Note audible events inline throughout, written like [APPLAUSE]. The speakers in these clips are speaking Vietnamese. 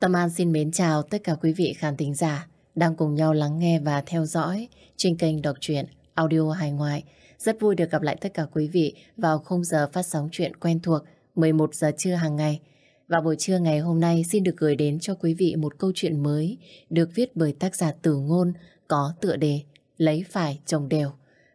Tâm An xin mến chào tất cả quý vị khán thính giả đang cùng nhau lắng nghe và theo dõi trên kênh đọc truyện audio hài ngoại. Rất vui được gặp lại tất cả quý vị vào khung giờ phát sóng chuyện quen thuộc 11 giờ trưa hàng ngày. Và buổi trưa ngày hôm nay xin được gửi đến cho quý vị một câu chuyện mới được viết bởi tác giả Tử Ngôn có tựa đề Lấy phải chồng đều.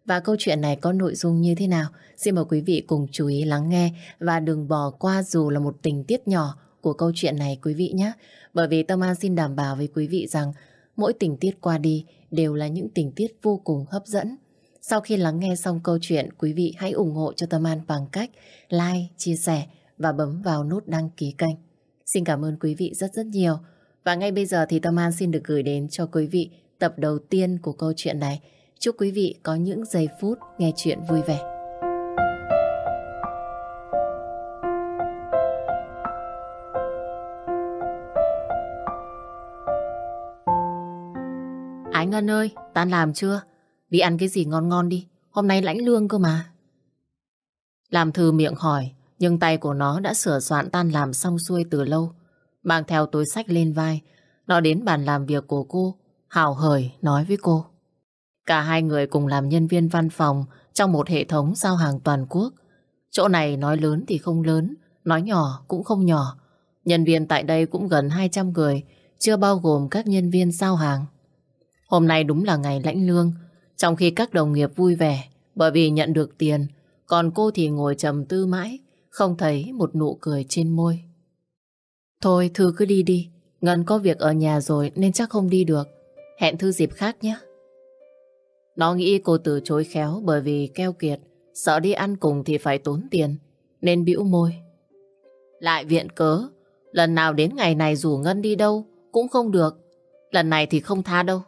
Và câu chuyện này có nội dung như thế nào? Xin mời quý vị cùng chú ý lắng nghe và đừng bỏ qua dù là một tình tiết nhỏ của câu chuyện này quý vị nhé. Bởi vì Tâm An xin đảm bảo với quý vị rằng mỗi tình tiết qua đi đều là những tình tiết vô cùng hấp dẫn. Sau khi lắng nghe xong câu chuyện, quý vị hãy ủng hộ cho Tâm An bằng cách like, chia sẻ và bấm vào nút đăng ký kênh. Xin cảm ơn quý vị rất rất nhiều. Và ngay bây giờ thì Tâm An xin được gửi đến cho quý vị tập đầu tiên của câu chuyện này. Chúc quý vị có những giây phút nghe chuyện vui vẻ. Ngân ơi, tan làm chưa? Đi ăn cái gì ngon ngon đi, hôm nay lãnh lương cơ mà. Làm thư miệng hỏi, nhưng tay của nó đã sửa soạn tan làm xong xuôi từ lâu. Mang theo túi sách lên vai, nó đến bàn làm việc của cô, hào hời nói với cô. Cả hai người cùng làm nhân viên văn phòng trong một hệ thống giao hàng toàn quốc. Chỗ này nói lớn thì không lớn, nói nhỏ cũng không nhỏ. Nhân viên tại đây cũng gần 200 người, chưa bao gồm các nhân viên giao hàng. Hôm nay đúng là ngày lãnh lương, trong khi các đồng nghiệp vui vẻ bởi vì nhận được tiền, còn cô thì ngồi trầm tư mãi, không thấy một nụ cười trên môi. Thôi Thư cứ đi đi, Ngân có việc ở nhà rồi nên chắc không đi được. Hẹn Thư dịp khác nhé. Nó nghĩ cô từ chối khéo bởi vì keo kiệt, sợ đi ăn cùng thì phải tốn tiền, nên bĩu môi. Lại viện cớ, lần nào đến ngày này rủ Ngân đi đâu cũng không được. Lần này thì không tha đâu.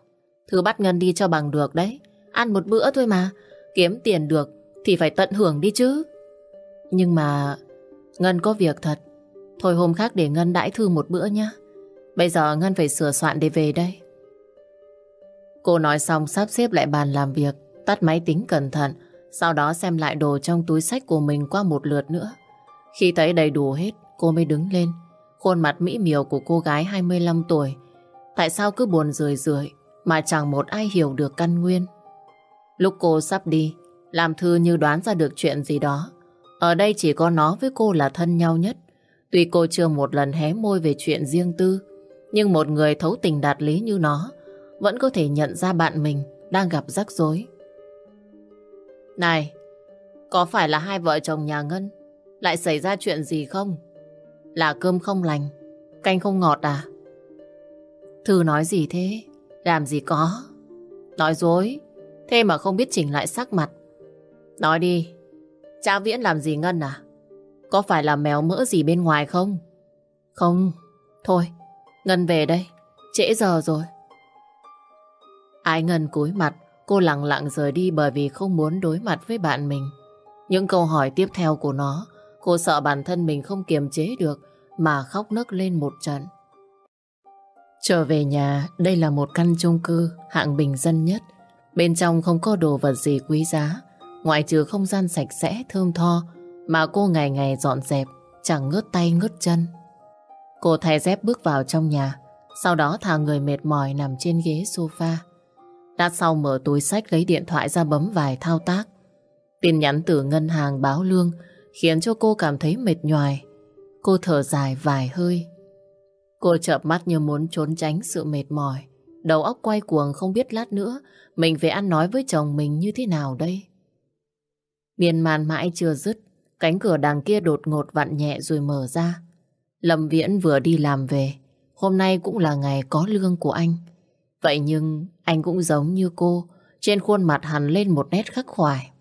Thư bắt Ngân đi cho bằng được đấy. Ăn một bữa thôi mà, kiếm tiền được thì phải tận hưởng đi chứ. Nhưng mà Ngân có việc thật. Thôi hôm khác để Ngân đãi Thư một bữa nhé. Bây giờ Ngân phải sửa soạn để về đây. Cô nói xong sắp xếp lại bàn làm việc, tắt máy tính cẩn thận, sau đó xem lại đồ trong túi sách của mình qua một lượt nữa. Khi thấy đầy đủ hết, cô mới đứng lên. Khuôn mặt mỹ miều của cô gái 25 tuổi. Tại sao cứ buồn rười rượi mà chẳng một ai hiểu được căn nguyên. Lúc cô sắp đi, làm thư như đoán ra được chuyện gì đó. Ở đây chỉ có nó với cô là thân nhau nhất. Tuy cô chưa một lần hé môi về chuyện riêng tư, nhưng một người thấu tình đạt lý như nó vẫn có thể nhận ra bạn mình đang gặp rắc rối. Này, có phải là hai vợ chồng nhà Ngân lại xảy ra chuyện gì không? Là cơm không lành, canh không ngọt à? Thư nói gì thế? Làm gì có? Nói dối, thế mà không biết chỉnh lại sắc mặt. Nói đi, cha Viễn làm gì Ngân à? Có phải là mèo mỡ gì bên ngoài không? Không, thôi, Ngân về đây, trễ giờ rồi. Ái Ngân cúi mặt, cô lặng lặng rời đi bởi vì không muốn đối mặt với bạn mình. Những câu hỏi tiếp theo của nó, cô sợ bản thân mình không kiềm chế được mà khóc nức lên một trận. Trở về nhà, đây là một căn chung cư hạng bình dân nhất. Bên trong không có đồ vật gì quý giá, ngoại trừ không gian sạch sẽ, thơm tho mà cô ngày ngày dọn dẹp, chẳng ngớt tay ngớt chân. Cô thay dép bước vào trong nhà, sau đó thả người mệt mỏi nằm trên ghế sofa. Lát sau mở túi sách lấy điện thoại ra bấm vài thao tác. Tin nhắn từ ngân hàng báo lương khiến cho cô cảm thấy mệt nhoài. Cô thở dài vài hơi. Cô chợp mắt như muốn trốn tránh sự mệt mỏi. Đầu óc quay cuồng không biết lát nữa mình phải ăn nói với chồng mình như thế nào đây. Miên man mãi chưa dứt, cánh cửa đằng kia đột ngột vặn nhẹ rồi mở ra. Lâm Viễn vừa đi làm về, hôm nay cũng là ngày có lương của anh. Vậy nhưng anh cũng giống như cô, trên khuôn mặt hằn lên một nét khắc khoải.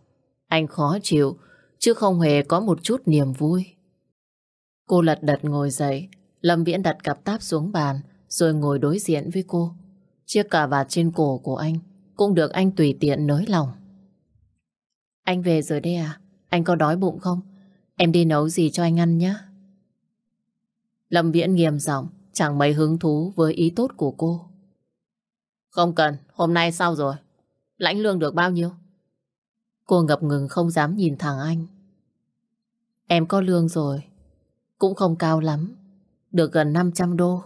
Anh khó chịu, chứ không hề có một chút niềm vui. Cô lật đật ngồi dậy, Lâm Viễn đặt cặp táp xuống bàn, rồi ngồi đối diện với cô. Chiếc cà vạt trên cổ của anh cũng được anh tùy tiện nới lòng. Anh về rồi đây à? Anh có đói bụng không? Em đi nấu gì cho anh ăn nhé. Lâm Viễn nghiêm giọng, chẳng mấy hứng thú với ý tốt của cô. Không cần, hôm nay sao rồi? Lãnh lương được bao nhiêu? Cô ngập ngừng không dám nhìn thẳng anh. Em có lương rồi, cũng không cao lắm, được gần 500 đô.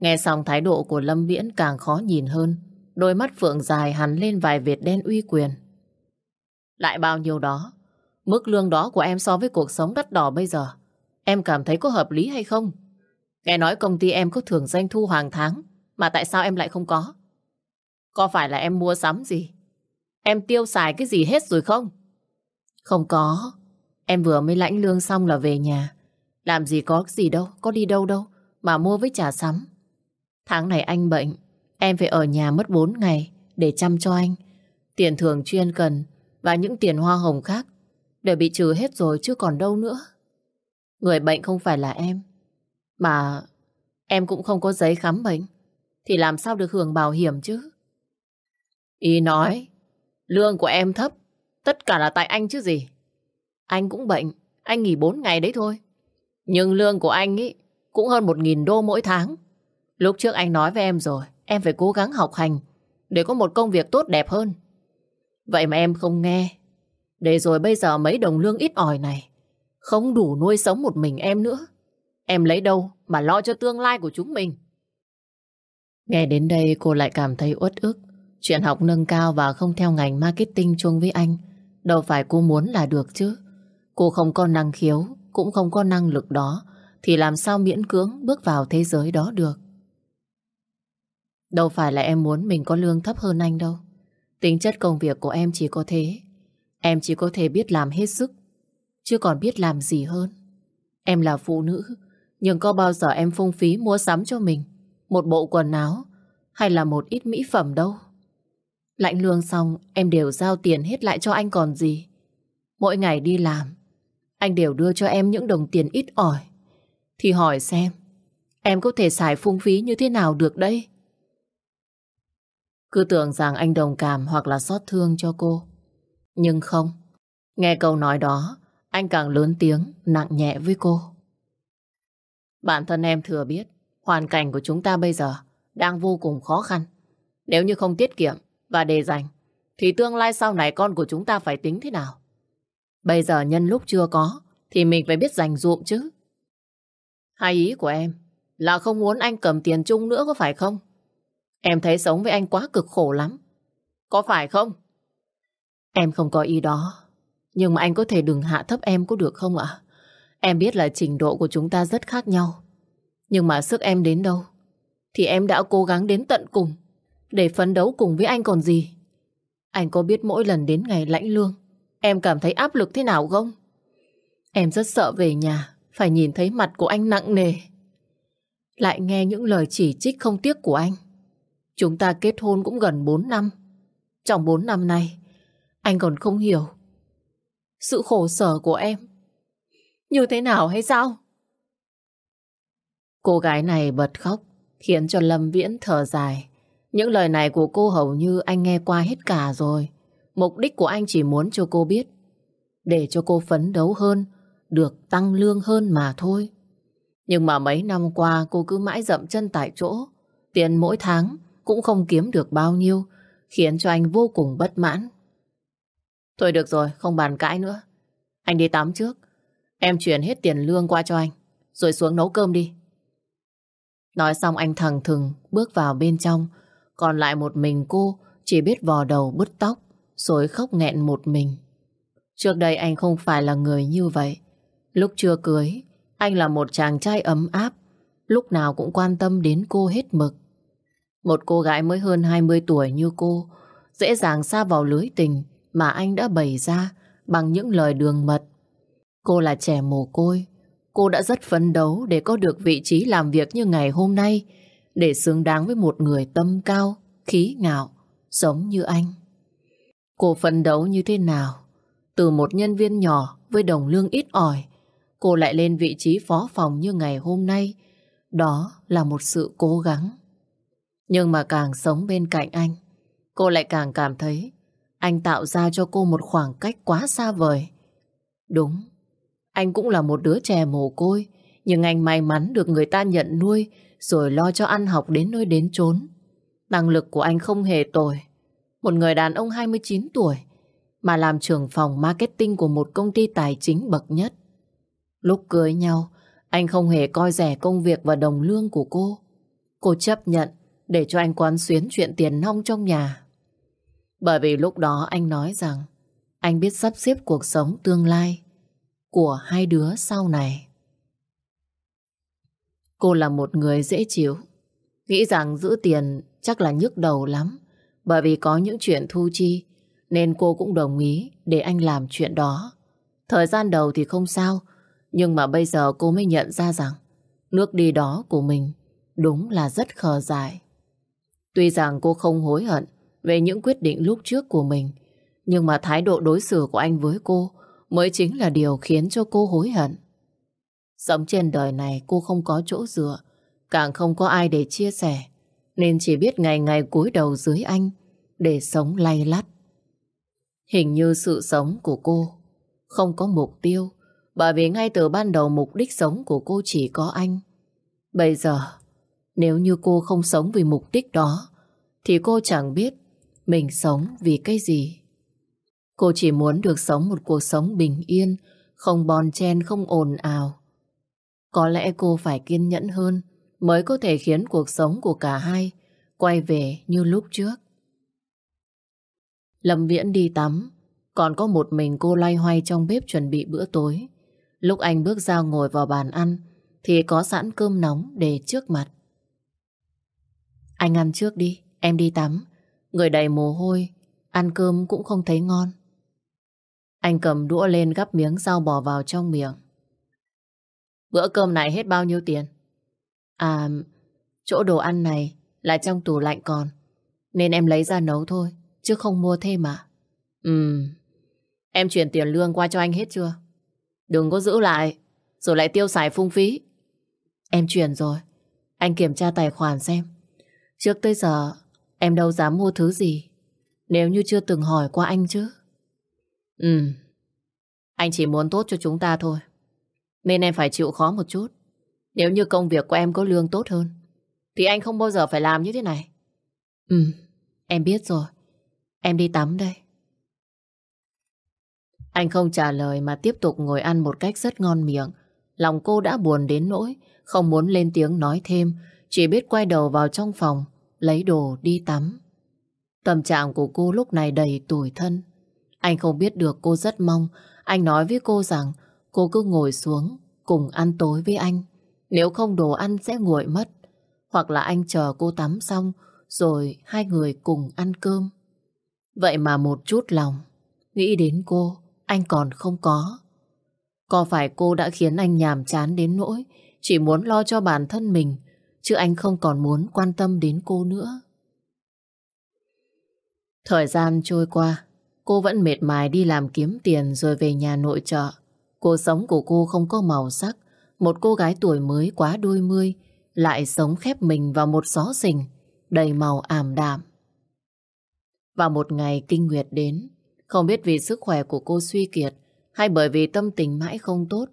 Nghe xong thái độ của Lâm Viễn càng khó nhìn hơn. Đôi mắt Phượng dài hắn lên vài vệt đen uy quyền. Lại bao nhiêu đó? Mức lương đó của em so với cuộc sống đắt đỏ bây giờ, em cảm thấy có hợp lý hay không? Nghe nói công ty em có thưởng doanh thu hàng tháng, mà tại sao em lại không có? Có phải là em mua sắm gì? Em tiêu xài cái gì hết rồi không? Không có. Em vừa mới lãnh lương xong là về nhà. Làm gì có gì đâu, có đi đâu đâu, mà mua với trà sắm. Tháng này anh bệnh, em phải ở nhà mất 4 ngày để chăm cho anh. Tiền thường chuyên cần và những tiền hoa hồng khác đều bị trừ hết rồi chứ còn đâu nữa. Người bệnh không phải là em, mà em cũng không có giấy khám bệnh, thì làm sao được hưởng bảo hiểm chứ? Ý nói, lương của em thấp, tất cả là tại anh chứ gì. Anh cũng bệnh, anh nghỉ 4 ngày đấy thôi. Nhưng lương của anh ấy cũng hơn 1.000 đô mỗi tháng. Lúc trước anh nói với em rồi, em phải cố gắng học hành để có một công việc tốt đẹp hơn. Vậy mà em không nghe. Để rồi bây giờ mấy đồng lương ít ỏi này không đủ nuôi sống một mình em nữa. Em lấy đâu mà lo cho tương lai của chúng mình? Nghe đến đây cô lại cảm thấy uất ức. Chuyện học nâng cao và không theo ngành marketing chung với anh. Đâu phải cô muốn là được chứ. Cô không có năng khiếu, cũng không có năng lực đó. Thì làm sao miễn cưỡng bước vào thế giới đó được. Đâu phải là em muốn mình có lương thấp hơn anh đâu. Tính chất công việc của em chỉ có thế. Em chỉ có thể biết làm hết sức, chứ còn biết làm gì hơn. Em là phụ nữ, nhưng có bao giờ em phung phí mua sắm cho mình một bộ quần áo hay là một ít mỹ phẩm đâu. Lãnh lương xong, em đều giao tiền hết lại cho anh còn gì. Mỗi ngày đi làm, anh đều đưa cho em những đồng tiền ít ỏi. Thì hỏi xem, em có thể xài phung phí như thế nào được đây? Cứ tưởng rằng anh đồng cảm hoặc là xót thương cho cô. Nhưng không. Nghe câu nói đó, anh càng lớn tiếng, nặng nhẹ với cô. Bản thân em thừa biết, hoàn cảnh của chúng ta bây giờ đang vô cùng khó khăn. Nếu như không tiết kiệm và đề dành, thì tương lai sau này con của chúng ta phải tính thế nào? Bây giờ nhân lúc chưa có, thì mình phải biết dành dụm chứ. Hai ý của em là không muốn anh cầm tiền chung nữa có phải không? Em thấy sống với anh quá cực khổ lắm. Có phải không? Em không có ý đó. Nhưng mà anh có thể đừng hạ thấp em có được không ạ? Em biết là trình độ của chúng ta rất khác nhau. Nhưng mà sức em đến đâu thì em đã cố gắng đến tận cùng để phấn đấu cùng với anh còn gì. Anh có biết mỗi lần đến ngày lãnh lương em cảm thấy áp lực thế nào không? Em rất sợ về nhà phải nhìn thấy mặt của anh nặng nề. Lại nghe những lời chỉ trích không tiếc của anh. Chúng ta kết hôn cũng gần 4 năm. Trong 4 năm này, anh còn không hiểu sự khổ sở của em. Như thế nào hay sao? Cô gái này bật khóc, khiến cho Lâm Viễn thở dài. Những lời này của cô hầu như anh nghe qua hết cả rồi. Mục đích của anh chỉ muốn cho cô biết, để cho cô phấn đấu hơn, được tăng lương hơn mà thôi. Nhưng mà mấy năm qua cô cứ mãi dậm chân tại chỗ, tiền mỗi tháng cũng không kiếm được bao nhiêu, khiến cho anh vô cùng bất mãn. Thôi được rồi, không bàn cãi nữa. Anh đi tắm trước. Em chuyển hết tiền lương qua cho anh, rồi xuống nấu cơm đi. Nói xong anh thằng thừng bước vào bên trong, còn lại một mình cô chỉ biết vò đầu bứt tóc, rồi khóc nghẹn một mình. Trước đây anh không phải là người như vậy. Lúc chưa cưới, anh là một chàng trai ấm áp, lúc nào cũng quan tâm đến cô hết mực. Một cô gái mới hơn 20 tuổi như cô, dễ dàng xa vào lưới tình mà anh đã bày ra bằng những lời đường mật. Cô là trẻ mồ côi, cô đã rất phấn đấu để có được vị trí làm việc như ngày hôm nay, để xứng đáng với một người tâm cao, khí ngạo, giống như anh. Cô phấn đấu như thế nào? Từ một nhân viên nhỏ với đồng lương ít ỏi, cô lại lên vị trí phó phòng như ngày hôm nay. Đó là một sự cố gắng. Nhưng mà càng sống bên cạnh anh, cô lại càng cảm thấy anh tạo ra cho cô một khoảng cách quá xa vời. Đúng, anh cũng là một đứa trẻ mồ côi, nhưng anh may mắn được người ta nhận nuôi rồi lo cho ăn học đến nơi đến chốn. Năng lực của anh không hề tồi. Một người đàn ông 29 tuổi mà làm trưởng phòng marketing của một công ty tài chính bậc nhất. Lúc cưới nhau, anh không hề coi rẻ công việc và đồng lương của cô. cô chấp nhận để cho anh quán xuyến chuyện tiền nong trong nhà. Bởi vì lúc đó anh nói rằng anh biết sắp xếp cuộc sống tương lai của hai đứa sau này. Cô là một người dễ chịu. Nghĩ rằng giữ tiền chắc là nhức đầu lắm. Bởi vì có những chuyện thu chi nên cô cũng đồng ý để anh làm chuyện đó. Thời gian đầu thì không sao nhưng mà bây giờ cô mới nhận ra rằng nước đi đó của mình đúng là rất khờ dại. Tuy rằng cô không hối hận về những quyết định lúc trước của mình nhưng mà thái độ đối xử của anh với cô mới chính là điều khiến cho cô hối hận. Sống trên đời này cô không có chỗ dựa, càng không có ai để chia sẻ, nên chỉ biết ngày ngày cúi đầu dưới anh để sống lay lắt. Hình như sự sống của cô không có mục tiêu, bởi vì ngay từ ban đầu mục đích sống của cô chỉ có anh. Bây giờ, nếu như cô không sống vì mục đích đó, thì cô chẳng biết mình sống vì cái gì. Cô chỉ muốn được sống một cuộc sống bình yên, không bon chen, không ồn ào. Có lẽ cô phải kiên nhẫn hơn mới có thể khiến cuộc sống của cả hai quay về như lúc trước. Lâm Viễn đi tắm, còn có một mình cô loay hoay trong bếp chuẩn bị bữa tối. Lúc anh bước ra ngồi vào bàn ăn thì có sẵn cơm nóng để trước mặt. Anh ăn trước đi, em đi tắm. Người đầy mồ hôi, ăn cơm cũng không thấy ngon. Anh cầm đũa lên gắp miếng rau bò vào trong miệng. Bữa cơm này hết bao nhiêu tiền? À, chỗ đồ ăn này là trong tủ lạnh còn. Nên em lấy ra nấu thôi, chứ không mua thêm à? Ừm, em chuyển tiền lương qua cho anh hết chưa? Đừng có giữ lại, rồi lại tiêu xài phung phí. Em chuyển rồi, anh kiểm tra tài khoản xem. Trước tới giờ, em đâu dám mua thứ gì, nếu như chưa từng hỏi qua anh chứ. ừm anh chỉ muốn tốt cho chúng ta thôi. Nên em phải chịu khó một chút. Nếu như công việc của em có lương tốt hơn, thì anh không bao giờ phải làm như thế này. Ừ, em biết rồi. Em đi tắm đây. Anh không trả lời mà tiếp tục ngồi ăn một cách rất ngon miệng. Lòng cô đã buồn đến nỗi, không muốn lên tiếng nói thêm, chỉ biết quay đầu vào trong phòng, lấy đồ đi tắm. Tâm trạng của cô lúc này đầy tủi thân. Anh không biết được cô rất mong anh nói với cô rằng cô cứ ngồi xuống cùng ăn tối với anh. Nếu không đồ ăn sẽ nguội mất. Hoặc là anh chờ cô tắm xong, rồi hai người cùng ăn cơm. Vậy mà một chút lòng, nghĩ đến cô, anh còn không có. Có phải cô đã khiến anh nhàm chán đến nỗi chỉ muốn lo cho bản thân mình, chứ anh không còn muốn quan tâm đến cô nữa. Thời gian trôi qua, Cô vẫn mệt mài đi làm kiếm tiền rồi về nhà nội trợ. Cuộc sống của cô không có màu sắc. Một cô gái tuổi mới quá đôi mươi lại sống khép mình vào một xó xỉnh đầy màu ảm đạm. Và một ngày kinh nguyệt đến, không biết vì sức khỏe của cô suy kiệt hay bởi vì tâm tình mãi không tốt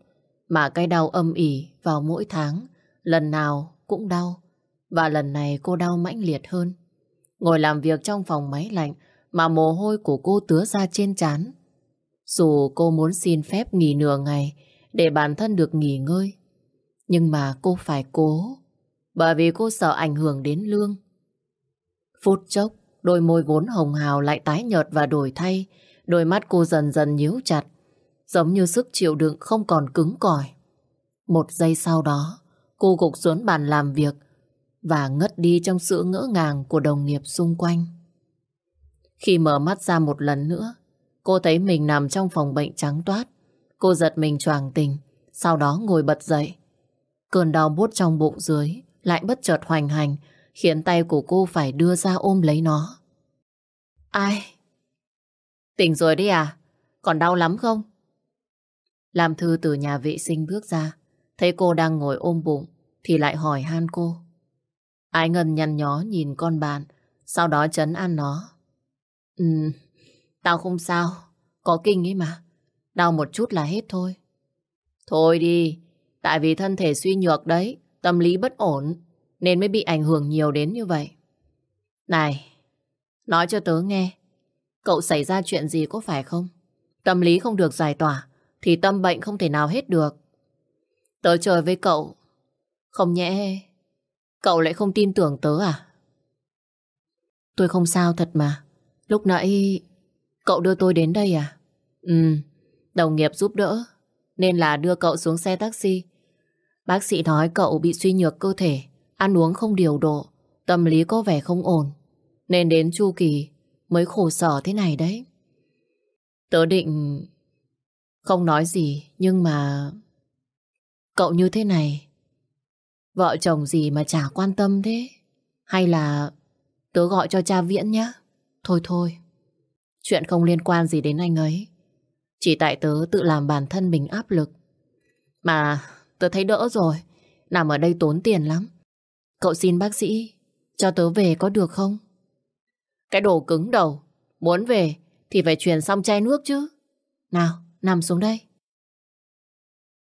mà cái đau âm ỉ vào mỗi tháng, lần nào cũng đau. Và lần này cô đau mãnh liệt hơn. Ngồi làm việc trong phòng máy lạnh, mà mồ hôi của cô tứa ra trên trán. Dù cô muốn xin phép nghỉ nửa ngày để bản thân được nghỉ ngơi, nhưng mà cô phải cố, bởi vì cô sợ ảnh hưởng đến lương. Phút chốc, đôi môi vốn hồng hào lại tái nhợt và đổi thay, đôi mắt cô dần dần nhíu chặt, giống như sức chịu đựng không còn cứng cỏi. Một giây sau đó, cô gục xuống bàn làm việc và ngất đi trong sự ngỡ ngàng của đồng nghiệp xung quanh. Khi mở mắt ra một lần nữa, cô thấy mình nằm trong phòng bệnh trắng toát. Cô giật mình choàng tình, sau đó ngồi bật dậy. Cơn đau bút trong bụng dưới lại bất chợt hoành hành, khiến tay của cô phải đưa ra ôm lấy nó. Ai? Tỉnh rồi đấy à? Còn đau lắm không? Làm thư từ nhà vệ sinh bước ra, thấy cô đang ngồi ôm bụng, thì lại hỏi han cô. Ái Ngân nhăn nhó nhìn con bạn, sau đó chấn an nó. Ừ, tao không sao. Có kinh ấy mà. Đau một chút là hết thôi. Thôi đi, tại vì thân thể suy nhược đấy, tâm lý bất ổn, nên mới bị ảnh hưởng nhiều đến như vậy. Này, nói cho tớ nghe, cậu xảy ra chuyện gì có phải không? Tâm lý không được giải tỏa, thì tâm bệnh không thể nào hết được. Tớ chơi với cậu, không nhẽ Cậu lại không tin tưởng tớ à? Tôi không sao thật mà. Lúc nãy cậu đưa tôi đến đây à? Ừ, đồng nghiệp giúp đỡ. Nên là đưa cậu xuống xe taxi. Bác sĩ nói cậu bị suy nhược cơ thể, ăn uống không điều độ, tâm lý có vẻ không ổn. Nên đến chu kỳ mới khổ sở thế này đấy. Tớ định không nói gì, nhưng mà cậu như thế này, vợ chồng gì mà chả quan tâm thế? Hay là tớ gọi cho cha Viễn nhé? Thôi thôi, chuyện không liên quan gì đến anh ấy. Chỉ tại tớ tự làm bản thân mình áp lực. Mà tớ thấy đỡ rồi, nằm ở đây tốn tiền lắm. Cậu xin bác sĩ cho tớ về có được không? Cái đồ cứng đầu, muốn về thì phải truyền xong chai nước chứ. Nào, nằm xuống đây.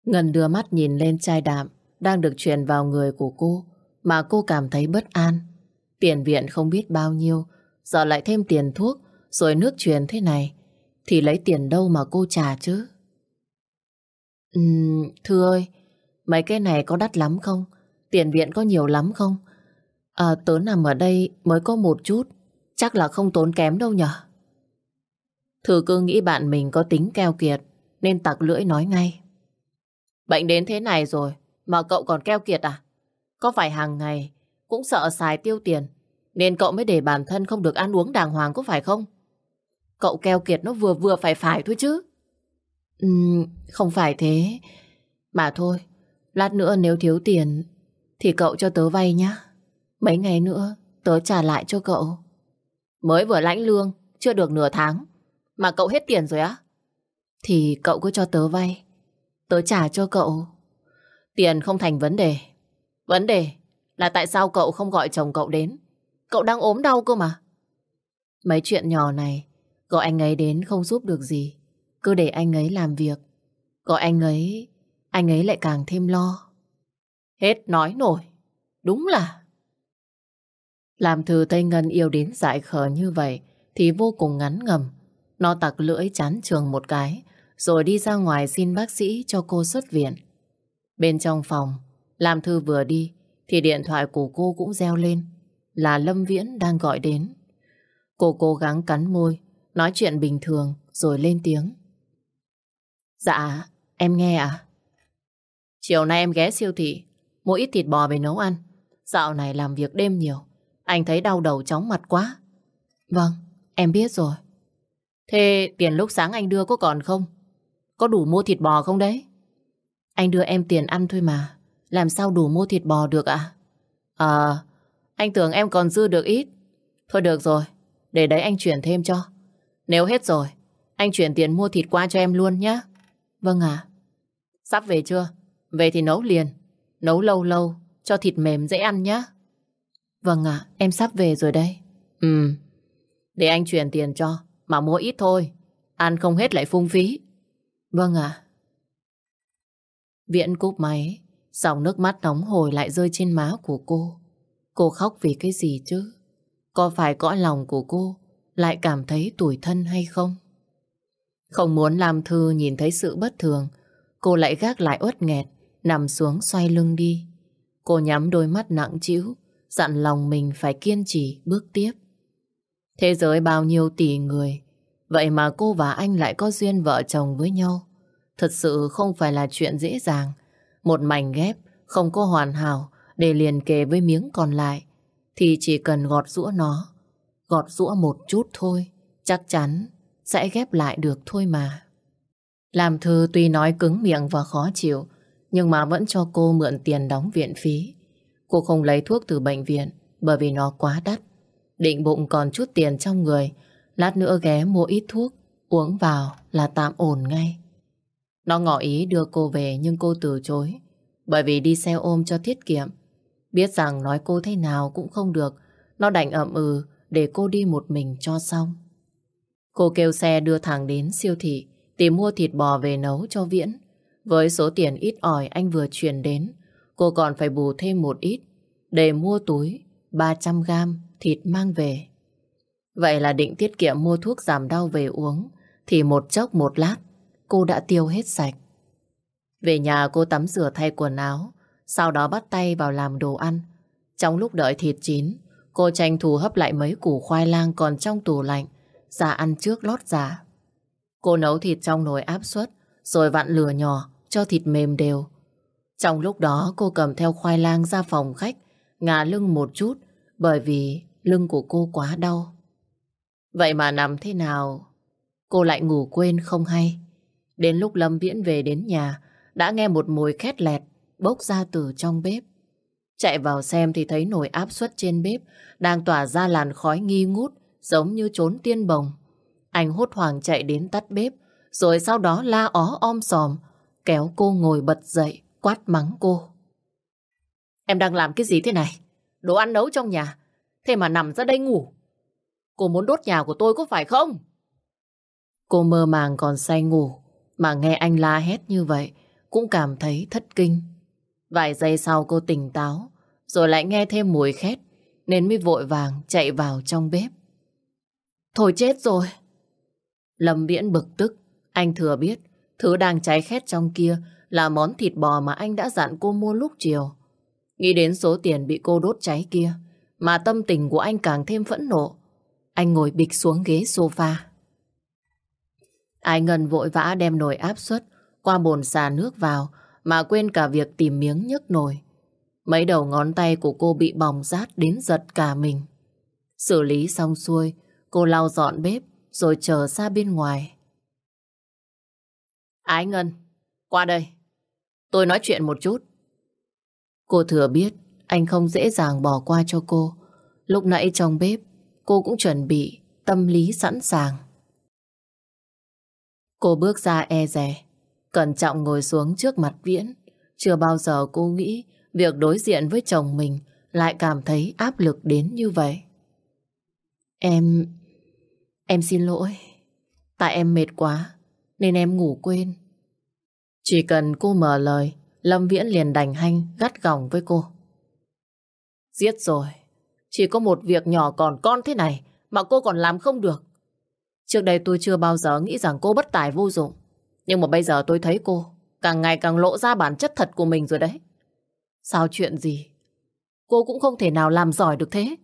Ngân đưa mắt nhìn lên chai đạm đang được truyền vào người của cô mà cô cảm thấy bất an. Tiền viện không biết bao nhiêu, giờ lại thêm tiền thuốc rồi nước truyền thế này thì lấy tiền đâu mà cô trả chứ? Uhm, thưa ơi, mấy cái này có đắt lắm không? Tiền viện có nhiều lắm không? À, tớ nằm ở đây mới có một chút, chắc là không tốn kém đâu nhở? Thư cứ nghĩ bạn mình có tính keo kiệt, nên tặc lưỡi nói ngay. Bệnh đến thế này rồi, mà cậu còn keo kiệt à? Có phải hàng ngày cũng sợ xài tiêu tiền, nên cậu mới để bản thân không được ăn uống đàng hoàng có phải không? Cậu keo kiệt nó vừa vừa phải phải thôi chứ. Uhm, không phải thế. Mà thôi, lát nữa nếu thiếu tiền thì cậu cho tớ vay nhá. Mấy ngày nữa tớ trả lại cho cậu. Mới vừa lãnh lương, chưa được nửa tháng. Mà cậu hết tiền rồi á? Thì cậu cứ cho tớ vay. Tớ trả cho cậu. Tiền không thành vấn đề. Vấn đề là tại sao cậu không gọi chồng cậu đến? Cậu đang ốm đau cơ mà. Mấy chuyện nhỏ này Gọi anh ấy đến không giúp được gì. Cứ để anh ấy làm việc. Gọi anh ấy, anh ấy lại càng thêm lo. Hết nói nổi. Đúng là... Làm thư Tây Ngân yêu đến dại khờ như vậy thì vô cùng ngắn ngầm. Nó tặc lưỡi chán trường một cái rồi đi ra ngoài xin bác sĩ cho cô xuất viện. Bên trong phòng, làm thư vừa đi thì điện thoại của cô cũng reo lên là Lâm Viễn đang gọi đến. Cô cố gắng cắn môi Nói chuyện bình thường rồi lên tiếng. Dạ, em nghe à? Chiều nay em ghé siêu thị, mua ít thịt bò về nấu ăn. Dạo này làm việc đêm nhiều, anh thấy đau đầu chóng mặt quá. Vâng, em biết rồi. Thế tiền lúc sáng anh đưa có còn không? Có đủ mua thịt bò không đấy? Anh đưa em tiền ăn thôi mà, làm sao đủ mua thịt bò được ạ? À? anh tưởng em còn dư được ít. Thôi được rồi, để đấy anh chuyển thêm cho. Nếu hết rồi, anh chuyển tiền mua thịt qua cho em luôn nhé. Vâng ạ. Sắp về chưa? Về thì nấu liền. Nấu lâu lâu, cho thịt mềm dễ ăn nhé. Vâng ạ, em sắp về rồi đây. Ừ, để anh chuyển tiền cho, mà mua ít thôi. Ăn không hết lại phung phí. Vâng ạ. Viễn cúp máy, dòng nước mắt nóng hồi lại rơi trên má của cô. Cô khóc vì cái gì chứ? Có phải cõi lòng của cô lại cảm thấy tủi thân hay không? Không muốn làm Thư nhìn thấy sự bất thường, cô lại gác lại uất nghẹt, nằm xuống xoay lưng đi. Cô nhắm đôi mắt nặng trĩu, dặn lòng mình phải kiên trì bước tiếp. Thế giới bao nhiêu tỷ người, vậy mà cô và anh lại có duyên vợ chồng với nhau. Thật sự không phải là chuyện dễ dàng. Một mảnh ghép không có hoàn hảo để liền kề với miếng còn lại, thì chỉ cần gọt rũa nó gọt rũa một chút thôi, chắc chắn sẽ ghép lại được thôi mà. Làm thư tuy nói cứng miệng và khó chịu, nhưng mà vẫn cho cô mượn tiền đóng viện phí. Cô không lấy thuốc từ bệnh viện bởi vì nó quá đắt. Định bụng còn chút tiền trong người, lát nữa ghé mua ít thuốc, uống vào là tạm ổn ngay. Nó ngỏ ý đưa cô về nhưng cô từ chối, bởi vì đi xe ôm cho tiết kiệm. Biết rằng nói cô thế nào cũng không được, nó đành ậm ừ để cô đi một mình cho xong. Cô kêu xe đưa thẳng đến siêu thị tìm mua thịt bò về nấu cho Viễn. Với số tiền ít ỏi anh vừa chuyển đến, cô còn phải bù thêm một ít để mua túi 300 gram thịt mang về. Vậy là định tiết kiệm mua thuốc giảm đau về uống thì một chốc một lát cô đã tiêu hết sạch. Về nhà cô tắm rửa thay quần áo sau đó bắt tay vào làm đồ ăn. Trong lúc đợi thịt chín, cô tranh thủ hấp lại mấy củ khoai lang còn trong tủ lạnh, ra ăn trước lót giả. Cô nấu thịt trong nồi áp suất, rồi vặn lửa nhỏ cho thịt mềm đều. Trong lúc đó cô cầm theo khoai lang ra phòng khách, ngả lưng một chút, bởi vì lưng của cô quá đau. Vậy mà nằm thế nào, cô lại ngủ quên không hay. Đến lúc Lâm Viễn về đến nhà, đã nghe một mùi khét lẹt bốc ra từ trong bếp. Chạy vào xem thì thấy nồi áp suất trên bếp đang tỏa ra làn khói nghi ngút giống như trốn tiên bồng. Anh hốt hoảng chạy đến tắt bếp rồi sau đó la ó om sòm kéo cô ngồi bật dậy quát mắng cô. Em đang làm cái gì thế này? Đồ ăn nấu trong nhà thế mà nằm ra đây ngủ. Cô muốn đốt nhà của tôi có phải không? Cô mơ màng còn say ngủ mà nghe anh la hét như vậy cũng cảm thấy thất kinh. Vài giây sau cô tỉnh táo, rồi lại nghe thêm mùi khét, nên mới vội vàng chạy vào trong bếp. Thôi chết rồi. Lâm Viễn bực tức, anh thừa biết thứ đang cháy khét trong kia là món thịt bò mà anh đã dặn cô mua lúc chiều. Nghĩ đến số tiền bị cô đốt cháy kia, mà tâm tình của anh càng thêm phẫn nộ. Anh ngồi bịch xuống ghế sofa. Ai ngần vội vã đem nồi áp suất qua bồn xà nước vào mà quên cả việc tìm miếng nhấc nồi. Mấy đầu ngón tay của cô bị bỏng rát đến giật cả mình. Xử lý xong xuôi, cô lau dọn bếp rồi chờ ra bên ngoài. Ái Ngân, qua đây. Tôi nói chuyện một chút. Cô thừa biết anh không dễ dàng bỏ qua cho cô. Lúc nãy trong bếp, cô cũng chuẩn bị tâm lý sẵn sàng. Cô bước ra e rè, cẩn trọng ngồi xuống trước mặt Viễn. Chưa bao giờ cô nghĩ việc đối diện với chồng mình lại cảm thấy áp lực đến như vậy. Em... em xin lỗi. Tại em mệt quá, nên em ngủ quên. Chỉ cần cô mở lời, Lâm Viễn liền đành hanh gắt gỏng với cô. Giết rồi. Chỉ có một việc nhỏ còn con thế này mà cô còn làm không được. Trước đây tôi chưa bao giờ nghĩ rằng cô bất tài vô dụng. Nhưng mà bây giờ tôi thấy cô càng ngày càng lộ ra bản chất thật của mình rồi đấy. Sao chuyện gì? Cô cũng không thể nào làm giỏi được thế.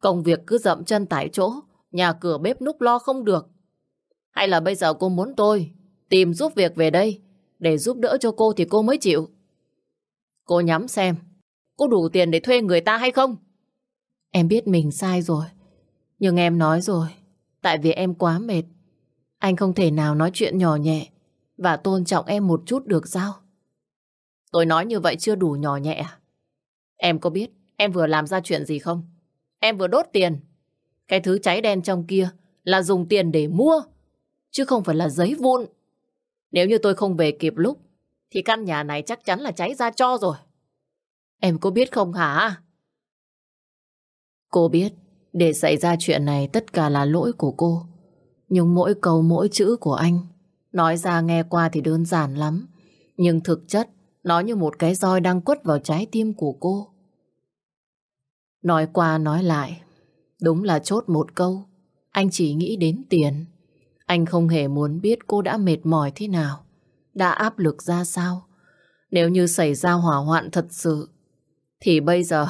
Công việc cứ dậm chân tại chỗ, nhà cửa bếp núc lo không được. Hay là bây giờ cô muốn tôi tìm giúp việc về đây để giúp đỡ cho cô thì cô mới chịu. Cô nhắm xem, cô đủ tiền để thuê người ta hay không? Em biết mình sai rồi, nhưng em nói rồi, tại vì em quá mệt. Anh không thể nào nói chuyện nhỏ nhẹ và tôn trọng em một chút được sao? Tôi nói như vậy chưa đủ nhỏ nhẹ à? Em có biết em vừa làm ra chuyện gì không? Em vừa đốt tiền. Cái thứ cháy đen trong kia là dùng tiền để mua, chứ không phải là giấy vụn. Nếu như tôi không về kịp lúc, thì căn nhà này chắc chắn là cháy ra cho rồi. Em có biết không hả? Cô biết, để xảy ra chuyện này tất cả là lỗi của cô. Nhưng mỗi câu mỗi chữ của anh Nói ra nghe qua thì đơn giản lắm Nhưng thực chất Nó như một cái roi đang quất vào trái tim của cô Nói qua nói lại Đúng là chốt một câu Anh chỉ nghĩ đến tiền anh không hề muốn biết cô đã mệt mỏi thế nào Đã áp lực ra sao Nếu như xảy ra hỏa hoạn thật sự Thì bây giờ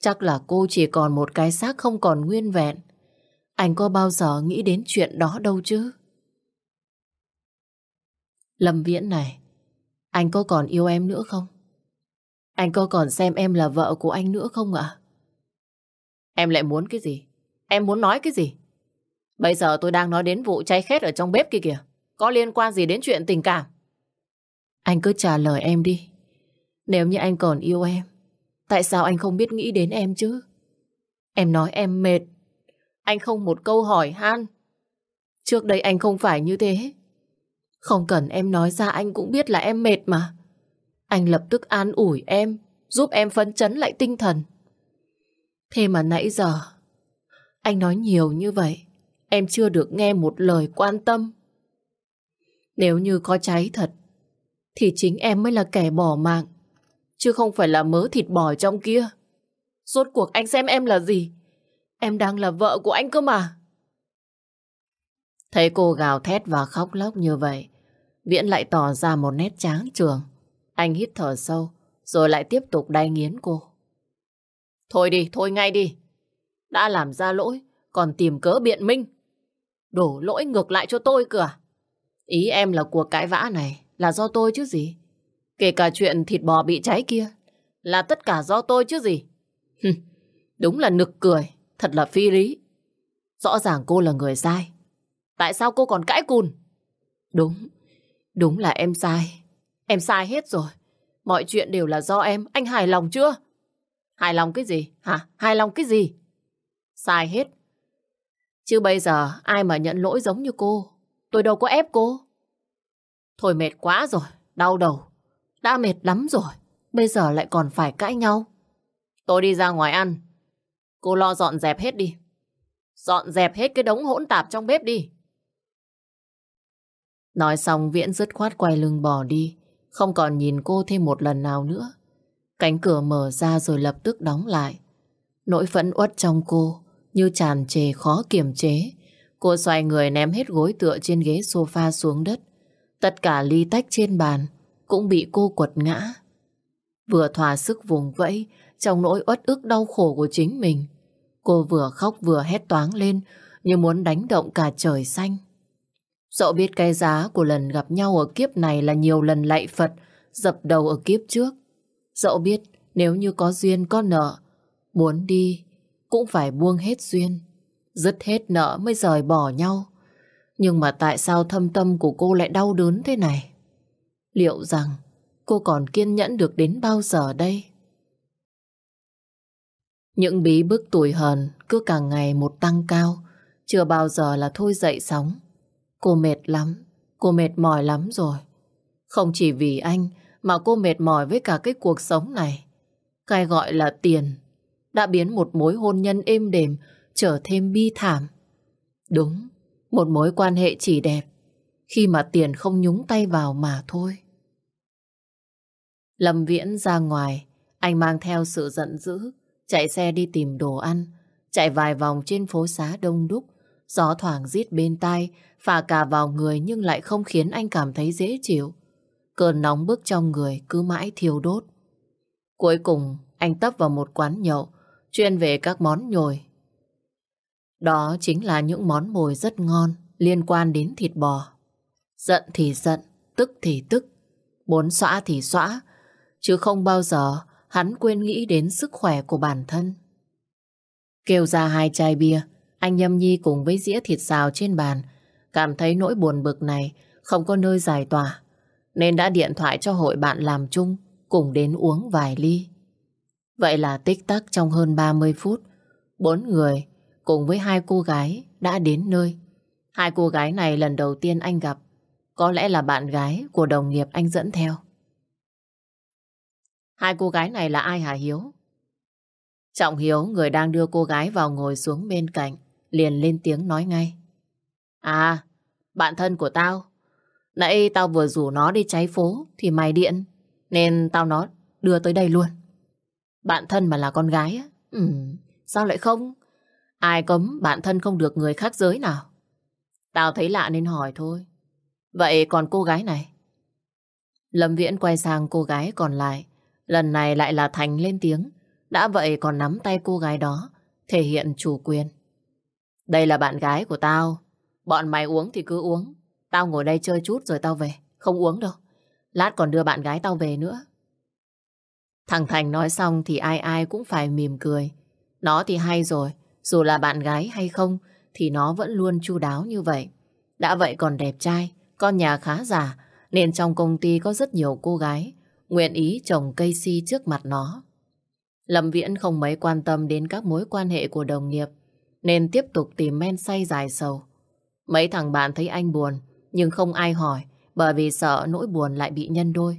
Chắc là cô chỉ còn một cái xác không còn nguyên vẹn anh có bao giờ nghĩ đến chuyện đó đâu chứ? Lâm Viễn này, anh có còn yêu em nữa không? Anh có còn xem em là vợ của anh nữa không ạ? Em lại muốn cái gì? Em muốn nói cái gì? Bây giờ tôi đang nói đến vụ cháy khét ở trong bếp kia kìa. Có liên quan gì đến chuyện tình cảm? Anh cứ trả lời em đi. Nếu như anh còn yêu em, tại sao anh không biết nghĩ đến em chứ? Em nói em mệt, anh không một câu hỏi han. Trước đây anh không phải như thế. Không cần em nói ra anh cũng biết là em mệt mà. Anh lập tức an ủi em, giúp em phấn chấn lại tinh thần. Thế mà nãy giờ, anh nói nhiều như vậy, em chưa được nghe một lời quan tâm. Nếu như có cháy thật, thì chính em mới là kẻ bỏ mạng, chứ không phải là mớ thịt bò trong kia. Rốt cuộc anh xem em là gì? Em đang là vợ của anh cơ mà. Thấy cô gào thét và khóc lóc như vậy, Viễn lại tỏ ra một nét tráng trường. Anh hít thở sâu, rồi lại tiếp tục đay nghiến cô. Thôi đi, thôi ngay đi. Đã làm ra lỗi, còn tìm cớ biện minh. Đổ lỗi ngược lại cho tôi cửa. À? Ý em là cuộc cãi vã này là do tôi chứ gì. Kể cả chuyện thịt bò bị cháy kia là tất cả do tôi chứ gì. Đúng là nực cười, thật là phi lý. Rõ ràng cô là người sai. Tại sao cô còn cãi cùn? Đúng, đúng là em sai. Em sai hết rồi. Mọi chuyện đều là do em. Anh hài lòng chưa? Hài lòng cái gì? Hả? Hài lòng cái gì? Sai hết. Chứ bây giờ ai mà nhận lỗi giống như cô. Tôi đâu có ép cô. Thôi mệt quá rồi. Đau đầu. Đã mệt lắm rồi. Bây giờ lại còn phải cãi nhau. Tôi đi ra ngoài ăn. Cô lo dọn dẹp hết đi. Dọn dẹp hết cái đống hỗn tạp trong bếp đi. Nói xong, Viễn dứt khoát quay lưng bỏ đi. Không còn nhìn cô thêm một lần nào nữa. Cánh cửa mở ra rồi lập tức đóng lại. Nỗi phẫn uất trong cô như tràn trề khó kiềm chế. Cô xoay người ném hết gối tựa trên ghế sofa xuống đất. Tất cả ly tách trên bàn cũng bị cô quật ngã. Vừa thỏa sức vùng vẫy trong nỗi uất ức đau khổ của chính mình. Cô vừa khóc vừa hét toáng lên như muốn đánh động cả trời xanh. Dẫu biết cái giá của lần gặp nhau ở kiếp này là nhiều lần lạy Phật dập đầu ở kiếp trước. Dẫu biết nếu như có duyên có nợ, muốn đi cũng phải buông hết duyên, dứt hết nợ mới rời bỏ nhau. Nhưng mà tại sao thâm tâm của cô lại đau đớn thế này? Liệu rằng cô còn kiên nhẫn được đến bao giờ đây? Những bí bức tuổi hờn cứ càng ngày một tăng cao, chưa bao giờ là thôi dậy sóng. Cô mệt lắm, cô mệt mỏi lắm rồi. Không chỉ vì anh mà cô mệt mỏi với cả cái cuộc sống này. Cái gọi là tiền đã biến một mối hôn nhân êm đềm trở thêm bi thảm. Đúng, một mối quan hệ chỉ đẹp khi mà tiền không nhúng tay vào mà thôi. Lâm Viễn ra ngoài, anh mang theo sự giận dữ, chạy xe đi tìm đồ ăn, chạy vài vòng trên phố xá đông đúc, gió thoảng rít bên tai, phả cả vào người nhưng lại không khiến anh cảm thấy dễ chịu. Cơn nóng bức trong người cứ mãi thiêu đốt. Cuối cùng, anh tấp vào một quán nhậu, chuyên về các món nhồi. Đó chính là những món mồi rất ngon liên quan đến thịt bò. Giận thì giận, tức thì tức, muốn xóa thì xóa, chứ không bao giờ hắn quên nghĩ đến sức khỏe của bản thân. Kêu ra hai chai bia, anh nhâm nhi cùng với dĩa thịt xào trên bàn, cảm thấy nỗi buồn bực này không có nơi giải tỏa, nên đã điện thoại cho hội bạn làm chung, cùng đến uống vài ly. Vậy là tích tắc trong hơn 30 phút, bốn người cùng với hai cô gái đã đến nơi. Hai cô gái này lần đầu tiên anh gặp, có lẽ là bạn gái của đồng nghiệp anh dẫn theo. Hai cô gái này là ai hả Hiếu? Trọng Hiếu, người đang đưa cô gái vào ngồi xuống bên cạnh, liền lên tiếng nói ngay. À, bạn thân của tao. Nãy tao vừa rủ nó đi cháy phố thì mày điện, nên tao nó đưa tới đây luôn. Bạn thân mà là con gái á? Ừ, sao lại không? Ai cấm bạn thân không được người khác giới nào? Tao thấy lạ nên hỏi thôi. Vậy còn cô gái này? Lâm Viễn quay sang cô gái còn lại. Lần này lại là Thành lên tiếng. Đã vậy còn nắm tay cô gái đó, thể hiện chủ quyền. Đây là bạn gái của tao. Bọn mày uống thì cứ uống. Tao ngồi đây chơi chút rồi tao về. Không uống đâu. Lát còn đưa bạn gái tao về nữa. Thằng Thành nói xong thì ai ai cũng phải mỉm cười. Nó thì hay rồi. Dù là bạn gái hay không thì nó vẫn luôn chu đáo như vậy. Đã vậy còn đẹp trai, con nhà khá giả nên trong công ty có rất nhiều cô gái nguyện ý trồng cây si trước mặt nó. Lâm Viễn không mấy quan tâm đến các mối quan hệ của đồng nghiệp nên tiếp tục tìm men say dài sầu. Mấy thằng bạn thấy anh buồn nhưng không ai hỏi bởi vì sợ nỗi buồn lại bị nhân đôi.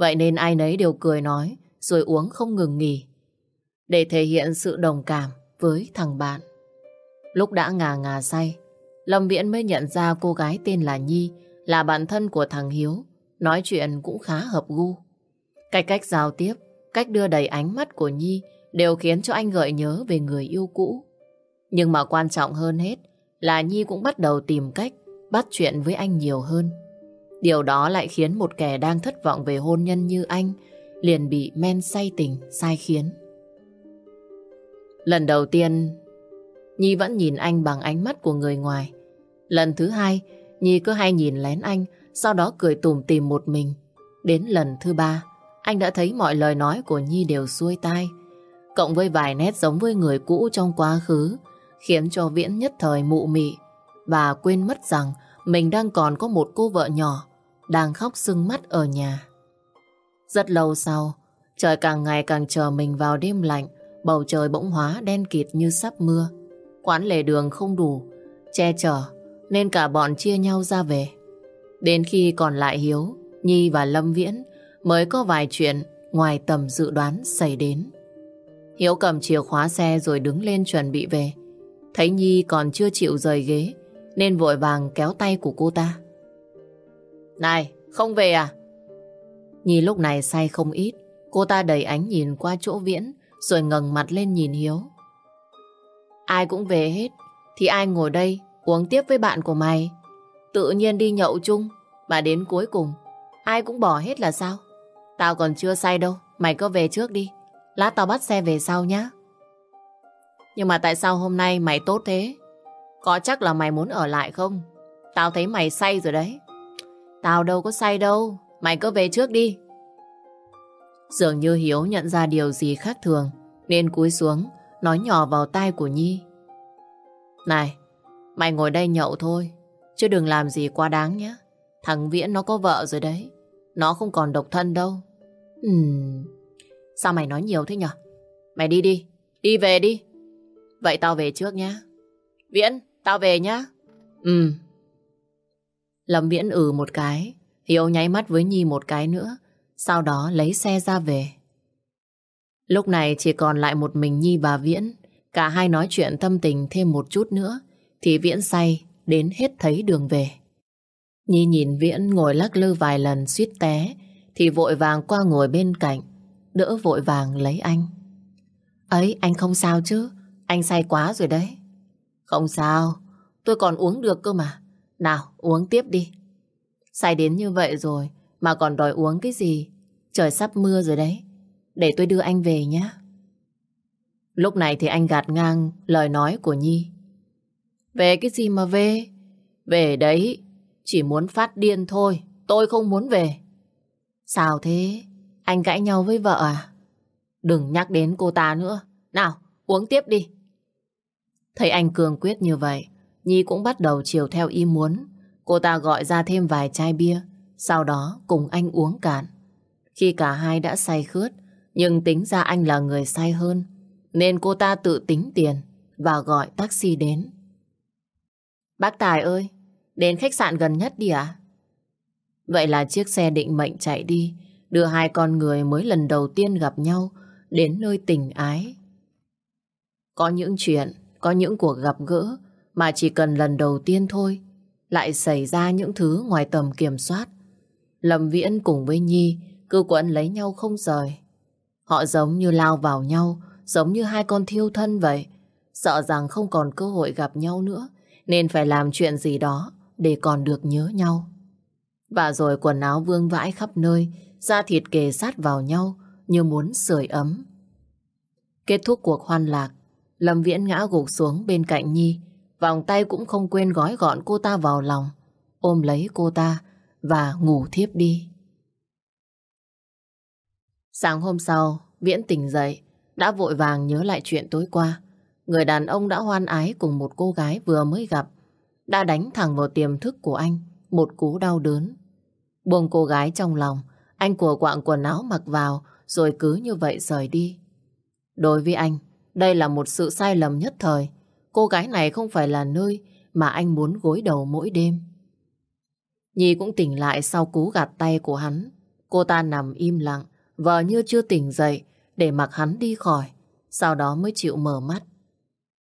Vậy nên ai nấy đều cười nói rồi uống không ngừng nghỉ để thể hiện sự đồng cảm với thằng bạn. Lúc đã ngà ngà say, Lâm Viễn mới nhận ra cô gái tên là Nhi là bạn thân của thằng Hiếu, nói chuyện cũng khá hợp gu. Cái cách giao tiếp, cách đưa đầy ánh mắt của Nhi đều khiến cho anh gợi nhớ về người yêu cũ. Nhưng mà quan trọng hơn hết là Nhi cũng bắt đầu tìm cách bắt chuyện với anh nhiều hơn. Điều đó lại khiến một kẻ đang thất vọng về hôn nhân như anh liền bị men say tình sai khiến. Lần đầu tiên, Nhi vẫn nhìn anh bằng ánh mắt của người ngoài. Lần thứ hai, Nhi cứ hay nhìn lén anh, sau đó cười tủm tìm một mình. Đến lần thứ ba, anh đã thấy mọi lời nói của Nhi đều xuôi tai. Cộng với vài nét giống với người cũ trong quá khứ, khiến cho Viễn nhất thời mụ mị và quên mất rằng mình đang còn có một cô vợ nhỏ đang khóc sưng mắt ở nhà. Rất lâu sau, trời càng ngày càng chờ mình vào đêm lạnh, bầu trời bỗng hóa đen kịt như sắp mưa. Quán lề đường không đủ, che chở, nên cả bọn chia nhau ra về. Đến khi còn lại Hiếu, Nhi và Lâm Viễn mới có vài chuyện ngoài tầm dự đoán xảy đến. Hiếu cầm chìa khóa xe rồi đứng lên chuẩn bị về. Thấy Nhi còn chưa chịu rời ghế, nên vội vàng kéo tay của cô ta. Này, không về à? Nhi lúc này say không ít, cô ta đầy ánh nhìn qua chỗ Viễn, rồi ngẩng mặt lên nhìn Hiếu. Ai cũng về hết, thì ai ngồi đây uống tiếp với bạn của mày? Tự nhiên đi nhậu chung, mà đến cuối cùng, ai cũng bỏ hết là sao? Tao còn chưa say đâu, mày cứ về trước đi. Lát tao bắt xe về sau nhá. Nhưng mà tại sao hôm nay mày tốt thế? Có chắc là mày muốn ở lại không? Tao thấy mày say rồi đấy. Tao đâu có say đâu, mày cứ về trước đi. Dường như Hiếu nhận ra điều gì khác thường, nên cúi xuống, nói nhỏ vào tai của Nhi. Này, mày ngồi đây nhậu thôi, chứ đừng làm gì quá đáng nhé. Thằng Viễn nó có vợ rồi đấy, nó không còn độc thân đâu. Ừm, sao mày nói nhiều thế nhở? Mày đi đi, đi về đi. Vậy tao về trước nhá. Viễn, tao về nhá. Ừ. Lâm Viễn ừ một cái, Hiếu nháy mắt với Nhi một cái nữa, sau đó lấy xe ra về. Lúc này chỉ còn lại một mình Nhi và Viễn, cả hai nói chuyện tâm tình thêm một chút nữa, thì Viễn say đến hết thấy đường về. Nhi nhìn Viễn ngồi lắc lư vài lần suýt té, thì vội vàng qua ngồi bên cạnh, đỡ vội vàng lấy anh. Ấy, anh không sao chứ, anh say quá rồi đấy. Không sao, tôi còn uống được cơ mà. Nào, uống tiếp đi. Say đến như vậy rồi, mà còn đòi uống cái gì? Trời sắp mưa rồi đấy. Để tôi đưa anh về nhé. Lúc này thì anh gạt ngang lời nói của Nhi. Về cái gì mà về? Về đấy, chỉ muốn phát điên thôi. Tôi không muốn về. Sao thế? Anh cãi nhau với vợ à? Đừng nhắc đến cô ta nữa. Nào, uống tiếp đi. Thấy anh cường quyết như vậy, Nhi cũng bắt đầu chiều theo ý muốn. Cô ta gọi ra thêm vài chai bia, sau đó cùng anh uống cạn. Khi cả hai đã say khướt, nhưng tính ra anh là người say hơn, nên cô ta tự tính tiền và gọi taxi đến. Bác Tài ơi, đến khách sạn gần nhất đi ạ. Vậy là chiếc xe định mệnh chạy đi, đưa hai con người mới lần đầu tiên gặp nhau đến nơi tình ái. Có những chuyện, có những cuộc gặp gỡ mà chỉ cần lần đầu tiên thôi lại xảy ra những thứ ngoài tầm kiểm soát. Lâm Viễn cùng với Nhi cứ quấn lấy nhau không rời. Họ giống như lao vào nhau, giống như hai con thiêu thân vậy. Sợ rằng không còn cơ hội gặp nhau nữa, nên phải làm chuyện gì đó để còn được nhớ nhau. Và rồi quần áo vương vãi khắp nơi, da thịt kề sát vào nhau như muốn sưởi ấm. Kết thúc cuộc hoan lạc, Lâm Viễn ngã gục xuống bên cạnh Nhi, vòng tay cũng không quên gói gọn cô ta vào lòng, ôm lấy cô ta và ngủ thiếp đi. Sáng hôm sau, Viễn tỉnh dậy, đã vội vàng nhớ lại chuyện tối qua. Người đàn ông đã hoan ái cùng một cô gái vừa mới gặp, đã đánh thẳng vào tiềm thức của anh, một cú đau đớn. Buông cô gái trong lòng, anh của quạng quần áo mặc vào, rồi cứ như vậy rời đi. Đối với anh, đây là một sự sai lầm nhất thời. Cô gái này không phải là nơi mà anh muốn gối đầu mỗi đêm. Nhi cũng tỉnh lại sau cú gạt tay của hắn. Cô ta nằm im lặng, vờ như chưa tỉnh dậy để mặc hắn đi khỏi. Sau đó mới chịu mở mắt.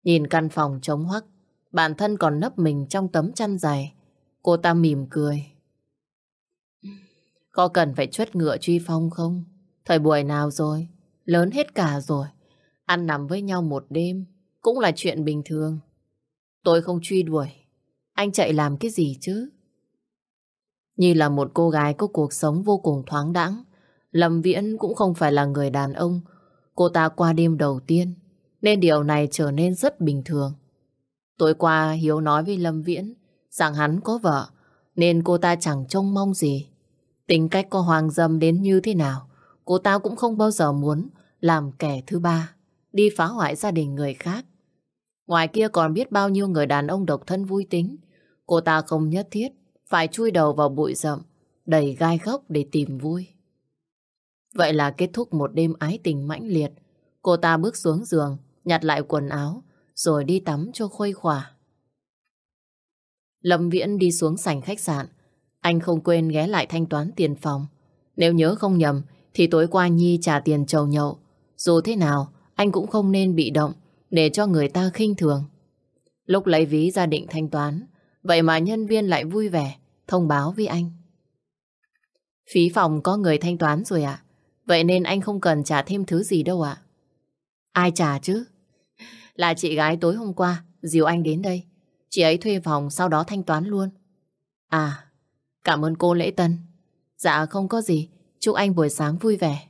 Nhìn căn phòng trống hoắc, bản thân còn nấp mình trong tấm chăn dày. Cô ta mỉm cười. Có cần phải chuất ngựa truy phong không? Thời buổi nào rồi? Lớn hết cả rồi. Ăn nằm với nhau một đêm cũng là chuyện bình thường. Tôi không truy đuổi. Anh chạy làm cái gì chứ? Như là một cô gái có cuộc sống vô cùng thoáng đãng. Lâm Viễn cũng không phải là người đàn ông. Cô ta qua đêm đầu tiên nên điều này trở nên rất bình thường. Tối qua Hiếu nói với Lâm Viễn rằng hắn có vợ, nên cô ta chẳng trông mong gì. Tính cách có hoàng dâm đến như thế nào, cô ta cũng không bao giờ muốn làm kẻ thứ ba, đi phá hoại gia đình người khác. Ngoài kia còn biết bao nhiêu người đàn ông độc thân vui tính, cô ta không nhất thiết phải chui đầu vào bụi rậm, đầy gai góc để tìm vui. Vậy là kết thúc một đêm ái tình mãnh liệt, cô ta bước xuống giường, nhặt lại quần áo, rồi đi tắm cho khuây khỏa. Lâm Viễn đi xuống sảnh khách sạn. Anh không quên ghé lại thanh toán tiền phòng. Nếu nhớ không nhầm, thì tối qua Nhi trả tiền trầu nhậu. Dù thế nào, anh cũng không nên bị động để cho người ta khinh thường. Lúc lấy ví ra định thanh toán, vậy mà nhân viên lại vui vẻ thông báo với anh. Phí phòng có người thanh toán rồi ạ. Vậy nên anh không cần trả thêm thứ gì đâu ạ. Ai trả chứ? Là chị gái tối hôm qua, dìu anh đến đây. Chị ấy thuê phòng sau đó thanh toán luôn. À, cảm ơn cô Lễ Tân. Dạ không có gì, chúc anh buổi sáng vui vẻ.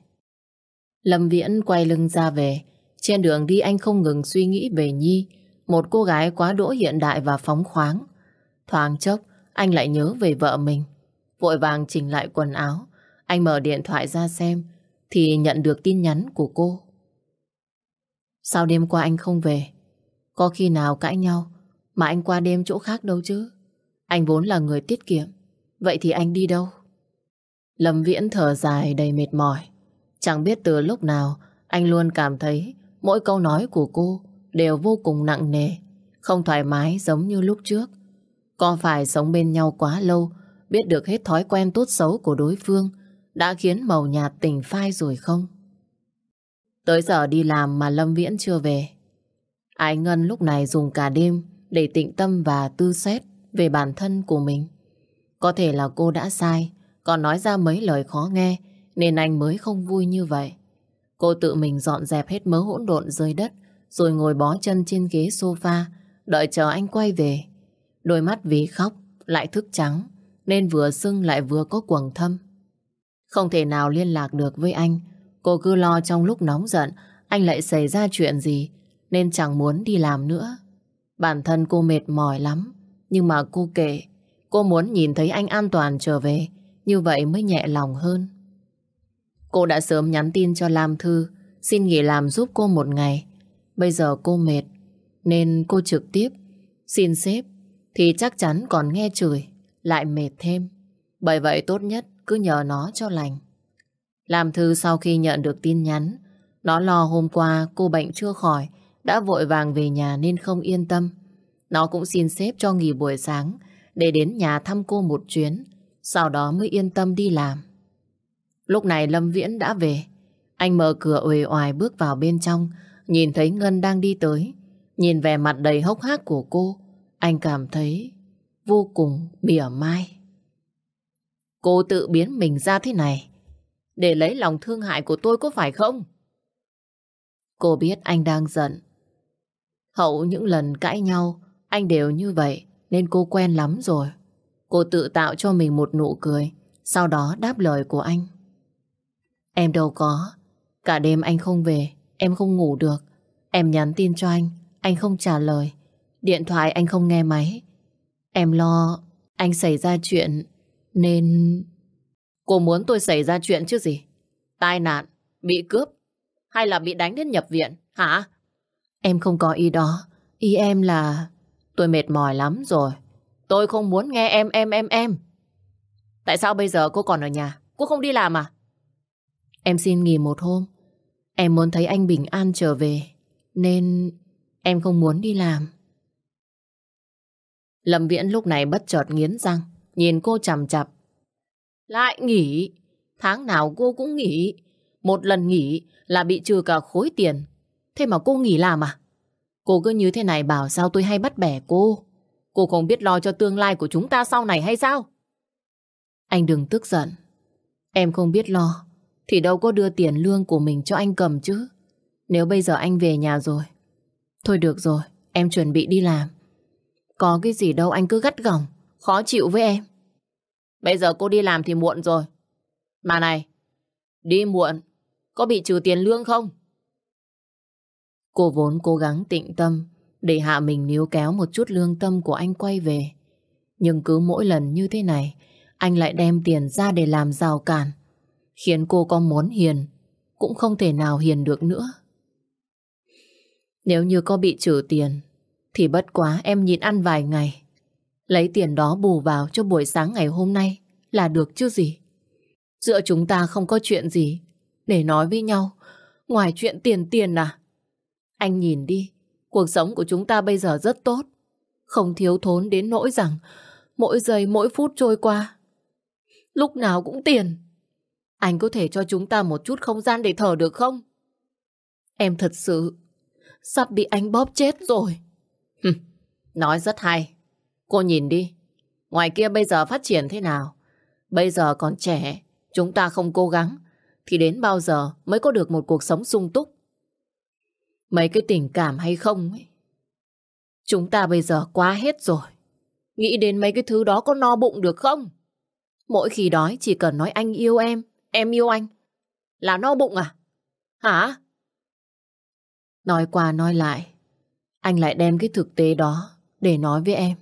Lâm Viễn quay lưng ra về. Trên đường đi anh không ngừng suy nghĩ về Nhi, một cô gái quá đỗ hiện đại và phóng khoáng. Thoáng chốc, anh lại nhớ về vợ mình. Vội vàng chỉnh lại quần áo, anh mở điện thoại ra xem, thì nhận được tin nhắn của cô. Sao đêm qua anh không về? Có khi nào cãi nhau mà anh qua đêm chỗ khác đâu chứ? Anh vốn là người tiết kiệm. Vậy thì anh đi đâu? Lâm Viễn thở dài đầy mệt mỏi. Chẳng biết từ lúc nào anh luôn cảm thấy mỗi câu nói của cô đều vô cùng nặng nề, không thoải mái giống như lúc trước. Có phải sống bên nhau quá lâu, biết được hết thói quen tốt xấu của đối phương đã khiến màu nhạt tình phai rồi không? Tới giờ đi làm mà Lâm Viễn chưa về. Ái Ngân lúc này dùng cả đêm để tĩnh tâm và tư xét về bản thân của mình. Có thể là cô đã sai, còn nói ra mấy lời khó nghe, nên anh mới không vui như vậy. Cô tự mình dọn dẹp hết mớ hỗn độn dưới đất, rồi ngồi bó chân trên ghế sofa, đợi chờ anh quay về. Đôi mắt vì khóc, lại thức trắng, nên vừa sưng lại vừa có quầng thâm. Không thể nào liên lạc được với anh, cô cứ lo trong lúc nóng giận, anh lại xảy ra chuyện gì, nên chẳng muốn đi làm nữa. Bản thân cô mệt mỏi lắm, nhưng mà cô kể, cô muốn nhìn thấy anh an toàn trở về, như vậy mới nhẹ lòng hơn. Cô đã sớm nhắn tin cho Lam Thư, xin nghỉ làm giúp cô một ngày. Bây giờ cô mệt, nên cô trực tiếp xin sếp, thì chắc chắn còn nghe chửi, lại mệt thêm. Bởi vậy tốt nhất cứ nhờ nó cho lành. Lam Thư sau khi nhận được tin nhắn, nó lo hôm qua cô bệnh chưa khỏi, đã vội vàng về nhà nên không yên tâm. Nó cũng xin sếp cho nghỉ buổi sáng để đến nhà thăm cô một chuyến, sau đó mới yên tâm đi làm. Lúc này Lâm Viễn đã về. Anh mở cửa uể oải bước vào bên trong, nhìn thấy Ngân đang đi tới. Nhìn vẻ mặt đầy hốc hác của cô, anh cảm thấy vô cùng mỉa mai. Cô tự biến mình ra thế này, để lấy lòng thương hại của tôi có phải không? Cô biết anh đang giận. Hậu những lần cãi nhau, anh đều như vậy, nên cô quen lắm rồi. Cô tự tạo cho mình một nụ cười, sau đó đáp lời của anh. Em đâu có. Cả đêm anh không về, em không ngủ được. Em nhắn tin cho anh, anh không trả lời. Điện thoại anh không nghe máy. Em lo anh xảy ra chuyện, nên... Cô muốn tôi xảy ra chuyện chứ gì? Tai nạn, bị cướp, hay là bị đánh đến nhập viện, hả? Em không có ý đó. Ý em là... Tôi mệt mỏi lắm rồi. Tôi không muốn nghe em, em, em, em. Tại sao bây giờ cô còn ở nhà? Cô không đi làm à? Em xin nghỉ một hôm. Em muốn thấy anh bình an trở về. Nên em không muốn đi làm. Lâm Viễn lúc này bất chợt nghiến răng. Nhìn cô chằm chặp. Lại nghỉ. Tháng nào cô cũng nghỉ. Một lần nghỉ là bị trừ cả khối tiền. Thế mà cô nghỉ làm à? Cô cứ như thế này bảo sao tôi hay bắt bẻ cô. Cô không biết lo cho tương lai của chúng ta sau này hay sao? Anh đừng tức giận. Em không biết lo thì đâu có đưa tiền lương của mình cho anh cầm chứ. Nếu bây giờ anh về nhà rồi. Thôi được rồi, em chuẩn bị đi làm. Có cái gì đâu anh cứ gắt gỏng, khó chịu với em. Bây giờ cô đi làm thì muộn rồi. Mà này, đi muộn, có bị trừ tiền lương không? Cô vốn cố gắng tịnh tâm để hạ mình níu kéo một chút lương tâm của anh quay về. Nhưng cứ mỗi lần như thế này, anh lại đem tiền ra để làm rào cản, khiến cô có muốn hiền, cũng không thể nào hiền được nữa. Nếu như có bị trừ tiền, thì bất quá em nhịn ăn vài ngày. Lấy tiền đó bù vào cho buổi sáng ngày hôm nay là được chứ gì. Giữa chúng ta không có chuyện gì để nói với nhau, ngoài chuyện tiền tiền à. Anh nhìn đi, cuộc sống của chúng ta bây giờ rất tốt, không thiếu thốn đến nỗi rằng mỗi giây mỗi phút trôi qua, lúc nào cũng tiền. Anh có thể cho chúng ta một chút không gian để thở được không? Em thật sự sắp bị anh bóp chết rồi. nói rất hay. Cô nhìn đi, ngoài kia bây giờ phát triển thế nào? Bây giờ còn trẻ, chúng ta không cố gắng, thì đến bao giờ mới có được một cuộc sống sung túc? Mấy cái tình cảm hay không ấy, chúng ta bây giờ quá hết rồi. Nghĩ đến mấy cái thứ đó có no bụng được không? Mỗi khi đói chỉ cần nói anh yêu em, em yêu anh. Là no bụng à? Hả? Nói qua nói lại, anh lại đem cái thực tế đó để nói với em.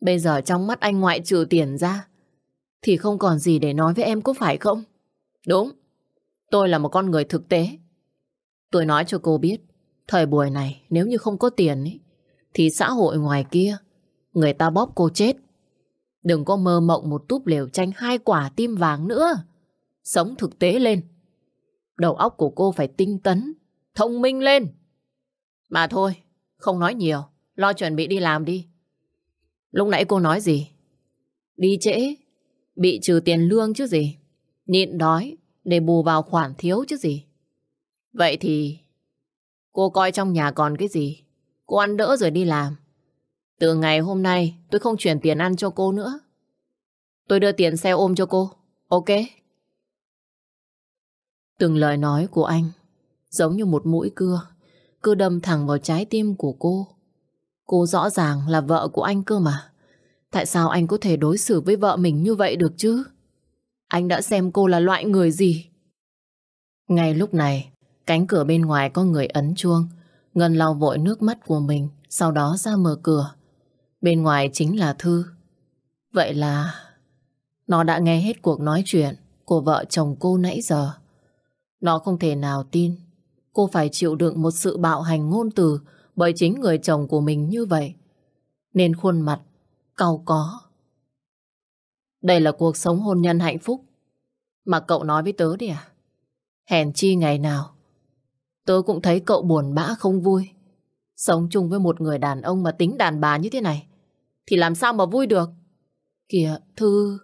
Bây giờ trong mắt anh ngoại trừ tiền ra, thì không còn gì để nói với em có phải không? Đúng, tôi là một con người thực tế. Tôi nói cho cô biết, thời buổi này nếu như không có tiền ấy, thì xã hội ngoài kia, người ta bóp cô chết. Đừng có mơ mộng một túp lều tranh hai quả tim vàng nữa. Sống thực tế lên. Đầu óc của cô phải tinh tấn, thông minh lên. Mà thôi, không nói nhiều, lo chuẩn bị đi làm đi. Lúc nãy cô nói gì? Đi trễ, bị trừ tiền lương chứ gì. Nhịn đói để bù vào khoản thiếu chứ gì. Vậy thì cô coi trong nhà còn cái gì? Cô ăn đỡ rồi đi làm. Từ ngày hôm nay tôi không chuyển tiền ăn cho cô nữa. Tôi đưa tiền xe ôm cho cô. Ok. Từng lời nói của anh giống như một mũi cưa, cứ đâm thẳng vào trái tim của cô. Cô rõ ràng là vợ của anh cơ mà. Tại sao anh có thể đối xử với vợ mình như vậy được chứ? Anh đã xem cô là loại người gì? Ngay lúc này, cánh cửa bên ngoài có người ấn chuông. Ngân lau vội nước mắt của mình, sau đó ra mở cửa. Bên ngoài chính là Thư. Vậy là... Nó đã nghe hết cuộc nói chuyện của vợ chồng cô nãy giờ. Nó không thể nào tin cô phải chịu đựng một sự bạo hành ngôn từ bởi chính người chồng của mình như vậy. Nên khuôn mặt cau có. Đây là cuộc sống hôn nhân hạnh phúc mà cậu nói với tớ đi à? Hèn chi ngày nào tớ cũng thấy cậu buồn bã không vui. Sống chung với một người đàn ông mà tính đàn bà như thế này thì làm sao mà vui được? Kìa, Thư...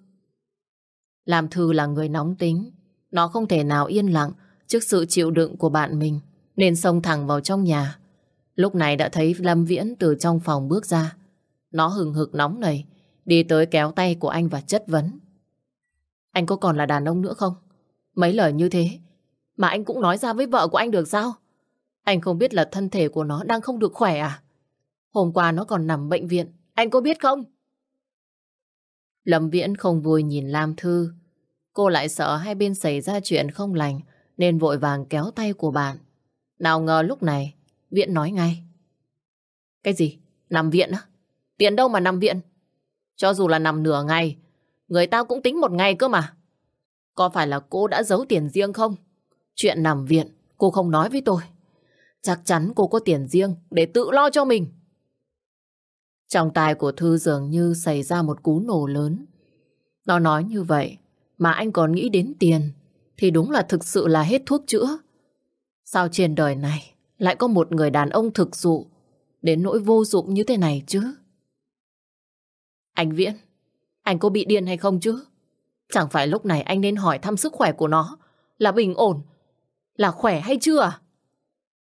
Làm Thư là người nóng tính. Nó không thể nào yên lặng trước sự chịu đựng của bạn mình nên xông thẳng vào trong nhà. Lúc này đã thấy Lâm Viễn từ trong phòng bước ra. Nó hừng hực nóng nảy đi tới kéo tay của anh và chất vấn. Anh có còn là đàn ông nữa không? Mấy lời như thế mà anh cũng nói ra với vợ của anh được sao? Anh không biết là thân thể của nó đang không được khỏe à? Hôm qua nó còn nằm bệnh viện, anh có biết không? Lâm Viễn không vui nhìn Lam Thư. Cô lại sợ hai bên xảy ra chuyện không lành nên vội vàng kéo tay của bạn. Nào ngờ lúc này, viện nói ngay. Cái gì? Nằm viện á? Tiền đâu mà nằm viện? Cho dù là nằm nửa ngày, người ta cũng tính một ngày cơ mà. Có phải là cô đã giấu tiền riêng không? Chuyện nằm viện, cô không nói với tôi. Chắc chắn cô có tiền riêng để tự lo cho mình. Trong tai của Thư dường như xảy ra một cú nổ lớn. Nó nói như vậy, mà anh còn nghĩ đến tiền, thì đúng là thực sự là hết thuốc chữa. Sao trên đời này lại có một người đàn ông thực dụng đến nỗi vô dụng như thế này chứ? Anh Viễn, anh có bị điên hay không chứ? Chẳng phải lúc này anh nên hỏi thăm sức khỏe của nó là bình ổn, là khỏe hay chưa à?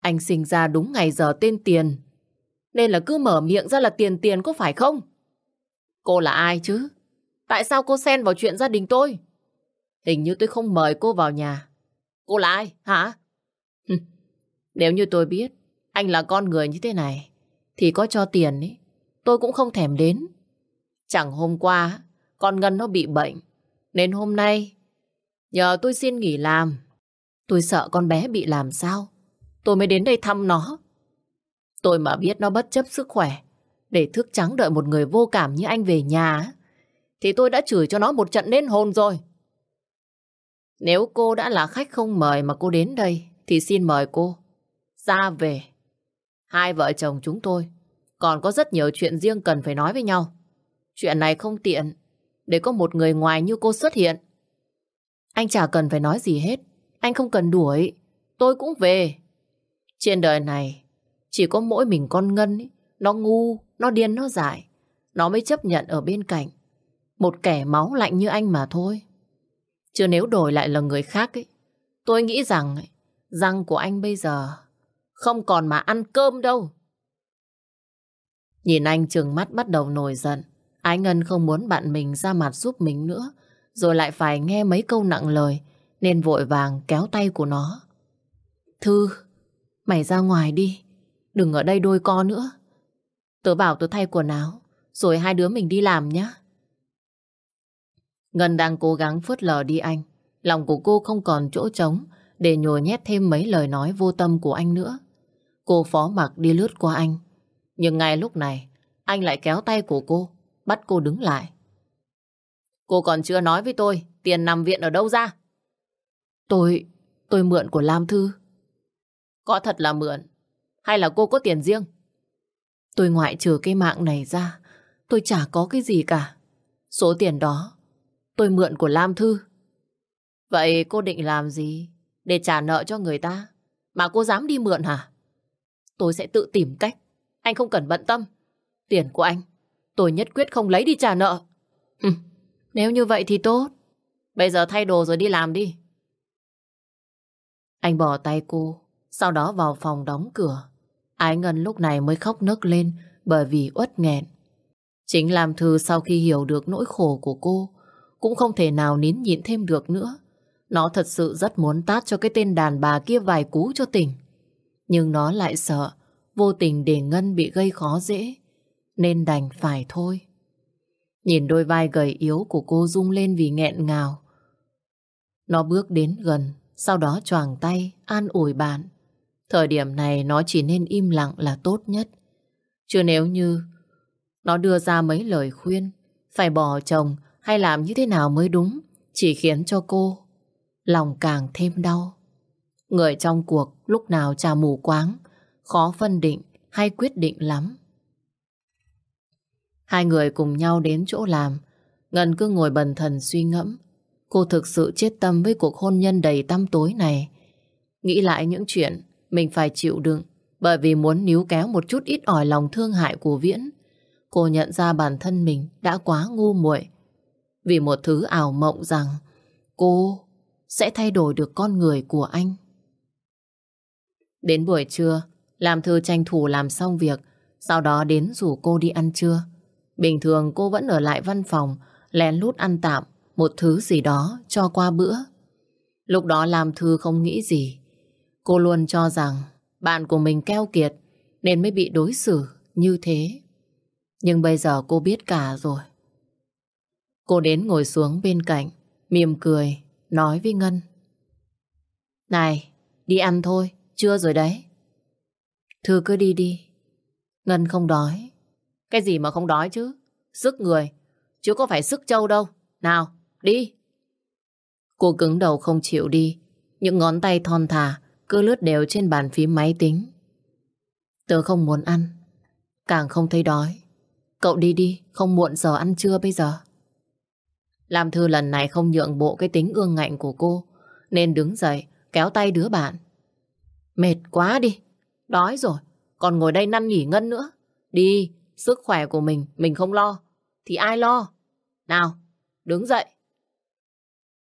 Anh sinh ra đúng ngày giờ tên Tiền, nên là cứ mở miệng ra là tiền tiền có phải không? Cô là ai chứ? Tại sao cô xen vào chuyện gia đình tôi? Hình như tôi không mời cô vào nhà. Cô là ai, hả? Nếu như tôi biết anh là con người như thế này, thì có cho tiền ấy, tôi cũng không thèm đến. Chẳng hôm qua, con Ngân nó bị bệnh, nên hôm nay nhờ tôi xin nghỉ làm. Tôi sợ con bé bị làm sao, tôi mới đến đây thăm nó. Tôi mà biết nó bất chấp sức khỏe để thức trắng đợi một người vô cảm như anh về nhà thì tôi đã chửi cho nó một trận đến hồn rồi. Nếu cô đã là khách không mời mà cô đến đây thì xin mời cô ra về. Hai vợ chồng chúng tôi còn có rất nhiều chuyện riêng cần phải nói với nhau. Chuyện này không tiện để có một người ngoài như cô xuất hiện. Anh chả cần phải nói gì hết. Anh không cần đuổi. Tôi cũng về. Trên đời này chỉ có mỗi mình con Ngân ấy, nó ngu, nó điên, nó dại. Nó mới chấp nhận ở bên cạnh. Một kẻ máu lạnh như anh mà thôi. Chứ nếu đổi lại là người khác ấy, tôi nghĩ rằng răng của anh bây giờ không còn mà ăn cơm đâu. Nhìn anh trừng mắt bắt đầu nổi giận. Ái Ngân không muốn bạn mình ra mặt giúp mình nữa, rồi lại phải nghe mấy câu nặng lời, nên vội vàng kéo tay của nó. Thư, mày ra ngoài đi, đừng ở đây đôi co nữa. Tớ bảo tớ thay quần áo, rồi hai đứa mình đi làm nhé. Ngân đang cố gắng phớt lờ đi anh. Lòng của cô không còn chỗ trống để nhồi nhét thêm mấy lời nói vô tâm của anh nữa. Cô phó mặc đi lướt qua anh. Nhưng ngay lúc này, anh lại kéo tay của cô, bắt cô đứng lại. Cô còn chưa nói với tôi tiền nằm viện ở đâu ra? Tôi, tôi mượn của Lam Thư. Có thật là mượn? Hay là cô có tiền riêng? Tôi ngoại trừ cái mạng này ra, tôi chả có cái gì cả. Số tiền đó, tôi mượn của Lam Thư. Vậy cô định làm gì để trả nợ cho người ta? Mà cô dám đi mượn hả? Tôi sẽ tự tìm cách. Anh không cần bận tâm. Tiền của anh, tôi nhất quyết không lấy đi trả nợ. Ừ, Nếu như vậy thì tốt. Bây giờ thay đồ rồi đi làm đi. Anh bỏ tay cô, sau đó vào phòng đóng cửa. Ái Ngân lúc này mới khóc nức lên bởi vì uất nghẹn. Chính Lam Thư sau khi hiểu được nỗi khổ của cô, cũng không thể nào nín nhịn thêm được nữa. Nó thật sự rất muốn tát cho cái tên đàn bà kia vài cú cho tỉnh. Nhưng nó lại sợ, vô tình để Ngân bị gây khó dễ, nên đành phải thôi. Nhìn đôi vai gầy yếu của cô rung lên vì nghẹn ngào. Nó bước đến gần, sau đó choàng tay, an ủi bạn. Thời điểm này nó chỉ nên im lặng là tốt nhất. Chứ nếu như nó đưa ra mấy lời khuyên, phải bỏ chồng hay làm như thế nào mới đúng, chỉ khiến cho cô lòng càng thêm đau. Người trong cuộc lúc nào trà mù quáng, khó phân định hay quyết định lắm. Hai người cùng nhau đến chỗ làm. Ngân cứ ngồi bần thần suy ngẫm. Cô thực sự chết tâm với cuộc hôn nhân đầy tăm tối này. Nghĩ lại những chuyện mình phải chịu đựng bởi vì muốn níu kéo một chút ít ỏi lòng thương hại của Viễn. Cô nhận ra bản thân mình đã quá ngu muội vì một thứ ảo mộng rằng cô sẽ thay đổi được con người của anh. Đến buổi trưa, làm thư tranh thủ làm xong việc, sau đó đến rủ cô đi ăn trưa. Bình thường cô vẫn ở lại văn phòng, lén lút ăn tạm một thứ gì đó cho qua bữa. Lúc đó làm thư không nghĩ gì. Cô luôn cho rằng bạn của mình keo kiệt nên mới bị đối xử như thế. Nhưng bây giờ cô biết cả rồi. Cô đến ngồi xuống bên cạnh, mỉm cười, nói với Ngân. Này, đi ăn thôi, trưa rồi đấy. Thư cứ đi đi. Ngân không đói. Cái gì mà không đói chứ? Sức người, chứ có phải sức trâu đâu. Nào, đi. Cô cứng đầu không chịu đi. Những ngón tay thon thả cứ lướt đều trên bàn phím máy tính. Tớ không muốn ăn. Càng không thấy đói. Cậu đi đi, không muộn giờ ăn trưa bây giờ. Làm thư lần này không nhượng bộ cái tính ương ngạnh của cô, nên đứng dậy, kéo tay đứa bạn. Mệt quá đi, đói rồi, còn ngồi đây năn nhỉ ngân nữa. Đi, sức khỏe của mình, mình không lo, thì ai lo? Nào, đứng dậy.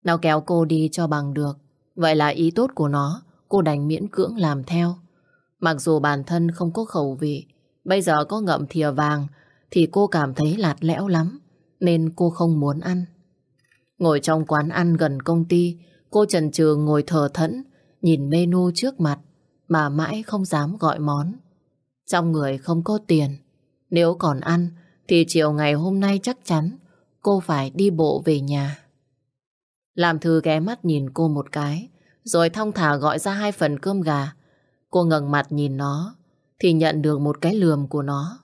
Nào kéo cô đi cho bằng được, vậy là ý tốt của nó, cô đành miễn cưỡng làm theo. Mặc dù bản thân không có khẩu vị, bây giờ có ngậm thìa vàng, thì cô cảm thấy lạt lẽo lắm, nên cô không muốn ăn. Ngồi trong quán ăn gần công ty, cô trần trừ ngồi thờ thẫn, nhìn menu trước mặt, mà mãi không dám gọi món. Trong người không có tiền, nếu còn ăn thì chiều ngày hôm nay chắc chắn cô phải đi bộ về nhà. Làm thư ghé mắt nhìn cô một cái, rồi thong thả gọi ra hai phần cơm gà. Cô ngẩng mặt nhìn nó, thì nhận được một cái lườm của nó.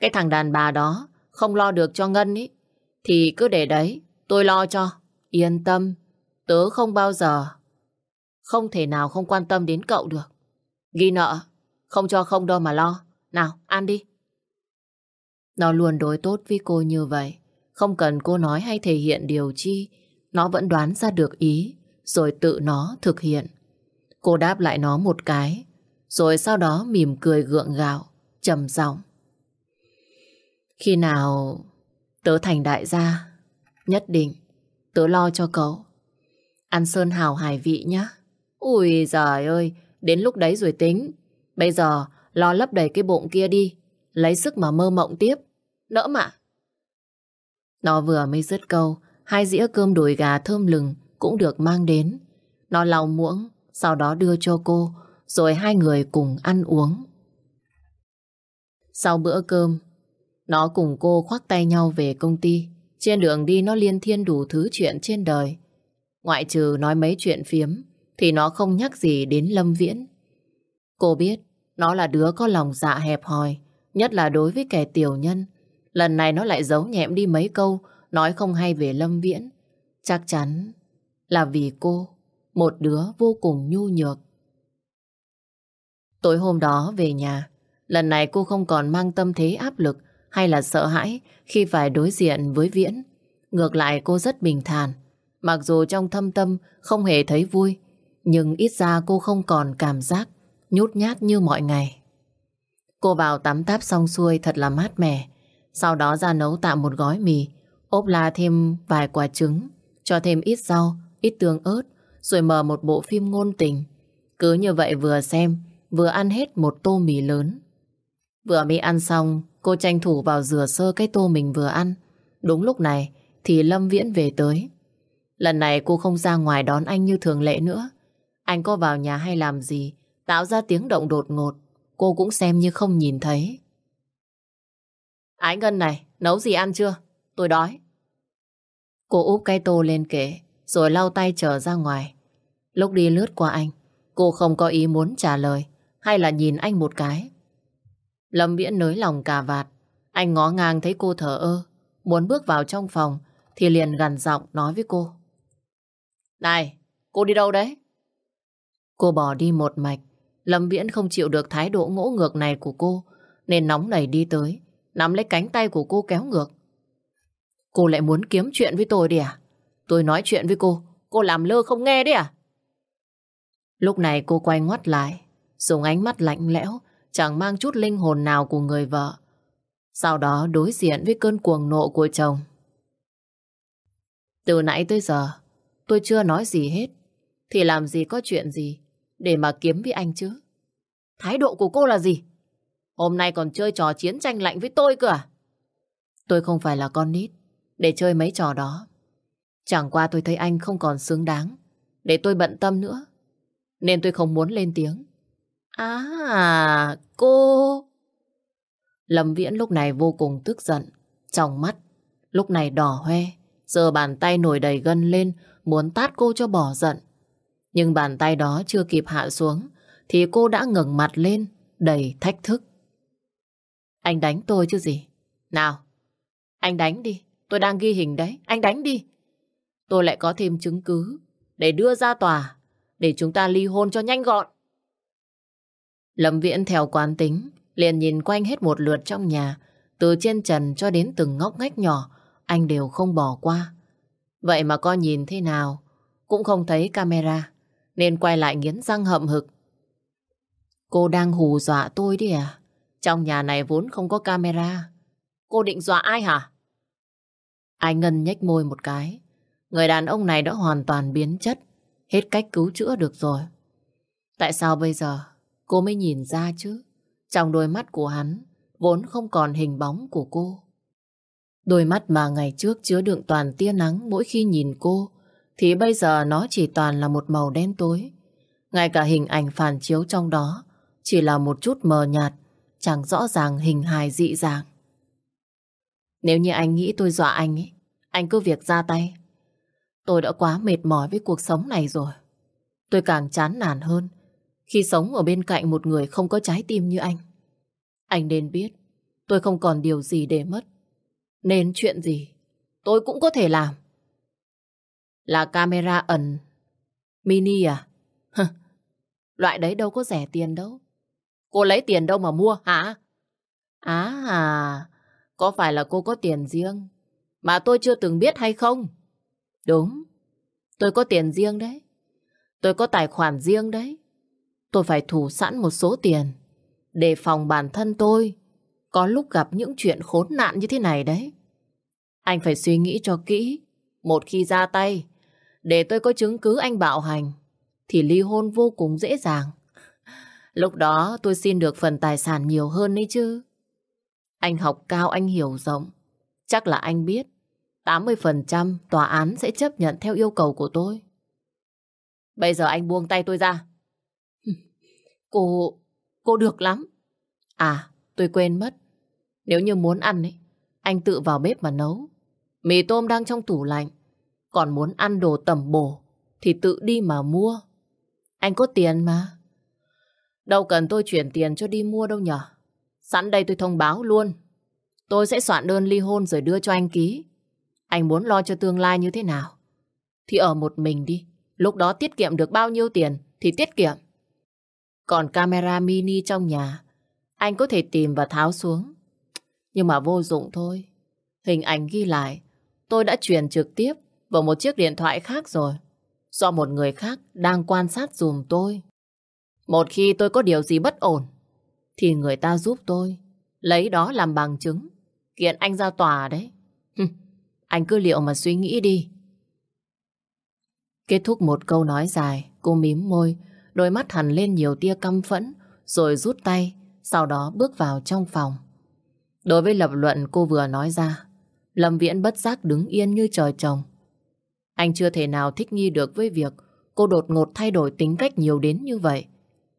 cái thằng đàn bà đó không lo được cho Ngân ý, thì cứ để đấy, tôi lo cho. Yên tâm, tớ không bao giờ, không thể nào không quan tâm đến cậu được. Ghi nợ, không cho không đâu mà lo. Nào, ăn đi. Nó luôn đối tốt với cô như vậy. Không cần cô nói hay thể hiện điều chi, nó vẫn đoán ra được ý, rồi tự nó thực hiện. Cô đáp lại nó một cái, rồi sau đó mỉm cười gượng gạo, trầm giọng. Khi nào tớ thành đại gia, nhất định tớ lo cho cậu. Ăn sơn hào hải vị nhá. Ui giời ơi, đến lúc đấy rồi tính. Bây giờ lo lấp đầy cái bụng kia đi, lấy sức mà mơ mộng tiếp. Nỡ mà. Nó vừa mới dứt câu, hai dĩa cơm đùi gà thơm lừng cũng được mang đến. Nó lau muỗng, sau đó đưa cho cô, rồi hai người cùng ăn uống. Sau bữa cơm, nó cùng cô khoác tay nhau về công ty. Trên đường đi nó liên thiên đủ thứ chuyện trên đời. Ngoại trừ nói mấy chuyện phiếm, thì nó không nhắc gì đến Lâm Viễn. Cô biết, nó là đứa có lòng dạ hẹp hòi, nhất là đối với kẻ tiểu nhân. Lần này nó lại giấu nhẹm đi mấy câu, nói không hay về Lâm Viễn. Chắc chắn là vì cô, một đứa vô cùng nhu nhược. Tối hôm đó về nhà, lần này cô không còn mang tâm thế áp lực hay là sợ hãi khi phải đối diện với Viễn. Ngược lại cô rất bình thản, mặc dù trong thâm tâm không hề thấy vui, nhưng ít ra cô không còn cảm giác nhút nhát như mọi ngày. Cô vào tắm táp xong xuôi thật là mát mẻ, sau đó ra nấu tạm một gói mì, ốp la thêm vài quả trứng, cho thêm ít rau, ít tương ớt, rồi mở một bộ phim ngôn tình. Cứ như vậy vừa xem, vừa ăn hết một tô mì lớn. Vừa mới ăn xong, cô tranh thủ vào rửa sơ cái tô mình vừa ăn. Đúng lúc này thì Lâm Viễn về tới. Lần này cô không ra ngoài đón anh như thường lệ nữa. Anh có vào nhà hay làm gì, tạo ra tiếng động đột ngột, cô cũng xem như không nhìn thấy. Ái Ngân này, nấu gì ăn chưa? Tôi đói. Cô úp cái tô lên kệ, rồi lau tay trở ra ngoài. Lúc đi lướt qua anh, cô không có ý muốn trả lời, hay là nhìn anh một cái. Lâm Viễn nới lòng cà vạt, anh ngó ngang thấy cô thở ơ, muốn bước vào trong phòng, thì liền gằn giọng nói với cô. Này, cô đi đâu đấy? Cô bỏ đi một mạch, Lâm Viễn không chịu được thái độ ngỗ ngược này của cô, nên nóng nảy đi tới, nắm lấy cánh tay của cô kéo ngược. Cô lại muốn kiếm chuyện với tôi đi à? Tôi nói chuyện với cô, cô làm lơ không nghe đấy à? Lúc này cô quay ngoắt lại, dùng ánh mắt lạnh lẽo, chẳng mang chút linh hồn nào của người vợ. Sau đó đối diện với cơn cuồng nộ của chồng. Từ nãy tới giờ, tôi chưa nói gì hết. Thì làm gì có chuyện gì để mà kiếm với anh chứ? Thái độ của cô là gì? Hôm nay còn chơi trò chiến tranh lạnh với tôi cơ à? Tôi không phải là con nít để chơi mấy trò đó. Chẳng qua tôi thấy anh không còn xứng đáng để tôi bận tâm nữa. Nên tôi không muốn lên tiếng. À, cô... Lâm Viễn lúc này vô cùng tức giận. Trong mắt, lúc này đỏ hoe. Giờ bàn tay nổi đầy gân lên, muốn tát cô cho bỏ giận. Nhưng bàn tay đó chưa kịp hạ xuống, thì cô đã ngẩng mặt lên, đầy thách thức. Anh đánh tôi chứ gì? Nào, anh đánh đi. Tôi đang ghi hình đấy. Anh đánh đi. Tôi lại có thêm chứng cứ để đưa ra tòa để chúng ta ly hôn cho nhanh gọn. Lâm Viễn theo quán tính, liền nhìn quanh hết một lượt trong nhà, từ trên trần cho đến từng ngóc ngách nhỏ, anh đều không bỏ qua. Vậy mà coi nhìn thế nào cũng không thấy camera, nên quay lại nghiến răng hậm hực. Cô đang hù dọa tôi đi à? Trong nhà này vốn không có camera. Cô định dọa ai hả? Anh Ngân nhếch môi một cái. Người đàn ông này đã hoàn toàn biến chất. Hết cách cứu chữa được rồi. Tại sao bây giờ cô mới nhìn ra chứ? Trong đôi mắt của hắn vốn không còn hình bóng của cô. Đôi mắt mà ngày trước chứa đựng toàn tia nắng mỗi khi nhìn cô thì bây giờ nó chỉ toàn là một màu đen tối. Ngay cả hình ảnh phản chiếu trong đó chỉ là một chút mờ nhạt chẳng rõ ràng hình hài dị dạng. Nếu như anh nghĩ tôi dọa anh ấy, anh cứ việc ra tay. Tôi đã quá mệt mỏi với cuộc sống này rồi. Tôi càng chán nản hơn khi sống ở bên cạnh một người không có trái tim như anh. Anh nên biết tôi không còn điều gì để mất. Nên chuyện gì tôi cũng có thể làm. Là camera ẩn mini à? Loại đấy đâu có rẻ tiền đâu. Cô lấy tiền đâu mà mua hả? À, à, có phải là cô có tiền riêng mà tôi chưa từng biết hay không? Đúng, tôi có tiền riêng đấy. Tôi có tài khoản riêng đấy. Tôi phải thủ sẵn một số tiền để phòng bản thân tôi có lúc gặp những chuyện khốn nạn như thế này đấy. Anh phải suy nghĩ cho kỹ. Một khi ra tay, để tôi có chứng cứ anh bạo hành, thì ly hôn vô cùng dễ dàng. Lúc đó tôi xin được phần tài sản nhiều hơn đấy chứ. Anh học cao, anh hiểu rộng. Chắc là anh biết 80% tòa án sẽ chấp nhận theo yêu cầu của tôi. Bây giờ anh buông tay tôi ra. Cô... cô được lắm. À, tôi quên mất. Nếu như muốn ăn ấy, anh tự vào bếp mà nấu. Mì tôm đang trong tủ lạnh. Còn muốn ăn đồ tầm bổ thì tự đi mà mua. Anh có tiền mà. Đâu cần tôi chuyển tiền cho đi mua đâu nhở. Sẵn đây tôi thông báo luôn. Tôi sẽ soạn đơn ly hôn rồi đưa cho anh ký. Anh muốn lo cho tương lai như thế nào? Thì ở một mình đi. Lúc đó tiết kiệm được bao nhiêu tiền thì tiết kiệm. Còn camera mini trong nhà, anh có thể tìm và tháo xuống. Nhưng mà vô dụng thôi. Hình ảnh ghi lại, tôi đã truyền trực tiếp vào một chiếc điện thoại khác rồi. Do một người khác đang quan sát dùm tôi. Một khi tôi có điều gì bất ổn, thì người ta giúp tôi lấy đó làm bằng chứng. Kiện anh ra tòa đấy. anh cứ liệu mà suy nghĩ đi. Kết thúc một câu nói dài, cô mím môi, đôi mắt hằn lên nhiều tia căm phẫn, rồi rút tay, sau đó bước vào trong phòng. Đối với lập luận cô vừa nói ra, Lâm Viễn bất giác đứng yên như trời trồng. Anh chưa thể nào thích nghi được với việc cô đột ngột thay đổi tính cách nhiều đến như vậy.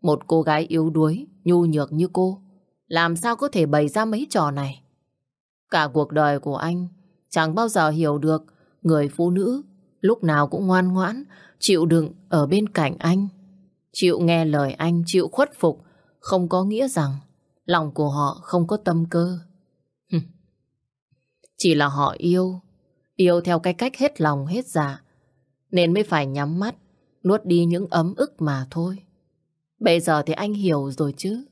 Một cô gái yếu đuối, nhu nhược như cô, làm sao có thể bày ra mấy trò này? Cả cuộc đời của anh chẳng bao giờ hiểu được người phụ nữ lúc nào cũng ngoan ngoãn, chịu đựng ở bên cạnh anh. Chịu nghe lời anh, chịu khuất phục, không có nghĩa rằng lòng của họ không có tâm cơ. Chỉ là họ yêu, yêu theo cái cách hết lòng hết dạ, nên mới phải nhắm mắt, nuốt đi những ấm ức mà thôi. Bây giờ thì anh hiểu rồi chứ.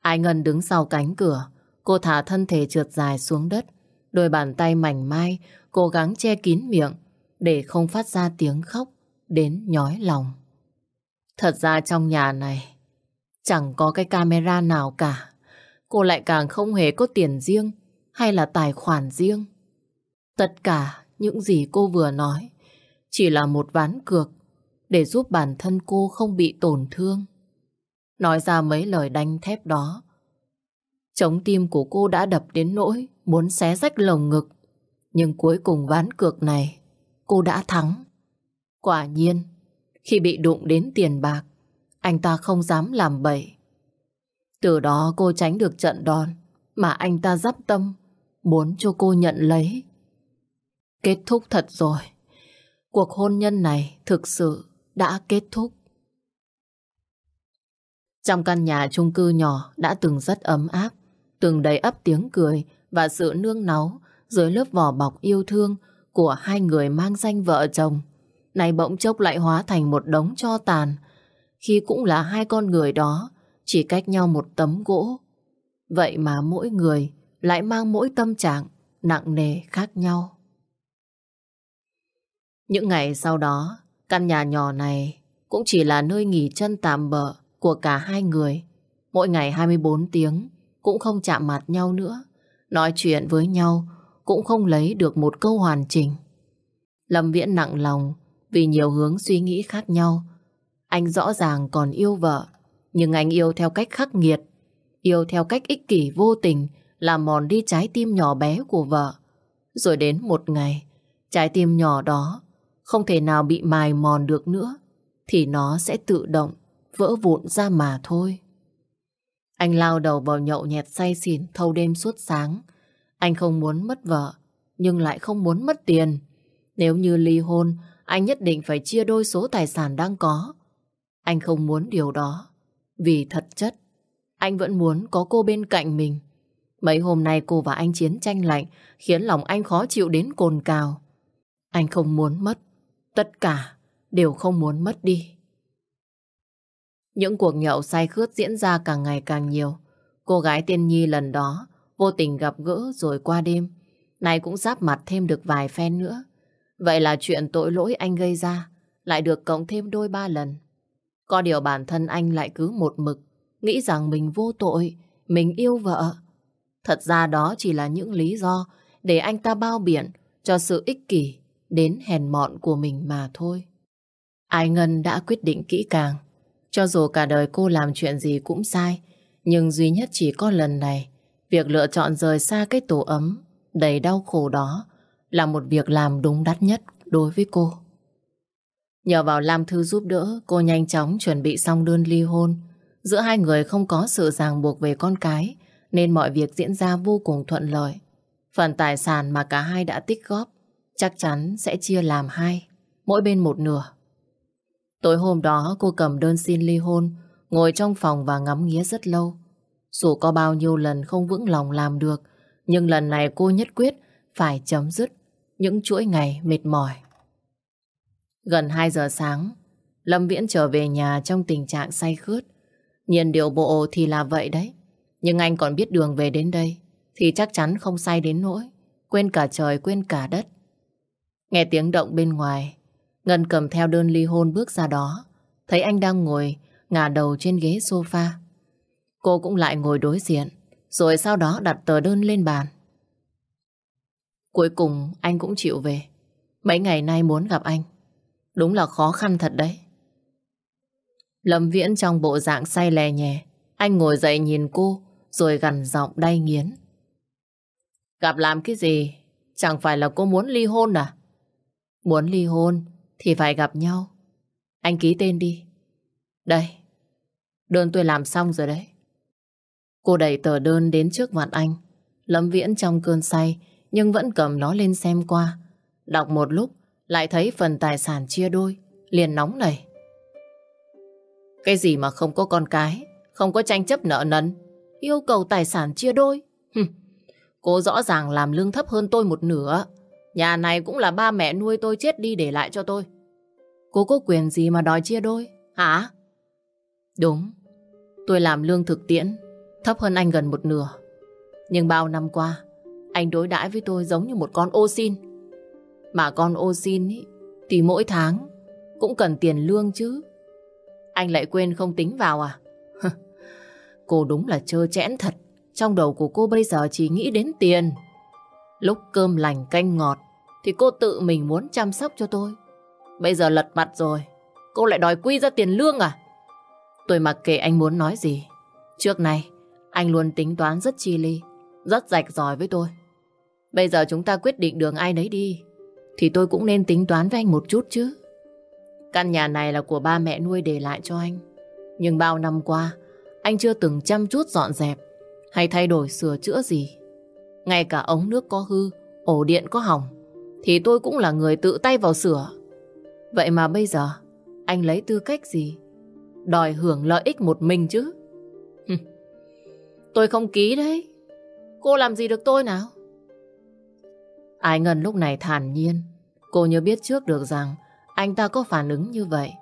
Ai Ngân đứng sau cánh cửa, cô thả thân thể trượt dài xuống đất, đôi bàn tay mảnh mai cố gắng che kín miệng để không phát ra tiếng khóc đến nhói lòng. Thật ra trong nhà này chẳng có cái camera nào cả. Cô lại càng không hề có tiền riêng hay là tài khoản riêng. Tất cả những gì cô vừa nói chỉ là một ván cược để giúp bản thân cô không bị tổn thương. Nói ra mấy lời đanh thép đó, chống tim của cô đã đập đến nỗi muốn xé rách lồng ngực. Nhưng cuối cùng ván cược này, cô đã thắng. Quả nhiên, khi bị đụng đến tiền bạc, anh ta không dám làm bậy. Từ đó cô tránh được trận đòn mà anh ta dắp tâm muốn cho cô nhận lấy. Kết thúc thật rồi. Cuộc hôn nhân này thực sự đã kết thúc. Trong căn nhà chung cư nhỏ đã từng rất ấm áp, từng đầy ấp tiếng cười và sự nương náu dưới lớp vỏ bọc yêu thương của hai người mang danh vợ chồng. Này bỗng chốc lại hóa thành một đống cho tàn, khi cũng là hai con người đó, chỉ cách nhau một tấm gỗ. Vậy mà mỗi người lại mang mỗi tâm trạng nặng nề khác nhau. Những ngày sau đó, căn nhà nhỏ này cũng chỉ là nơi nghỉ chân tạm bợ của cả hai người. Mỗi ngày 24 tiếng cũng không chạm mặt nhau nữa. Nói chuyện với nhau cũng không lấy được một câu hoàn chỉnh. Lâm Viễn nặng lòng vì nhiều hướng suy nghĩ khác nhau. Anh rõ ràng còn yêu vợ, nhưng anh yêu theo cách khắc nghiệt, yêu theo cách ích kỷ vô tình, làm mòn đi trái tim nhỏ bé của vợ. Rồi đến một ngày, trái tim nhỏ đó không thể nào bị mài mòn được nữa, thì nó sẽ tự động vỡ vụn ra mà thôi. Anh lao đầu vào nhậu nhẹt say xỉn thâu đêm suốt sáng. Anh không muốn mất vợ, nhưng lại không muốn mất tiền. Nếu như ly hôn, anh nhất định phải chia đôi số tài sản đang có. Anh không muốn điều đó. Vì thật chất, anh vẫn muốn có cô bên cạnh mình. Mấy hôm nay cô và anh chiến tranh lạnh khiến lòng anh khó chịu đến cồn cào. Anh không muốn mất. Tất cả đều không muốn mất đi. Những cuộc nhậu say khướt diễn ra càng ngày càng nhiều. Cô gái tiên nhi lần đó vô tình gặp gỡ rồi qua đêm. Này cũng giáp mặt thêm được vài phen nữa. Vậy là chuyện tội lỗi anh gây ra lại được cộng thêm đôi ba lần. Có điều bản thân anh lại cứ một mực nghĩ rằng mình vô tội, mình yêu vợ. Thật ra đó chỉ là những lý do để anh ta bao biện cho sự ích kỷ đến hèn mọn của mình mà thôi. Ai Ngân đã quyết định kỹ càng. Cho dù cả đời cô làm chuyện gì cũng sai, nhưng duy nhất chỉ có lần này, việc lựa chọn rời xa cái tổ ấm đầy đau khổ đó là một việc làm đúng đắn nhất đối với cô. Nhờ vào Lam Thư giúp đỡ, cô nhanh chóng chuẩn bị xong đơn ly hôn. Giữa hai người không có sự ràng buộc về con cái, nên mọi việc diễn ra vô cùng thuận lợi. Phần tài sản mà cả hai đã tích góp chắc chắn sẽ chia làm hai, mỗi bên một nửa. Tối hôm đó cô cầm đơn xin ly hôn, ngồi trong phòng và ngắm nghía rất lâu. Dù có bao nhiêu lần không vững lòng làm được, nhưng lần này cô nhất quyết phải chấm dứt những chuỗi ngày mệt mỏi. Gần 2 giờ sáng, Lâm Viễn trở về nhà trong tình trạng say khướt. Nhìn điều bộ thì là vậy đấy. Nhưng anh còn biết đường về đến đây, thì chắc chắn không say đến nỗi. Quên cả trời, quên cả đất. Nghe tiếng động bên ngoài, Ngân cầm theo đơn ly hôn bước ra đó. Thấy anh đang ngồi, ngả đầu trên ghế sofa. Cô cũng lại ngồi đối diện, rồi sau đó đặt tờ đơn lên bàn. Cuối cùng anh cũng chịu về. Mấy ngày nay muốn gặp anh. Đúng là khó khăn thật đấy. Lâm Viễn trong bộ dạng say lè nhẹ. Anh ngồi dậy nhìn cô, rồi gằn giọng đay nghiến. Gặp làm cái gì? Chẳng phải là cô muốn ly hôn à? Muốn ly hôn thì phải gặp nhau. Anh ký tên đi. Đây, đơn tôi làm xong rồi đấy. Cô đẩy tờ đơn đến trước mặt anh. Lâm Viễn trong cơn say nhưng vẫn cầm nó lên xem qua. Đọc một lúc lại thấy phần tài sản chia đôi, liền nóng nảy. Cái gì mà không có con cái, không có tranh chấp nợ nần, yêu cầu tài sản chia đôi. Hừm, cô rõ ràng làm lương thấp hơn tôi một nửa. Nhà này cũng là ba mẹ nuôi tôi chết đi để lại cho tôi. Cô có quyền gì mà đòi chia đôi, hả? Đúng, tôi làm lương thực tiễn, thấp hơn anh gần một nửa. Nhưng bao năm qua, anh đối đãi với tôi giống như một con ô xin. Mà con ô xin ý, thì mỗi tháng cũng cần tiền lương chứ. Anh lại quên không tính vào à? [LAUGHS] cô đúng là trơ chẽn thật. Trong đầu của cô bây giờ chỉ nghĩ đến tiền. Lúc cơm lành canh ngọt thì cô tự mình muốn chăm sóc cho tôi. Bây giờ lật mặt rồi, cô lại đòi quy ra tiền lương à? Tôi mặc kệ anh muốn nói gì. Trước này, anh luôn tính toán rất chi ly, rất rạch ròi với tôi. Bây giờ chúng ta quyết định đường ai nấy đi thì tôi cũng nên tính toán với anh một chút chứ. Căn nhà này là của ba mẹ nuôi để lại cho anh. Nhưng bao năm qua, anh chưa từng chăm chút dọn dẹp hay thay đổi sửa chữa gì. Ngay cả ống nước có hư, ổ điện có hỏng, thì tôi cũng là người tự tay vào sửa. Vậy mà bây giờ, anh lấy tư cách gì? Đòi hưởng lợi ích một mình chứ? tôi không ký đấy. Cô làm gì được tôi nào? Ai Ngân lúc này thản nhiên. Cô như biết trước được rằng anh ta có phản ứng như vậy.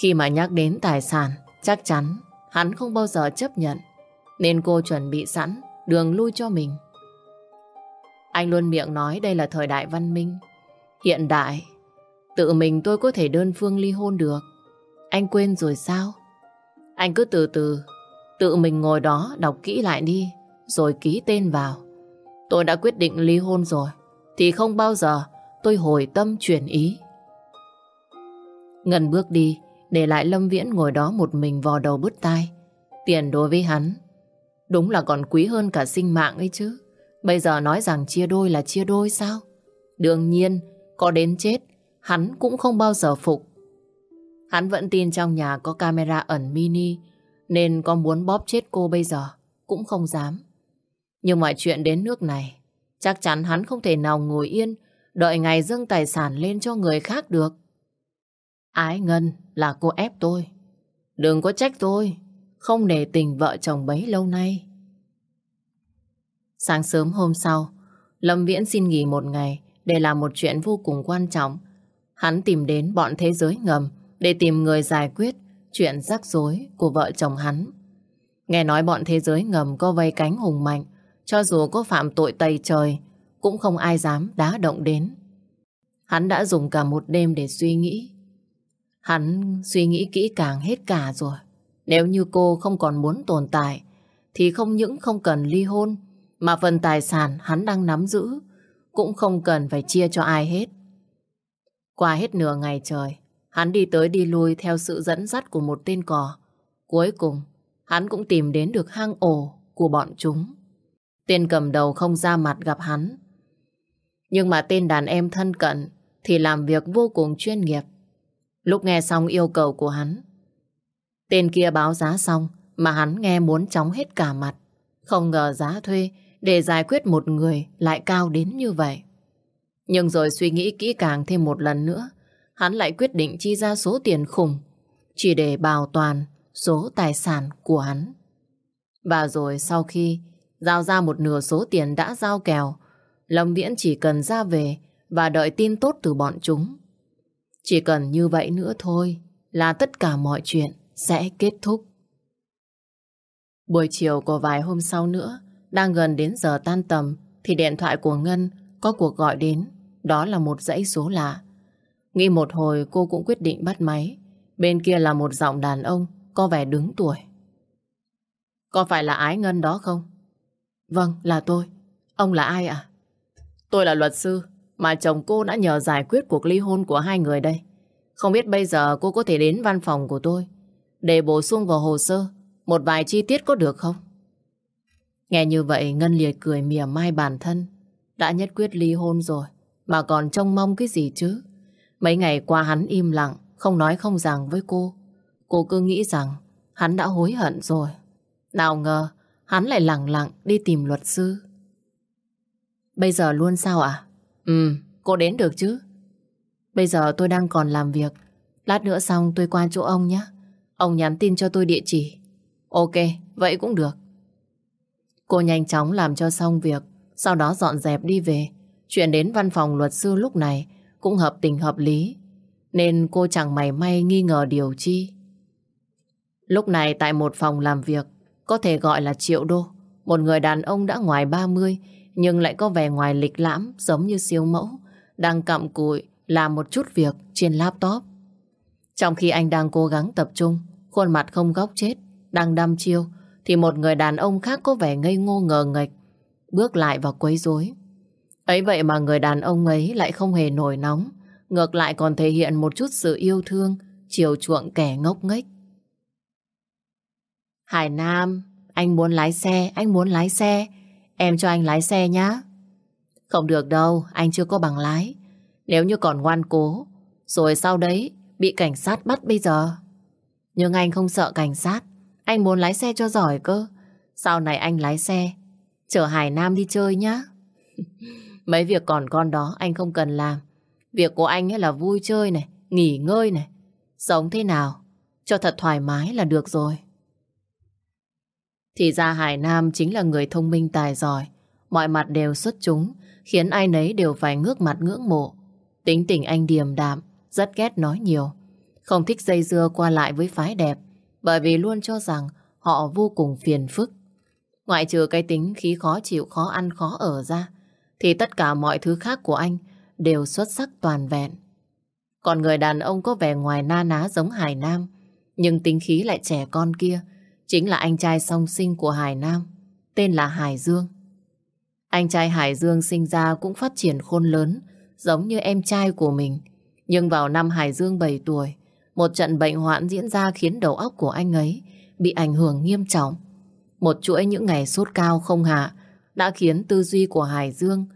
Khi mà nhắc đến tài sản, chắc chắn hắn không bao giờ chấp nhận. Nên cô chuẩn bị sẵn đường lui cho mình. Anh luôn miệng nói đây là thời đại văn minh. Hiện đại, tự mình tôi có thể đơn phương ly hôn được. Anh quên rồi sao? Anh cứ từ từ, tự mình ngồi đó đọc kỹ lại đi, rồi ký tên vào. Tôi đã quyết định ly hôn rồi thì không bao giờ tôi hồi tâm chuyển ý. Ngân bước đi, để lại Lâm Viễn ngồi đó một mình vò đầu bứt tai. Tiền đối với hắn, đúng là còn quý hơn cả sinh mạng ấy chứ. Bây giờ nói rằng chia đôi là chia đôi sao? Đương nhiên, có đến chết, hắn cũng không bao giờ phục. Hắn vẫn tin trong nhà có camera ẩn mini, nên có muốn bóp chết cô bây giờ, cũng không dám. Nhưng mọi chuyện đến nước này, Chắc chắn hắn không thể nào ngồi yên đợi ngày dâng tài sản lên cho người khác được. Ái Ngân là cô ép tôi. Đừng có trách tôi, không nể tình vợ chồng bấy lâu nay. Sáng sớm hôm sau, Lâm Viễn xin nghỉ một ngày để làm một chuyện vô cùng quan trọng. Hắn tìm đến bọn thế giới ngầm để tìm người giải quyết chuyện rắc rối của vợ chồng hắn. Nghe nói bọn thế giới ngầm có vây cánh hùng mạnh, cho dù có phạm tội tày trời, cũng không ai dám đá động đến. Hắn đã dùng cả một đêm để suy nghĩ. Hắn suy nghĩ kỹ càng hết cả rồi. Nếu như cô không còn muốn tồn tại, thì không những không cần ly hôn, mà phần tài sản hắn đang nắm giữ cũng không cần phải chia cho ai hết. Qua hết nửa ngày trời, hắn đi tới đi lui theo sự dẫn dắt của một tên cò. Cuối cùng, hắn cũng tìm đến được hang ổ của bọn chúng. Tên cầm đầu không ra mặt gặp hắn. Nhưng mà tên đàn em thân cận thì làm việc vô cùng chuyên nghiệp. Lúc nghe xong yêu cầu của hắn, tên kia báo giá xong mà hắn nghe muốn chóng hết cả mặt. Không ngờ giá thuê để giải quyết một người lại cao đến như vậy. Nhưng rồi suy nghĩ kỹ càng thêm một lần nữa, hắn lại quyết định chi ra số tiền khủng chỉ để bảo toàn số tài sản của hắn. Và rồi sau khi giao ra một nửa số tiền đã giao kèo, Lâm Viễn chỉ cần ra về và đợi tin tốt từ bọn chúng. Chỉ cần như vậy nữa thôi là tất cả mọi chuyện sẽ kết thúc. Buổi chiều của vài hôm sau nữa, đang gần đến giờ tan tầm thì điện thoại của Ngân có cuộc gọi đến. Đó là một dãy số lạ. Nghĩ một hồi cô cũng quyết định bắt máy. Bên kia là một giọng đàn ông có vẻ đứng tuổi. Có phải là ái Ngân đó không? Vâng, là tôi. Ông là ai ạ? Tôi là luật sư mà chồng cô đã nhờ giải quyết cuộc ly hôn của hai người đây. Không biết bây giờ cô có thể đến văn phòng của tôi để bổ sung vào hồ sơ một vài chi tiết có được không? Nghe như vậy Ngân liệt cười mỉa mai bản thân. Đã nhất quyết ly hôn rồi mà còn trông mong cái gì chứ? Mấy ngày qua hắn im lặng không nói không rằng với cô. Cô cứ nghĩ rằng hắn đã hối hận rồi. Nào ngờ hắn lại lặng lặng đi tìm luật sư. Bây giờ luôn sao ạ? Ừ, cô đến được chứ? Bây giờ tôi đang còn làm việc. Lát nữa xong tôi qua chỗ ông nhé. Ông nhắn tin cho tôi địa chỉ. Ok, vậy cũng được. Cô nhanh chóng làm cho xong việc, sau đó dọn dẹp đi về. Chuyện đến văn phòng luật sư lúc này cũng hợp tình hợp lý, nên cô chẳng mảy may nghi ngờ điều chi. Lúc này tại một phòng làm việc, có thể gọi là triệu đô, một người đàn ông đã ngoài 30 nhưng lại có vẻ ngoài lịch lãm giống như siêu mẫu, đang cặm cụi làm một chút việc trên laptop. Trong khi anh đang cố gắng tập trung, khuôn mặt không góc chết, đang đăm chiêu, thì một người đàn ông khác có vẻ ngây ngô ngờ nghệch, bước lại và quấy rối. Ấy vậy mà người đàn ông ấy lại không hề nổi nóng, ngược lại còn thể hiện một chút sự yêu thương, chiều chuộng kẻ ngốc nghếch. Hải Nam, anh muốn lái xe, anh muốn lái xe, em cho anh lái xe nhá. Không được đâu, anh chưa có bằng lái. Nếu như còn ngoan cố, rồi sau đấy bị cảnh sát bắt bây giờ. Nhưng anh không sợ cảnh sát, anh muốn lái xe cho giỏi cơ. Sau này anh lái xe, chở Hải Nam đi chơi nhá. [LAUGHS] Mấy việc còn con đó anh không cần làm. Việc của anh ấy là vui chơi này, nghỉ ngơi này. Sống thế nào, cho thật thoải mái là được rồi. Thì ra Hải Nam chính là người thông minh tài giỏi. Mọi mặt đều xuất chúng, khiến ai nấy đều phải ngước mặt ngưỡng mộ. Tính tình anh điềm đạm, rất ghét nói nhiều. Không thích dây dưa qua lại với phái đẹp, bởi vì luôn cho rằng họ vô cùng phiền phức. Ngoại trừ cái tính khí khó chịu, khó ăn, khó ở ra, thì tất cả mọi thứ khác của anh đều xuất sắc toàn vẹn. Còn người đàn ông có vẻ ngoài na ná giống Hải Nam, nhưng tính khí lại trẻ con kia, chính là anh trai song sinh của Hải Nam, tên là Hải Dương. Anh trai Hải Dương sinh ra cũng phát triển khôn lớn, giống như em trai của mình. Nhưng vào năm Hải Dương 7 tuổi, một trận bệnh hoạn diễn ra khiến đầu óc của anh ấy bị ảnh hưởng nghiêm trọng. Một chuỗi những ngày sốt cao không hạ đã khiến tư duy của Hải Dương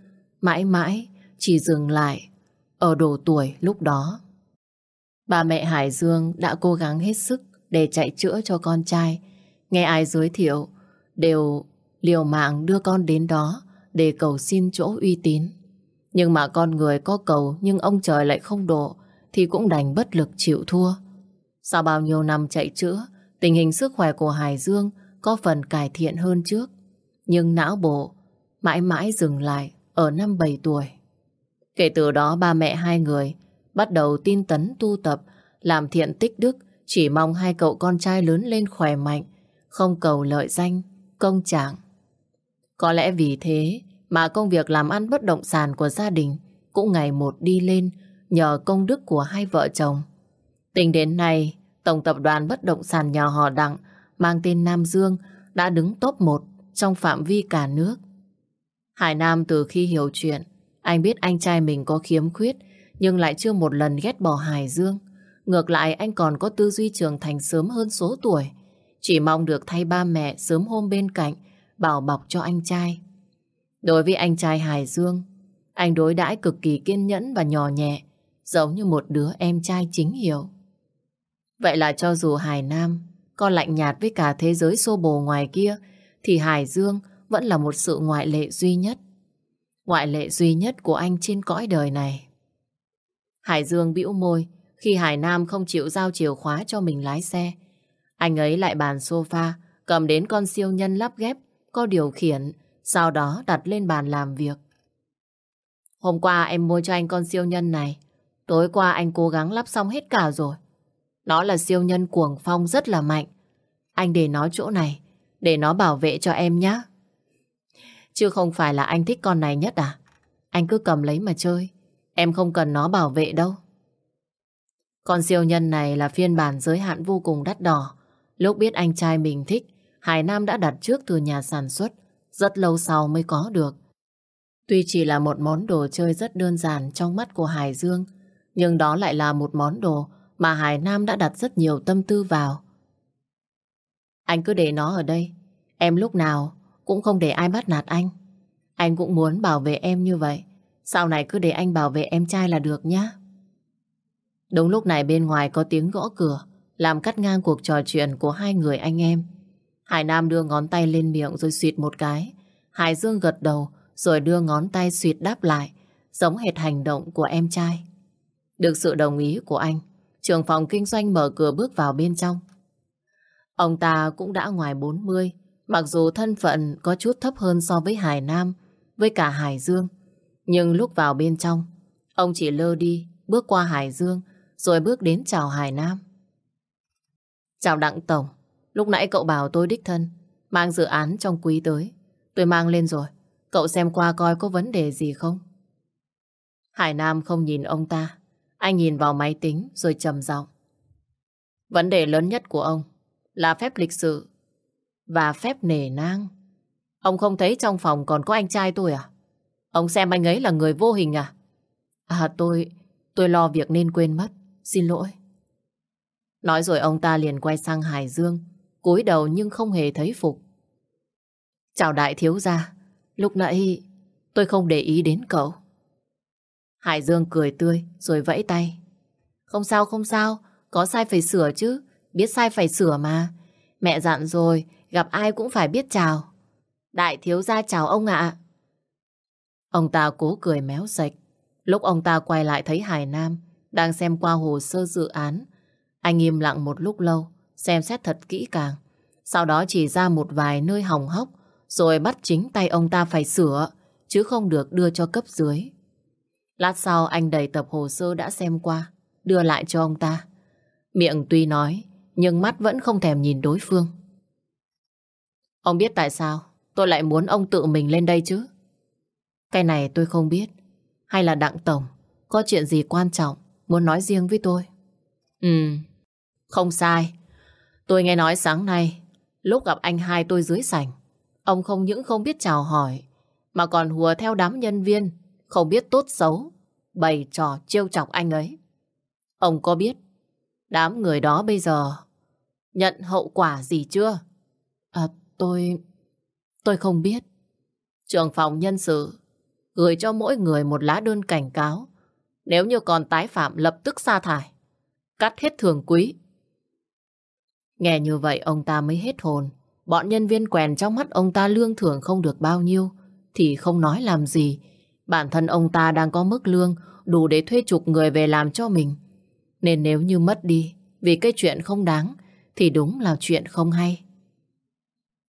mãi mãi chỉ dừng lại ở độ tuổi lúc đó. Bà mẹ Hải Dương đã cố gắng hết sức để chạy chữa cho con trai. Nghe ai giới thiệu đều liều mạng đưa con đến đó để cầu xin chỗ uy tín. Nhưng mà con người có cầu nhưng ông trời lại không độ thì cũng đành bất lực chịu thua. Sau bao nhiêu năm chạy chữa Tình hình sức khỏe của Hải Dương có phần cải thiện hơn trước. Nhưng não bộ mãi mãi dừng lại ở năm 7 tuổi. Kể từ đó ba mẹ hai người bắt đầu tin tấn tu tập, làm thiện tích đức, chỉ mong hai cậu con trai lớn lên khỏe mạnh, không cầu lợi danh, công trạng. Có lẽ vì thế mà công việc làm ăn bất động sản của gia đình cũng ngày một đi lên nhờ công đức của hai vợ chồng. Tính đến nay, Tổng tập đoàn bất động sản nhà họ Đặng mang tên Nam Dương đã đứng top 1 trong phạm vi cả nước. Hải Nam từ khi hiểu chuyện, anh biết anh trai mình có khiếm khuyết nhưng lại chưa một lần ghét bỏ Hải Dương. Ngược lại anh còn có tư duy trưởng thành sớm hơn số tuổi. Chỉ mong được thay ba mẹ sớm hôm bên cạnh, bảo bọc cho anh trai. Đối với anh trai Hải Dương, anh đối đãi cực kỳ kiên nhẫn và nhỏ nhẹ, giống như một đứa em trai chính hiểu. Vậy là cho dù Hải Nam có lạnh nhạt với cả thế giới xô bồ ngoài kia, thì Hải Dương vẫn là một sự ngoại lệ duy nhất. Ngoại lệ duy nhất của anh trên cõi đời này. Hải Dương bĩu môi khi Hải Nam không chịu giao chìa khóa cho mình lái xe. Anh ấy lại bàn sofa, cầm đến con siêu nhân lắp ghép, có điều khiển, sau đó đặt lên bàn làm việc. Hôm qua em mua cho anh con siêu nhân này. Tối qua anh cố gắng lắp xong hết cả rồi. Nó là siêu nhân cuồng phong rất là mạnh. Anh để nó chỗ này, để nó bảo vệ cho em nhé. Chứ không phải là anh thích con này nhất à? Anh cứ cầm lấy mà chơi. Em không cần nó bảo vệ đâu. Con siêu nhân này là phiên bản giới hạn vô cùng đắt đỏ. Lúc biết anh trai mình thích, Hải Nam đã đặt trước từ nhà sản xuất. Rất lâu sau mới có được. Tuy chỉ là một món đồ chơi rất đơn giản trong mắt của Hải Dương, nhưng đó lại là một món đồ mà Hải Nam đã đặt rất nhiều tâm tư vào. Anh cứ để nó ở đây. Em lúc nào cũng không để ai bắt nạt anh. Anh cũng muốn bảo vệ em như vậy. Sau này cứ để anh bảo vệ em trai là được nhá. Đúng lúc này bên ngoài có tiếng gõ cửa, làm cắt ngang cuộc trò chuyện của hai người anh em. Hải Nam đưa ngón tay lên miệng rồi suyệt một cái. Hải Dương gật đầu rồi đưa ngón tay suyệt đáp lại, giống hệt hành động của em trai. Được sự đồng ý của anh, trưởng phòng kinh doanh mở cửa bước vào bên trong. Ông ta cũng đã ngoài 40, mặc dù thân phận có chút thấp hơn so với Hải Nam, với cả Hải Dương. Nhưng lúc vào bên trong, ông chỉ lơ đi, bước qua Hải Dương, rồi bước đến chào Hải Nam. Chào Đặng Tổng, lúc nãy cậu bảo tôi đích thân, mang dự án trong quý tới. Tôi mang lên rồi, cậu xem qua coi có vấn đề gì không? Hải Nam không nhìn ông ta, anh nhìn vào máy tính rồi trầm giọng. Vấn đề lớn nhất của ông là phép lịch sự và phép nể nang. Ông không thấy trong phòng còn có anh trai tôi à? Ông xem anh ấy là người vô hình à? À tôi, tôi lo việc nên quên mất. Xin lỗi. Nói rồi ông ta liền quay sang Hải Dương, cúi đầu nhưng không hề thấy phục. Chào đại thiếu gia, lúc nãy tôi không để ý đến cậu. Hải Dương cười tươi rồi vẫy tay. Không sao không sao, có sai phải sửa chứ, biết sai phải sửa mà. Mẹ dặn rồi, gặp ai cũng phải biết chào. Đại thiếu gia chào ông ạ. Ông ta cố cười méo sạch. Lúc ông ta quay lại thấy Hải Nam đang xem qua hồ sơ dự án. Anh im lặng một lúc lâu, xem xét thật kỹ càng. Sau đó chỉ ra một vài nơi hỏng hóc, rồi bắt chính tay ông ta phải sửa, chứ không được đưa cho cấp dưới. Lát sau anh đẩy tập hồ sơ đã xem qua, đưa lại cho ông ta. Miệng tuy nói, nhưng mắt vẫn không thèm nhìn đối phương. Ông biết tại sao tôi lại muốn ông tự mình lên đây chứ? Cái này tôi không biết. Hay là Đặng Tổng có chuyện gì quan trọng muốn nói riêng với tôi? Ừ, không sai. Tôi nghe nói sáng nay lúc gặp anh hai tôi dưới sảnh ông không những không biết chào hỏi mà còn hùa theo đám nhân viên không biết tốt xấu bày trò trêu chọc anh ấy. Ông có biết đám người đó bây giờ nhận hậu quả gì chưa? À, tôi... tôi không biết. Trường phòng nhân sự gửi cho mỗi người một lá đơn cảnh cáo. Nếu như còn tái phạm lập tức sa thải. Cắt hết thường quý. Nghe như vậy ông ta mới hết hồn. Bọn nhân viên quèn trong mắt ông ta lương thưởng không được bao nhiêu thì không nói làm gì. Bản thân ông ta đang có mức lương đủ để thuê chục người về làm cho mình. Nên nếu như mất đi vì cái chuyện không đáng thì đúng là chuyện không hay.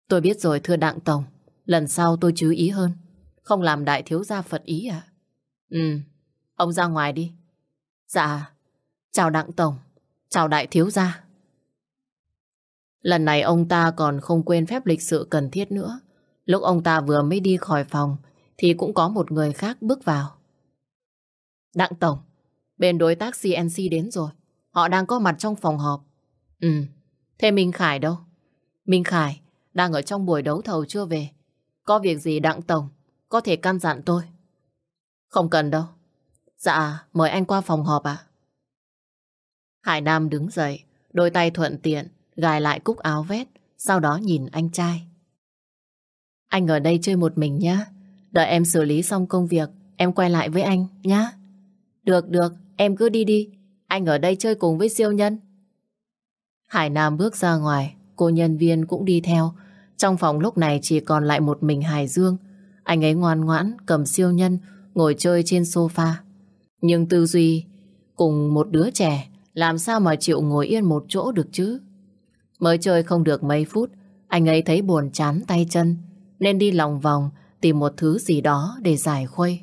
Tôi biết rồi thưa Đặng Tổng, lần sau tôi chú ý hơn, không làm đại thiếu gia Phật ý à? Ừ, ông ra ngoài đi. Dạ, chào Đặng Tổng, chào đại thiếu gia. Lần này ông ta còn không quên phép lịch sự cần thiết nữa. Lúc ông ta vừa mới đi khỏi phòng thì cũng có một người khác bước vào. Đặng Tổng, bên đối tác CNC đến rồi. Họ đang có mặt trong phòng họp. Ừ, thế Minh Khải đâu? Minh Khải đang ở trong buổi đấu thầu chưa về. Có việc gì Đặng Tổng có thể căn dặn tôi. Không cần đâu. Dạ, mời anh qua phòng họp ạ. Hải Nam đứng dậy, đôi tay thuận tiện, gài lại cúc áo vét, sau đó nhìn anh trai. Anh ở đây chơi một mình nhá. Đợi em xử lý xong công việc, em quay lại với anh nhá. Được, được, em cứ đi đi. Anh ở đây chơi cùng với siêu nhân. Hải Nam bước ra ngoài, cô nhân viên cũng đi theo. Trong phòng lúc này chỉ còn lại một mình Hải Dương. Anh ấy ngoan ngoãn cầm siêu nhân ngồi chơi trên sofa. Nhưng tư duy cùng một đứa trẻ làm sao mà chịu ngồi yên một chỗ được chứ? Mới chơi không được mấy phút, anh ấy thấy buồn chán tay chân nên đi lòng vòng tìm một thứ gì đó để giải khuây.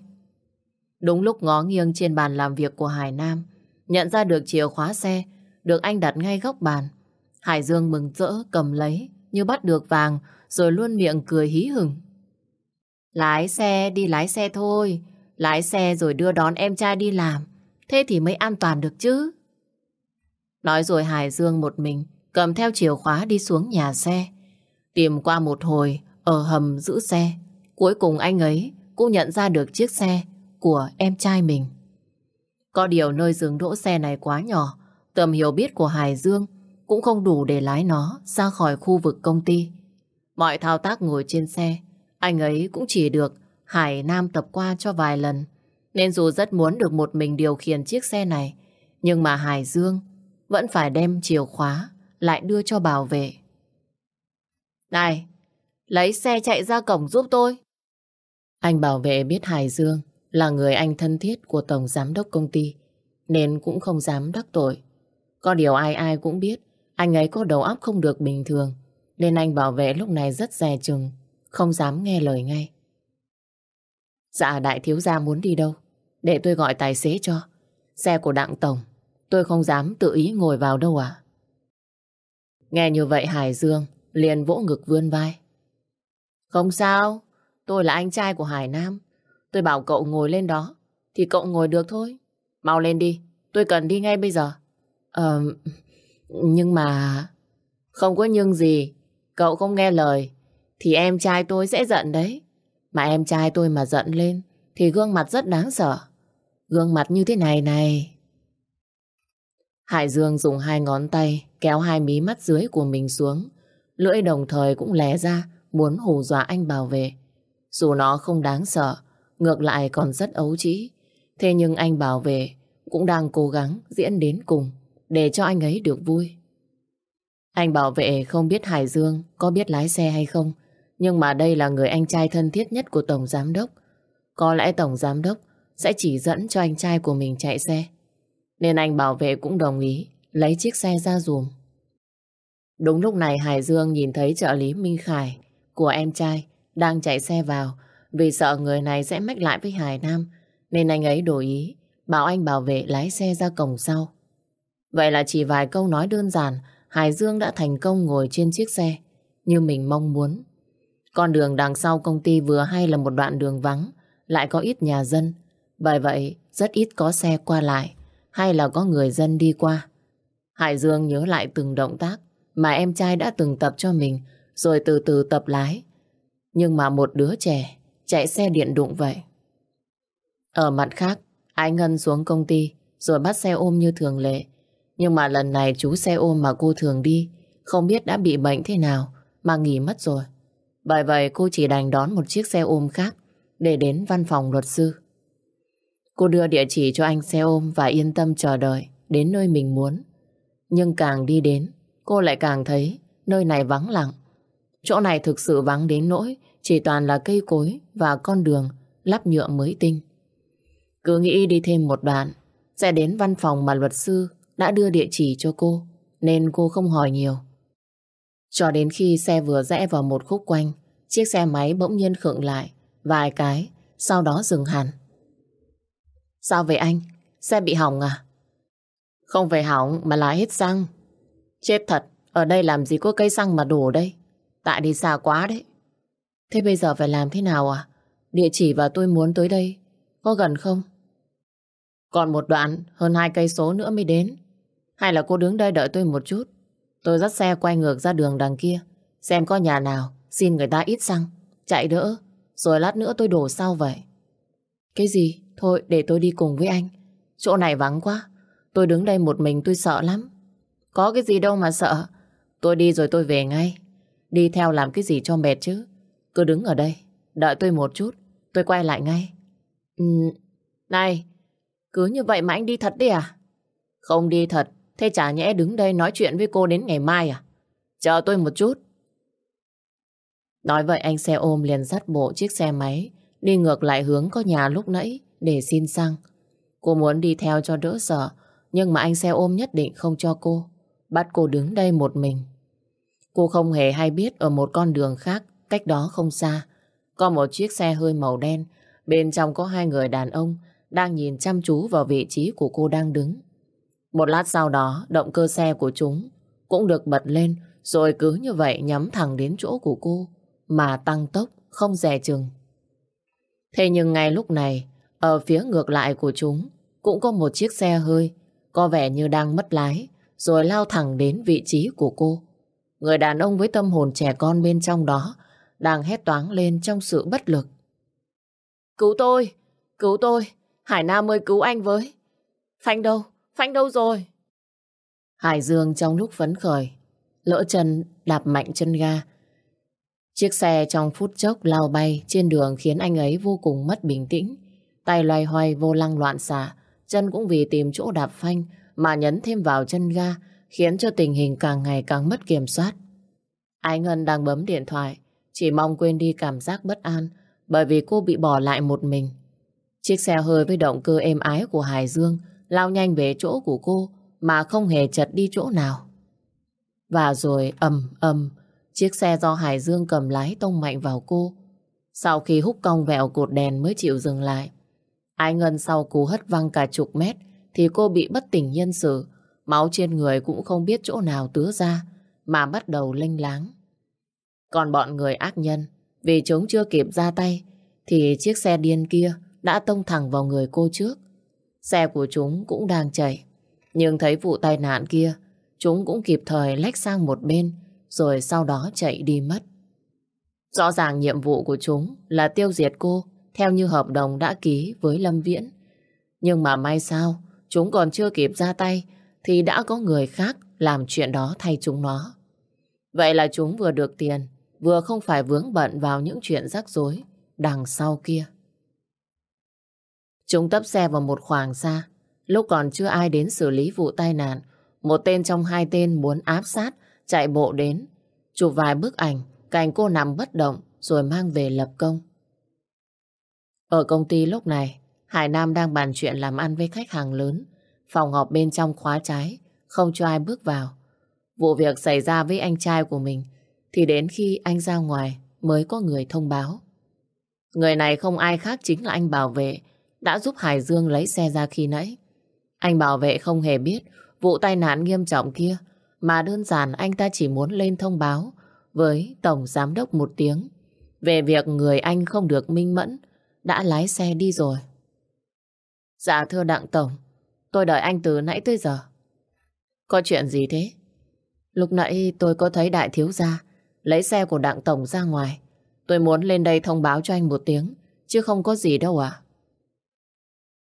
Đúng lúc ngó nghiêng trên bàn làm việc của Hải Nam, nhận ra được chìa khóa xe được anh đặt ngay góc bàn. Hải Dương mừng rỡ cầm lấy như bắt được vàng rồi luôn miệng cười hí hửng. Lái xe đi lái xe thôi, lái xe rồi đưa đón em trai đi làm, thế thì mới an toàn được chứ. Nói rồi Hải Dương một mình cầm theo chìa khóa đi xuống nhà xe. Tìm qua một hồi ở hầm giữ xe, cuối cùng anh ấy cũng nhận ra được chiếc xe của em trai mình. Có điều nơi dừng đỗ xe này quá nhỏ, tầm hiểu biết của Hải Dương cũng không đủ để lái nó ra khỏi khu vực công ty. Mọi thao tác ngồi trên xe, anh ấy cũng chỉ được Hải Nam tập qua cho vài lần. Nên dù rất muốn được một mình điều khiển chiếc xe này, nhưng mà Hải Dương vẫn phải đem chìa khóa lại đưa cho bảo vệ. Này, lấy xe chạy ra cổng giúp tôi. Anh bảo vệ biết Hải Dương là người anh thân thiết của Tổng Giám đốc công ty, nên cũng không dám đắc tội. Có điều ai ai cũng biết, anh ấy có đầu óc không được bình thường, nên anh bảo vệ lúc này rất dè chừng, không dám nghe lời ngay. Dạ đại thiếu gia muốn đi đâu? Để tôi gọi tài xế cho. Xe của Đặng Tổng, tôi không dám tự ý ngồi vào đâu à? Nghe như vậy Hải Dương liền vỗ ngực vươn vai. Không sao, tôi là anh trai của Hải Nam. Tôi bảo cậu ngồi lên đó, thì cậu ngồi được thôi. Mau lên đi, tôi cần đi ngay bây giờ. Ờ, nhưng mà... Không có nhưng gì, cậu không nghe lời, thì em trai tôi sẽ giận đấy. Mà em trai tôi mà giận lên, thì gương mặt rất đáng sợ. Gương mặt như thế này này. Hải Dương dùng hai ngón tay kéo hai mí mắt dưới của mình xuống. Lưỡi đồng thời cũng lé ra muốn hù dọa anh bảo vệ. Dù nó không đáng sợ, ngược lại còn rất ấu trĩ. Thế nhưng anh bảo vệ cũng đang cố gắng diễn đến cùng để cho anh ấy được vui. Anh bảo vệ không biết Hải Dương có biết lái xe hay không, nhưng mà đây là người anh trai thân thiết nhất của Tổng Giám Đốc. Có lẽ Tổng Giám Đốc sẽ chỉ dẫn cho anh trai của mình chạy xe. Nên anh bảo vệ cũng đồng ý lấy chiếc xe ra dùm. Đúng lúc này Hải Dương nhìn thấy trợ lý Minh Khải của em trai đang chạy xe vào, vì sợ người này sẽ mách lại với Hải Nam, nên anh ấy đổi ý, bảo anh bảo vệ lái xe ra cổng sau. Vậy là chỉ vài câu nói đơn giản, Hải Dương đã thành công ngồi trên chiếc xe như mình mong muốn. Con đường đằng sau công ty vừa hay là một đoạn đường vắng, lại có ít nhà dân bởi vậy, rất ít có xe qua lại, hay là có người dân đi qua. Hải Dương nhớ lại từng động tác mà em trai đã từng tập cho mình rồi từ từ tập lái. Nhưng mà một đứa trẻ chạy xe điện đụng vậy. Ở mặt khác, anh Ngân xuống công ty rồi bắt xe ôm như thường lệ. Nhưng mà lần này chú xe ôm mà cô thường đi không biết đã bị bệnh thế nào mà nghỉ mất rồi. Bởi vậy cô chỉ đành đón một chiếc xe ôm khác để đến văn phòng luật sư. Cô đưa địa chỉ cho anh xe ôm và yên tâm chờ đợi đến nơi mình muốn. Nhưng càng đi đến, cô lại càng thấy nơi này vắng lặng. Chỗ này thực sự vắng đến nỗi chỉ toàn là cây cối và con đường lắp nhựa mới tinh. Cứ nghĩ đi thêm một đoạn sẽ đến văn phòng mà luật sư đã đưa địa chỉ cho cô nên cô không hỏi nhiều Cho đến khi xe vừa rẽ vào một khúc quanh, chiếc xe máy bỗng nhiên khựng lại, vài cái, sau đó dừng hẳn. Sao vậy anh? Xe bị hỏng à? Không phải hỏng mà là hết xăng. Chết thật, ở đây làm gì có cây xăng mà đổ đây? Tại đi xa quá đấy. Thế bây giờ phải làm thế nào à? Địa chỉ và tôi muốn tới đây, có gần không? Còn một đoạn, hơn hai cây số nữa mới đến. Hay là cô đứng đây đợi tôi một chút? Tôi dắt xe quay ngược ra đường đằng kia, xem có nhà nào xin người ta ít xăng, chạy đỡ, rồi lát nữa tôi đổ sau vậy. Cái gì? Thôi để tôi đi cùng với anh. Chỗ này vắng quá, tôi đứng đây một mình tôi sợ lắm. Có cái gì đâu mà sợ, tôi đi rồi tôi về ngay. Đi theo làm cái gì cho mệt chứ. Cứ đứng ở đây, đợi tôi một chút, tôi quay lại ngay. Ừ, này, cứ như vậy mà anh đi thật đi à? Không đi thật, thế chả nhẽ đứng đây nói chuyện với cô đến ngày mai à? Chờ tôi một chút. Nói vậy anh xe ôm liền dắt bộ chiếc xe máy đi ngược lại hướng có nhà lúc nãy để xin xăng. Cô muốn đi theo cho đỡ sợ nhưng mà anh xe ôm nhất định không cho cô. Bắt cô đứng đây một mình. Cô không hề hay biết ở một con đường khác cách đó không xa có một chiếc xe hơi màu đen bên trong có hai người đàn ông đang nhìn chăm chú vào vị trí của cô đang đứng. Một lát sau đó, động cơ xe của chúng cũng được bật lên rồi cứ như vậy nhắm thẳng đến chỗ của cô mà tăng tốc không dè chừng. Thế nhưng ngay lúc này, ở phía ngược lại của chúng cũng có một chiếc xe hơi có vẻ như đang mất lái rồi lao thẳng đến vị trí của cô. Người đàn ông với tâm hồn trẻ con bên trong đó đang hét toáng lên trong sự bất lực. Cứu tôi! Cứu tôi! Hải Nam ơi cứu anh với! Phanh đâu? Phanh đâu rồi? Hải Dương trong lúc phấn khởi, lỡ chân đạp mạnh chân ga. Chiếc xe trong phút chốc lao bay trên đường khiến anh ấy vô cùng mất bình tĩnh. Tay loay hoay vô lăng loạn xạ, chân cũng vì tìm chỗ đạp phanh mà nhấn thêm vào chân ga, khiến cho tình hình càng ngày càng mất kiểm soát. Ái Ngân đang bấm điện thoại, chỉ mong quên đi cảm giác bất an bởi vì cô bị bỏ lại một mình. Chiếc xe hơi với động cơ êm ái của Hải Dương lao nhanh về chỗ của cô mà không hề chật đi chỗ nào. Và rồi ầm ầm, chiếc xe do Hải Dương cầm lái tông mạnh vào cô. Sau khi hút cong vẹo cột đèn mới chịu dừng lại. Ai ngân sau cú hất văng cả chục mét thì cô bị bất tỉnh nhân sự. Máu trên người cũng không biết chỗ nào tứa ra mà bắt đầu lênh láng. Còn bọn người ác nhân, vì chúng chưa kịp ra tay, thì chiếc xe điên kia đã tông thẳng vào người cô trước. Xe của chúng cũng đang chạy. Nhưng thấy vụ tai nạn kia, chúng cũng kịp thời lách sang một bên, rồi sau đó chạy đi mất. Rõ ràng nhiệm vụ của chúng là tiêu diệt cô, theo như hợp đồng đã ký với Lâm Viễn. Nhưng mà may sao, chúng còn chưa kịp ra tay, thì đã có người khác làm chuyện đó thay chúng nó. Vậy là chúng vừa được tiền, vừa không phải vướng bận vào những chuyện rắc rối đằng sau kia. Chúng tấp xe vào một khoảng xa. Lúc còn chưa ai đến xử lý vụ tai nạn, một tên trong hai tên muốn áp sát, chạy bộ đến. Chụp vài bức ảnh, cảnh cô nằm bất động rồi mang về lập công. Ở công ty lúc này, Hải Nam đang bàn chuyện làm ăn với khách hàng lớn. Phòng họp bên trong khóa trái, không cho ai bước vào. Vụ việc xảy ra với anh trai của mình thì đến khi anh ra ngoài mới có người thông báo. Người này không ai khác chính là anh bảo vệ đã giúp Hải Dương lấy xe ra khi nãy. Anh bảo vệ không hề biết vụ tai nạn nghiêm trọng kia mà đơn giản anh ta chỉ muốn lên thông báo với Tổng Giám đốc một tiếng về việc người anh không được minh mẫn đã lái xe đi rồi. Dạ thưa Đặng Tổng, tôi đợi anh từ nãy tới giờ. Có chuyện gì thế? Lúc nãy tôi có thấy đại thiếu gia lấy xe của Đặng Tổng ra ngoài. Tôi muốn lên đây thông báo cho anh một tiếng, chứ không có gì đâu ạ.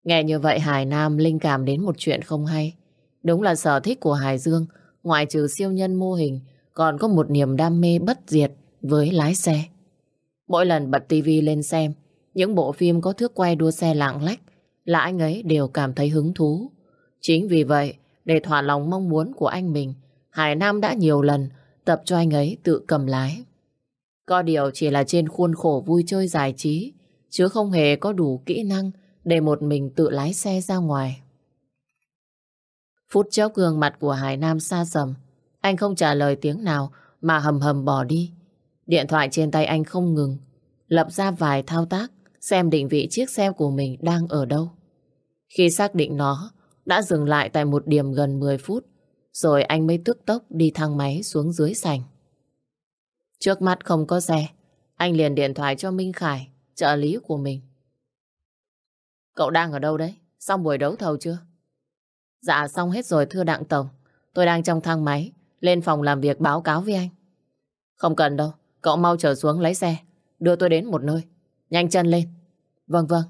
Nghe như vậy Hải Nam linh cảm đến một chuyện không hay. Đúng là sở thích của Hải Dương, ngoài trừ siêu nhân mô hình, còn có một niềm đam mê bất diệt với lái xe. Mỗi lần bật tivi lên xem, những bộ phim có thước quay đua xe lạng lách là anh ấy đều cảm thấy hứng thú. Chính vì vậy, để thỏa lòng mong muốn của anh mình, Hải Nam đã nhiều lần tập cho anh ấy tự cầm lái. Có điều chỉ là trên khuôn khổ vui chơi giải trí, chứ không hề có đủ kỹ năng để một mình tự lái xe ra ngoài. Phút chốc gương mặt của Hải Nam xa sầm. Anh không trả lời tiếng nào mà hầm hầm bỏ đi. Điện thoại trên tay anh không ngừng, lập ra vài thao tác xem định vị chiếc xe của mình đang ở đâu. Khi xác định nó đã dừng lại tại một điểm gần 10 phút, rồi anh mới tức tốc đi thang máy xuống dưới sảnh. Trước mắt không có xe, anh liền điện thoại cho Minh Khải, trợ lý của mình. Cậu đang ở đâu đấy? Xong buổi đấu thầu chưa? Dạ xong hết rồi thưa Đặng Tổng. Tôi đang trong thang máy, lên phòng làm việc báo cáo với anh. Không cần đâu, cậu mau trở xuống lấy xe, đưa tôi đến một nơi. Nhanh chân lên. Vâng vâng.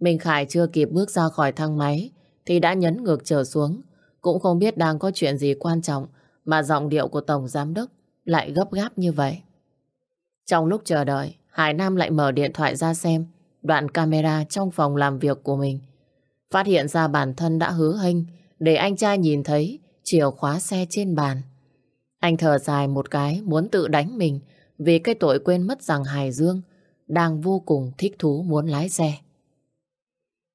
Minh Khải chưa kịp bước ra khỏi thang máy thì đã nhấn ngược trở xuống. Cũng không biết đang có chuyện gì quan trọng mà giọng điệu của Tổng Giám Đốc lại gấp gáp như vậy. Trong lúc chờ đợi, Hải Nam lại mở điện thoại ra xem đoạn camera trong phòng làm việc của mình. Phát hiện ra bản thân đã hứa hênh để anh trai nhìn thấy chìa khóa xe trên bàn. Anh thở dài một cái muốn tự đánh mình vì cái tội quên mất rằng Hải Dương đang vô cùng thích thú muốn lái xe.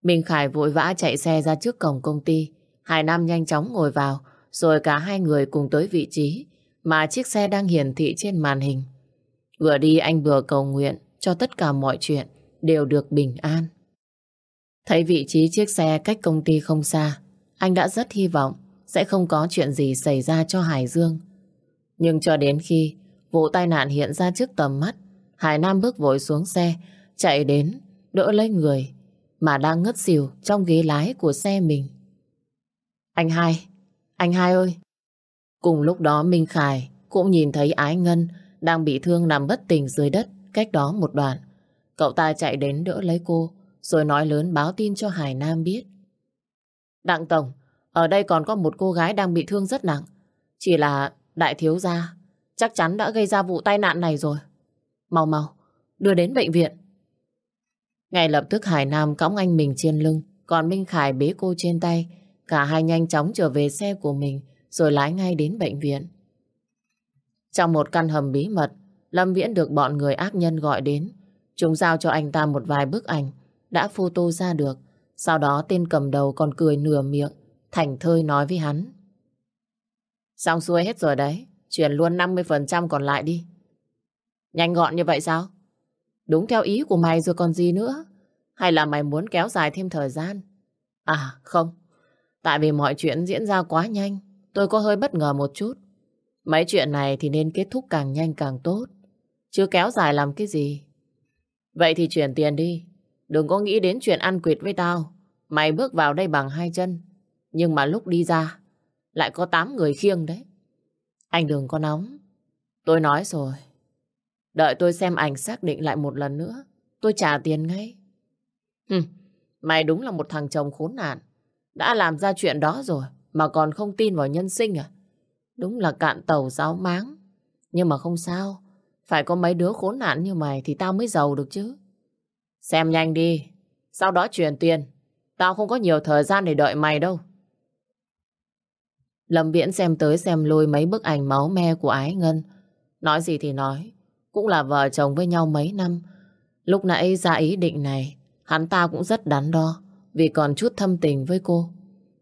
Minh Khải vội vã chạy xe ra trước cổng công ty. Hải Nam nhanh chóng ngồi vào rồi cả hai người cùng tới vị trí mà chiếc xe đang hiển thị trên màn hình. Vừa đi anh vừa cầu nguyện cho tất cả mọi chuyện đều được bình an. Thấy vị trí chiếc xe cách công ty không xa, anh đã rất hy vọng sẽ không có chuyện gì xảy ra cho Hải Dương. Nhưng cho đến khi vụ tai nạn hiện ra trước tầm mắt, Hải Nam bước vội xuống xe, chạy đến, đỡ lấy người, mà đang ngất xỉu trong ghế lái của xe mình. Anh hai, anh hai ơi! Cùng lúc đó Minh Khải cũng nhìn thấy Ái Ngân đang bị thương nằm bất tỉnh dưới đất cách đó một đoạn. Cậu ta chạy đến đỡ lấy cô, rồi nói lớn báo tin cho Hải Nam biết. Đặng Tổng, ở đây còn có một cô gái đang bị thương rất nặng. Chỉ là đại thiếu gia, chắc chắn đã gây ra vụ tai nạn này rồi. Mau mau, đưa đến bệnh viện. Ngay lập tức Hải Nam cõng anh mình trên lưng, còn Minh Khải bế cô trên tay. Cả hai nhanh chóng trở về xe của mình, rồi lái ngay đến bệnh viện. Trong một căn hầm bí mật, Lâm Viễn được bọn người ác nhân gọi đến. Chúng giao cho anh ta một vài bức ảnh đã photo ra được. Sau đó tên cầm đầu còn cười nửa miệng, thành thơi nói với hắn. Xong xuôi hết rồi đấy, chuyển luôn 50% còn lại đi. Nhanh gọn như vậy sao? Đúng theo ý của mày rồi còn gì nữa? Hay là mày muốn kéo dài thêm thời gian? À không, tại vì mọi chuyện diễn ra quá nhanh, tôi có hơi bất ngờ một chút. Mấy chuyện này thì nên kết thúc càng nhanh càng tốt, chứ kéo dài làm cái gì. Vậy thì chuyển tiền đi, đừng có nghĩ đến chuyện ăn quỵt với tao. Mày bước vào đây bằng hai chân, nhưng mà lúc đi ra, lại có tám người khiêng đấy. Anh đừng có nóng, tôi nói rồi. Đợi tôi xem ảnh xác định lại một lần nữa, tôi trả tiền ngay. Hừ, mày đúng là một thằng chồng khốn nạn. Đã làm ra chuyện đó rồi, mà còn không tin vào nhân sinh à? Đúng là cạn tàu giáo máng. Nhưng mà không sao. Phải có mấy đứa khốn nạn như mày thì tao mới giàu được chứ. Xem nhanh đi. Sau đó chuyển tiền. Tao không có nhiều thời gian để đợi mày đâu. Lâm Viễn xem tới xem lui mấy bức ảnh máu me của Ái Ngân. Nói gì thì nói. Cũng là vợ chồng với nhau mấy năm. Lúc nãy ra ý định này, hắn ta cũng rất đắn đo. Vì còn chút thâm tình với cô.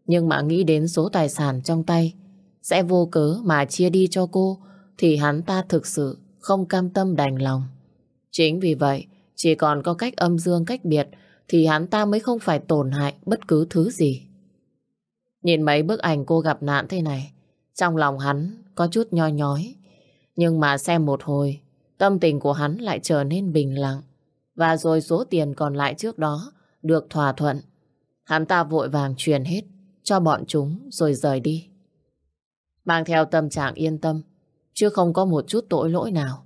Nhưng mà nghĩ đến số tài sản trong tay sẽ vô cớ mà chia đi cho cô thì hắn ta thực sự không cam tâm đành lòng. Chính vì vậy, chỉ còn có cách âm dương cách biệt thì hắn ta mới không phải tổn hại bất cứ thứ gì. Nhìn mấy bức ảnh cô gặp nạn thế này, trong lòng hắn có chút nho nhói. Nhưng mà xem một hồi, tâm tình của hắn lại trở nên bình lặng. Và rồi số tiền còn lại trước đó được thỏa thuận. Hắn ta vội vàng truyền hết cho bọn chúng rồi rời đi. Mang theo tâm trạng yên tâm, chứ không có một chút tội lỗi nào.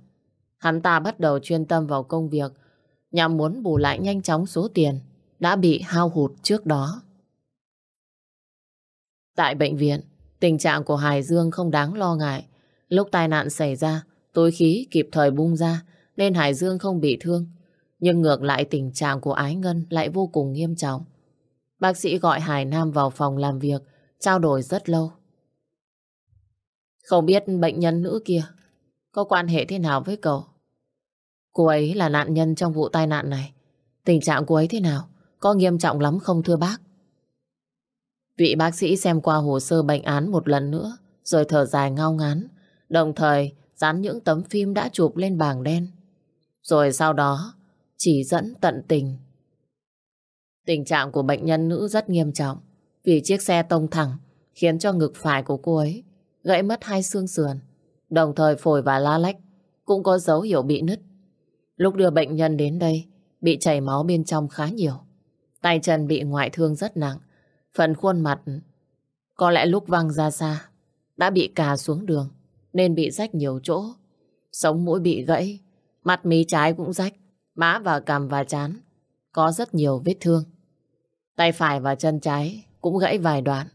Hắn ta bắt đầu chuyên tâm vào công việc, nhằm muốn bù lại nhanh chóng số tiền đã bị hao hụt trước đó. Tại bệnh viện, tình trạng của Hải Dương không đáng lo ngại. Lúc tai nạn xảy ra, tối khí kịp thời bung ra nên Hải Dương không bị thương. Nhưng ngược lại tình trạng của Ái Ngân lại vô cùng nghiêm trọng. Bác sĩ gọi Hải Nam vào phòng làm việc, trao đổi rất lâu. Không biết bệnh nhân nữ kia có quan hệ thế nào với cậu? Cô ấy là nạn nhân trong vụ tai nạn này. Tình trạng cô ấy thế nào? Có nghiêm trọng lắm không thưa bác? Vị bác sĩ xem qua hồ sơ bệnh án một lần nữa, rồi thở dài ngao ngán. đồng thời dán những tấm phim đã chụp lên bảng đen. Rồi sau đó chỉ dẫn tận tình. Tình trạng của bệnh nhân nữ rất nghiêm trọng vì chiếc xe tông thẳng khiến cho ngực phải của cô ấy gãy mất hai xương sườn, đồng thời phổi và la lách cũng có dấu hiệu bị nứt. Lúc đưa bệnh nhân đến đây, bị chảy máu bên trong khá nhiều. Tay chân bị ngoại thương rất nặng, phần khuôn mặt có lẽ lúc văng ra xa đã bị cà xuống đường nên bị rách nhiều chỗ. Sống mũi bị gãy, mặt mí trái cũng rách, má và cằm và chán có rất nhiều vết thương. Tay phải và chân trái cũng gãy vài đoạn.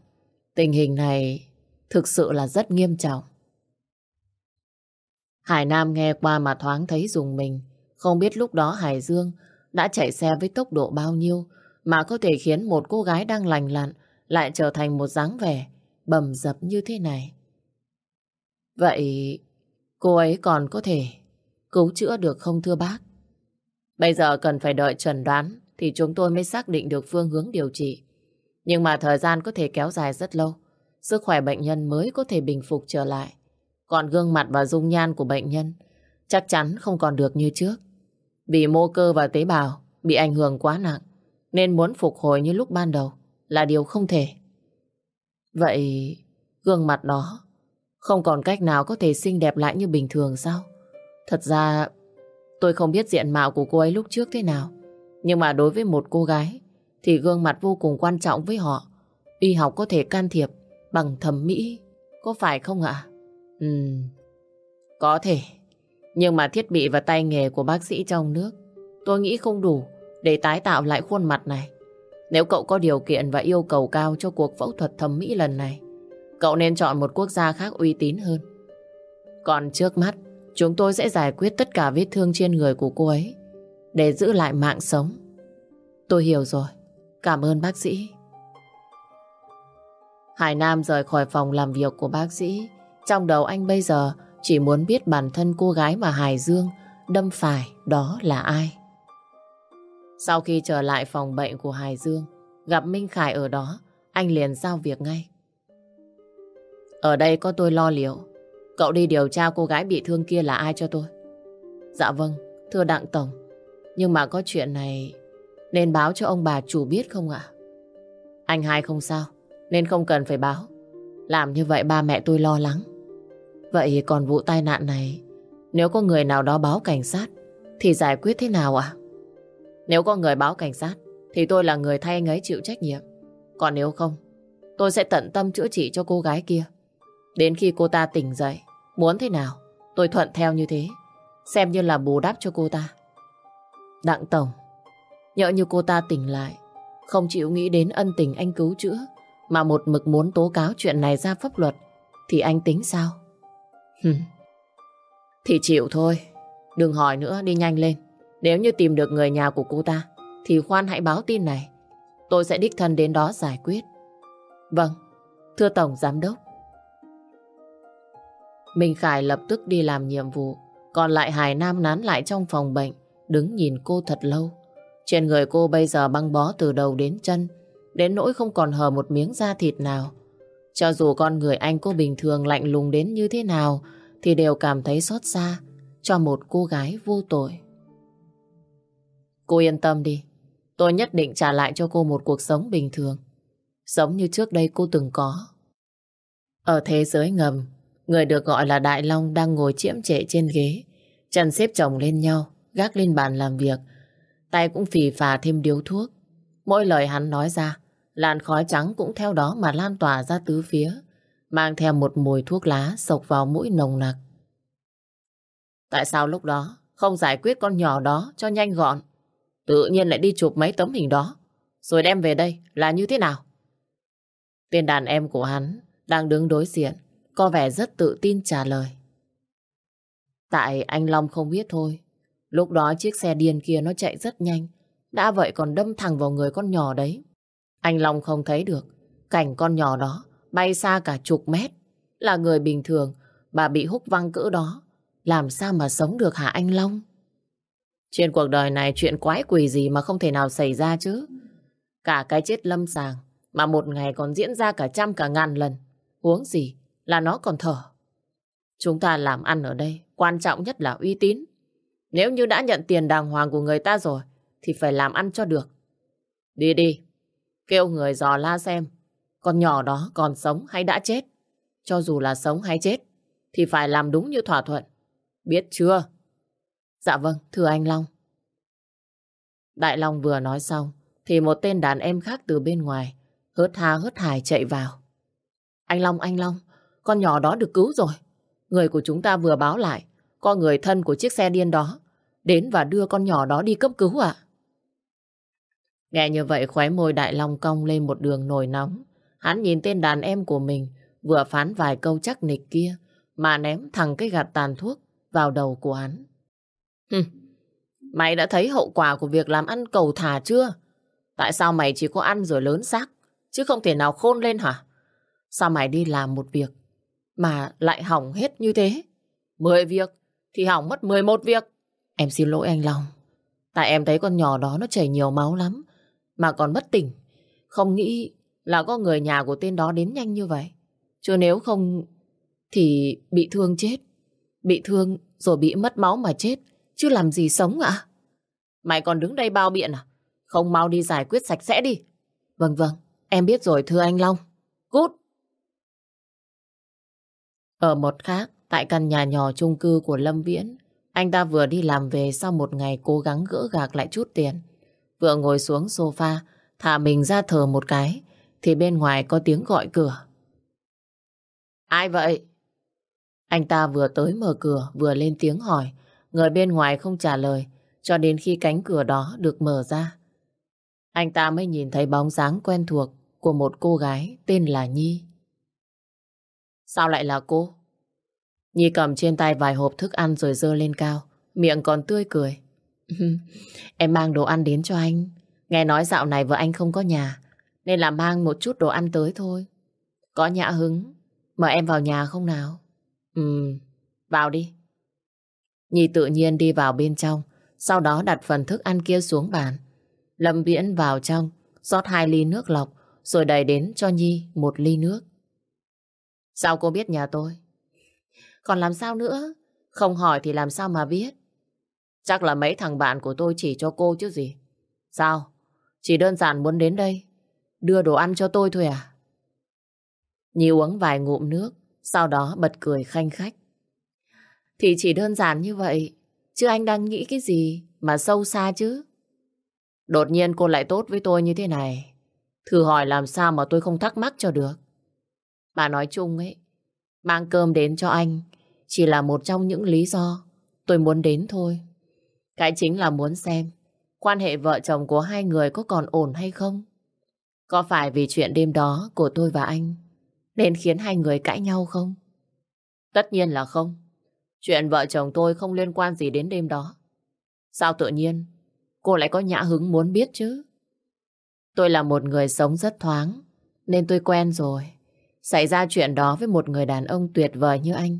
Tình hình này thực sự là rất nghiêm trọng. Hải Nam nghe qua mà thoáng thấy dùng mình. Không biết lúc đó Hải Dương đã chạy xe với tốc độ bao nhiêu mà có thể khiến một cô gái đang lành lặn lại trở thành một dáng vẻ bầm dập như thế này. Vậy cô ấy còn có thể cứu chữa được không thưa bác? Bây giờ cần phải đợi trần đoán thì chúng tôi mới xác định được phương hướng điều trị. Nhưng mà thời gian có thể kéo dài rất lâu. Sức khỏe bệnh nhân mới có thể bình phục trở lại. Còn gương mặt và dung nhan của bệnh nhân chắc chắn không còn được như trước. Vì mô cơ và tế bào bị ảnh hưởng quá nặng, nên muốn phục hồi như lúc ban đầu là điều không thể. Vậy gương mặt đó không còn cách nào có thể xinh đẹp lại như bình thường sao? Thật ra tôi không biết diện mạo của cô ấy lúc trước thế nào. Nhưng mà đối với một cô gái thì gương mặt vô cùng quan trọng với họ. Y học có thể can thiệp bằng thẩm mỹ. Có phải không ạ? Ừm, có thể. Nhưng mà thiết bị và tay nghề của bác sĩ trong nước tôi nghĩ không đủ để tái tạo lại khuôn mặt này. Nếu cậu có điều kiện và yêu cầu cao cho cuộc phẫu thuật thẩm mỹ lần này, cậu nên chọn một quốc gia khác uy tín hơn. Còn trước mắt, chúng tôi sẽ giải quyết tất cả vết thương trên người của cô ấy để giữ lại mạng sống. Tôi hiểu rồi. Cảm ơn bác sĩ. Hải Nam rời khỏi phòng làm việc của bác sĩ. Trong đầu anh bây giờ chỉ muốn biết bản thân cô gái mà Hải Dương đâm phải đó là ai. Sau khi trở lại phòng bệnh của Hải Dương, gặp Minh Khải ở đó, anh liền giao việc ngay. Ở đây có tôi lo liệu. Cậu đi điều tra cô gái bị thương kia là ai cho tôi. Dạ vâng, thưa Đặng Tổng. Nhưng mà có chuyện này nên báo cho ông bà chủ biết không ạ? Anh hai không sao, nên không cần phải báo. Làm như vậy ba mẹ tôi lo lắng. Vậy còn vụ tai nạn này, nếu có người nào đó báo cảnh sát, thì giải quyết thế nào ạ? Nếu có người báo cảnh sát, thì tôi là người thay anh ấy chịu trách nhiệm. Còn nếu không, tôi sẽ tận tâm chữa trị cho cô gái kia. Đến khi cô ta tỉnh dậy, muốn thế nào, tôi thuận theo như thế. Xem như là bù đắp cho cô ta. Đặng Tổng, nhỡ như cô ta tỉnh lại, không chịu nghĩ đến ân tình anh cứu chữa, mà một mực muốn tố cáo chuyện này ra pháp luật, thì anh tính sao? Thì chịu thôi, đừng hỏi nữa, đi nhanh lên. Nếu như tìm được người nhà của cô ta, thì khoan hãy báo tin này. Tôi sẽ đích thân đến đó giải quyết. Vâng, thưa Tổng Giám Đốc. Minh Khải lập tức đi làm nhiệm vụ, còn lại Hải Nam nán lại trong phòng bệnh, đứng nhìn cô thật lâu. Trên người cô bây giờ băng bó từ đầu đến chân, đến nỗi không còn hở một miếng da thịt nào. Cho dù con người anh cô bình thường lạnh lùng đến như thế nào, thì đều cảm thấy xót xa cho một cô gái vô tội. Cô yên tâm đi, tôi nhất định trả lại cho cô một cuộc sống bình thường, giống như trước đây cô từng có. Ở thế giới ngầm, người được gọi là Đại Long đang ngồi chiếm trệ trên ghế, chân xếp chồng lên nhau, gác lên bàn làm việc, tay cũng phì phà thêm điếu thuốc. Mỗi lời hắn nói ra, làn khói trắng cũng theo đó mà lan tỏa ra tứ phía, mang theo một mùi thuốc lá sộc vào mũi nồng nặc. Tại sao lúc đó không giải quyết con nhỏ đó cho nhanh gọn? Tự nhiên lại đi chụp mấy tấm hình đó, rồi đem về đây là như thế nào? Tên đàn em của hắn đang đứng đối diện, có vẻ rất tự tin trả lời. Tại anh Long không biết thôi. Lúc đó chiếc xe điên kia nó chạy rất nhanh. Đã vậy còn đâm thẳng vào người con nhỏ đấy. Anh Long không thấy được. Cảnh con nhỏ đó bay xa cả chục mét. Là người bình thường bà bị húc văng cỡ đó. Làm sao mà sống được hả anh Long? Trên cuộc đời này chuyện quái quỷ gì mà không thể nào xảy ra chứ. Cả cái chết lâm sàng mà một ngày còn diễn ra cả trăm cả ngàn lần. Uống gì là nó còn thở. Chúng ta làm ăn ở đây, quan trọng nhất là uy tín. Nếu như đã nhận tiền đàng hoàng của người ta rồi, thì phải làm ăn cho được. Đi đi, kêu người dò la xem, con nhỏ đó còn sống hay đã chết. Cho dù là sống hay chết, thì phải làm đúng như thỏa thuận. Biết chưa? Dạ vâng, thưa anh Long. Đại Long vừa nói xong, thì một tên đàn em khác từ bên ngoài, hớt ha hớt hải chạy vào. Anh Long, anh Long, con nhỏ đó được cứu rồi. Người của chúng ta vừa báo lại, có người thân của chiếc xe điên đó đến và đưa con nhỏ đó đi cấp cứu ạ. Nghe như vậy khóe môi Đại Long cong lên một đường nổi nóng. Hắn nhìn tên đàn em của mình vừa phán vài câu chắc nịch kia mà ném thẳng cái gạt tàn thuốc vào đầu của hắn. Hừm, mày đã thấy hậu quả của việc làm ăn cầu thả chưa? Tại sao mày chỉ có ăn rồi lớn xác, chứ không thể nào khôn lên hả? Sao mày đi làm một việc mà lại hỏng hết như thế? Mười việc thì hỏng mất mười một việc. Em xin lỗi anh Long. Tại em thấy con nhỏ đó nó chảy nhiều máu lắm mà còn bất tỉnh. Không nghĩ là có người nhà của tên đó đến nhanh như vậy. Chứ nếu không thì bị thương chết. Bị thương rồi bị mất máu mà chết. Chứ làm gì sống ạ? Mày còn đứng đây bao biện à? Không mau đi giải quyết sạch sẽ đi. Vâng vâng, em biết rồi thưa anh Long. Cút! Ở một khác, tại căn nhà nhỏ chung cư của Lâm Viễn, anh ta vừa đi làm về sau một ngày cố gắng gỡ gạc lại chút tiền. Vừa ngồi xuống sofa, thả mình ra thở một cái, thì bên ngoài có tiếng gọi cửa. Ai vậy? Anh ta vừa tới mở cửa, vừa lên tiếng hỏi. Người bên ngoài không trả lời, cho đến khi cánh cửa đó được mở ra. Anh ta mới nhìn thấy bóng dáng quen thuộc của một cô gái tên là Nhi. Sao lại là cô? Nhi cầm trên tay vài hộp thức ăn rồi dơ lên cao, miệng còn tươi cười. [LAUGHS] em mang đồ ăn đến cho anh. Nghe nói dạo này vợ anh không có nhà, nên là mang một chút đồ ăn tới thôi. Có nhã hứng, mời em vào nhà không nào? Ừ, vào đi. Nhi tự nhiên đi vào bên trong, sau đó đặt phần thức ăn kia xuống bàn. Lâm Viễn vào trong, rót hai ly nước lọc, rồi đầy đến cho Nhi một ly nước. Sao cô biết nhà tôi? Còn làm sao nữa? Không hỏi thì làm sao mà biết? Chắc là mấy thằng bạn của tôi chỉ cho cô chứ gì. Sao? Chỉ đơn giản muốn đến đây, đưa đồ ăn cho tôi thôi à? Nhi uống vài ngụm nước, sau đó bật cười khanh khách. Thì chỉ đơn giản như vậy, chứ anh đang nghĩ cái gì mà sâu xa chứ? Đột nhiên cô lại tốt với tôi như thế này. Thử hỏi làm sao mà tôi không thắc mắc cho được. Bà nói chung ấy, mang cơm đến cho anh chỉ là một trong những lý do tôi muốn đến thôi. Cái chính là muốn xem quan hệ vợ chồng của hai người có còn ổn hay không. Có phải vì chuyện đêm đó của tôi và anh nên khiến hai người cãi nhau không? Tất nhiên là không. Chuyện vợ chồng tôi không liên quan gì đến đêm đó. Sao tự nhiên cô lại có nhã hứng muốn biết chứ? Tôi là một người sống rất thoáng nên tôi quen rồi. Xảy ra chuyện đó với một người đàn ông tuyệt vời như anh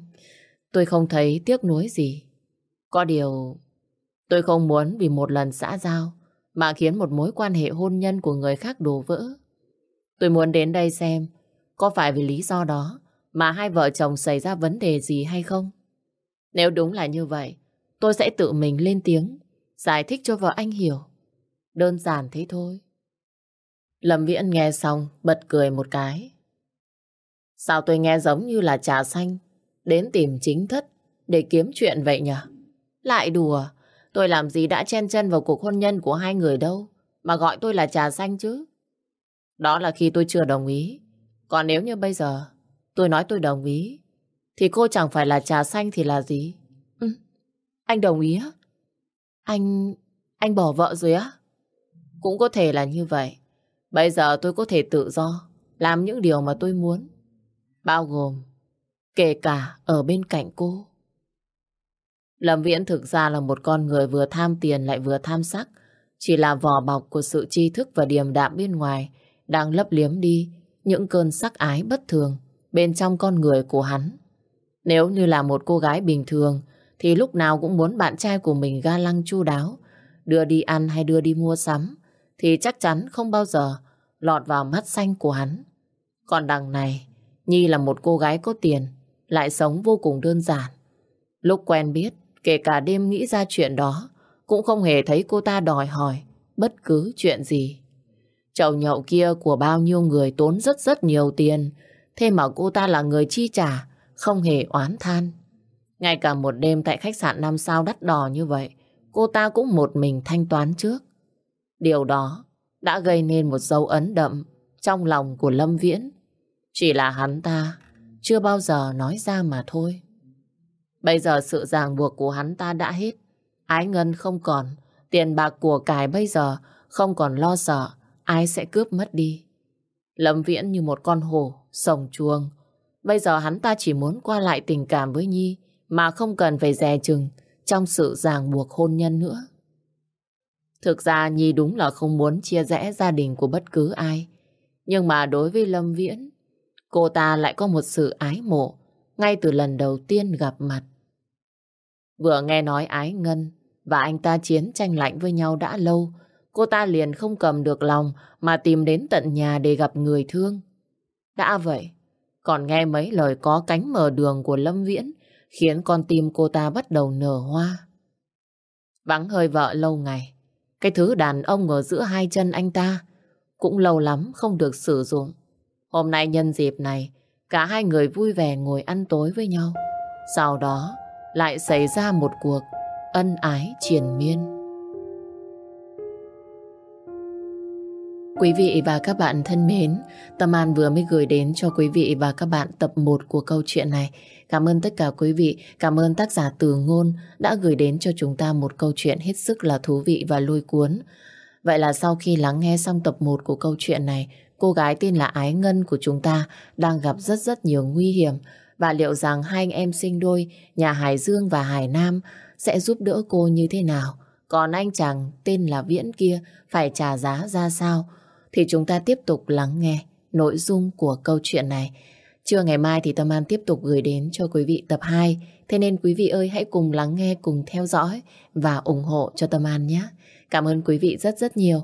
Tôi không thấy tiếc nuối gì. Có điều, tôi không muốn vì một lần xã giao mà khiến một mối quan hệ hôn nhân của người khác đổ vỡ. Tôi muốn đến đây xem có phải vì lý do đó mà hai vợ chồng xảy ra vấn đề gì hay không. Nếu đúng là như vậy, tôi sẽ tự mình lên tiếng, giải thích cho vợ anh hiểu. Đơn giản thế thôi. Lâm Viễn nghe xong, bật cười một cái. Sao tôi nghe giống như là trà xanh Đến tìm chính thất để kiếm chuyện vậy nhỉ? Lại đùa, tôi làm gì đã chen chân vào cuộc hôn nhân của hai người đâu, mà gọi tôi là trà xanh chứ. Đó là khi tôi chưa đồng ý. Còn nếu như bây giờ tôi nói tôi đồng ý, thì cô chẳng phải là trà xanh thì là gì? Ừ. Anh đồng ý á? Anh... anh bỏ vợ rồi á? Cũng có thể là như vậy. Bây giờ tôi có thể tự do, làm những điều mà tôi muốn. Bao gồm kể cả ở bên cạnh cô. Lâm Viễn thực ra là một con người vừa tham tiền lại vừa tham sắc, chỉ là vỏ bọc của sự tri thức và điềm đạm bên ngoài đang lấp liếm đi những cơn sắc ái bất thường bên trong con người của hắn. Nếu như là một cô gái bình thường thì lúc nào cũng muốn bạn trai của mình ga lăng chu đáo, đưa đi ăn hay đưa đi mua sắm thì chắc chắn không bao giờ lọt vào mắt xanh của hắn. Còn đằng này, Nhi là một cô gái có tiền, lại sống vô cùng đơn giản. Lúc quen biết, kể cả đêm nghĩ ra chuyện đó, cũng không hề thấy cô ta đòi hỏi bất cứ chuyện gì. Chậu nhậu kia của bao nhiêu người tốn rất rất nhiều tiền, thế mà cô ta là người chi trả, không hề oán than. Ngay cả một đêm tại khách sạn 5 sao đắt đỏ như vậy, cô ta cũng một mình thanh toán trước. Điều đó đã gây nên một dấu ấn đậm trong lòng của Lâm Viễn. Chỉ là hắn ta chưa bao giờ nói ra mà thôi. Bây giờ sự ràng buộc của hắn ta đã hết. Ái ngân không còn, tiền bạc của cải bây giờ không còn lo sợ ai sẽ cướp mất đi. Lâm Viễn như một con hổ, sồng chuông. Bây giờ hắn ta chỉ muốn qua lại tình cảm với Nhi mà không cần phải dè chừng trong sự ràng buộc hôn nhân nữa. Thực ra Nhi đúng là không muốn chia rẽ gia đình của bất cứ ai. Nhưng mà đối với Lâm Viễn, cô ta lại có một sự ái mộ ngay từ lần đầu tiên gặp mặt. Vừa nghe nói ái ngân và anh ta chiến tranh lạnh với nhau đã lâu, cô ta liền không cầm được lòng mà tìm đến tận nhà để gặp người thương. Đã vậy, còn nghe mấy lời có cánh mở đường của Lâm Viễn khiến con tim cô ta bắt đầu nở hoa. Vắng hơi vợ lâu ngày, cái thứ đàn ông ở giữa hai chân anh ta cũng lâu lắm không được sử dụng. Hôm nay nhân dịp này, cả hai người vui vẻ ngồi ăn tối với nhau. Sau đó lại xảy ra một cuộc ân ái triền miên. Quý vị và các bạn thân mến, Tâm An vừa mới gửi đến cho quý vị và các bạn tập 1 của câu chuyện này. Cảm ơn tất cả quý vị, cảm ơn tác giả Từ Ngôn đã gửi đến cho chúng ta một câu chuyện hết sức là thú vị và lôi cuốn. Vậy là sau khi lắng nghe xong tập 1 của câu chuyện này, cô gái tên là Ái Ngân của chúng ta đang gặp rất rất nhiều nguy hiểm và liệu rằng hai anh em sinh đôi nhà Hải Dương và Hải Nam sẽ giúp đỡ cô như thế nào? Còn anh chàng tên là Viễn kia phải trả giá ra sao? thì chúng ta tiếp tục lắng nghe nội dung của câu chuyện này. Trưa ngày mai thì Tâm An tiếp tục gửi đến cho quý vị tập 2. Thế nên quý vị ơi hãy cùng lắng nghe, cùng theo dõi và ủng hộ cho Tâm An nhé. Cảm ơn quý vị rất rất nhiều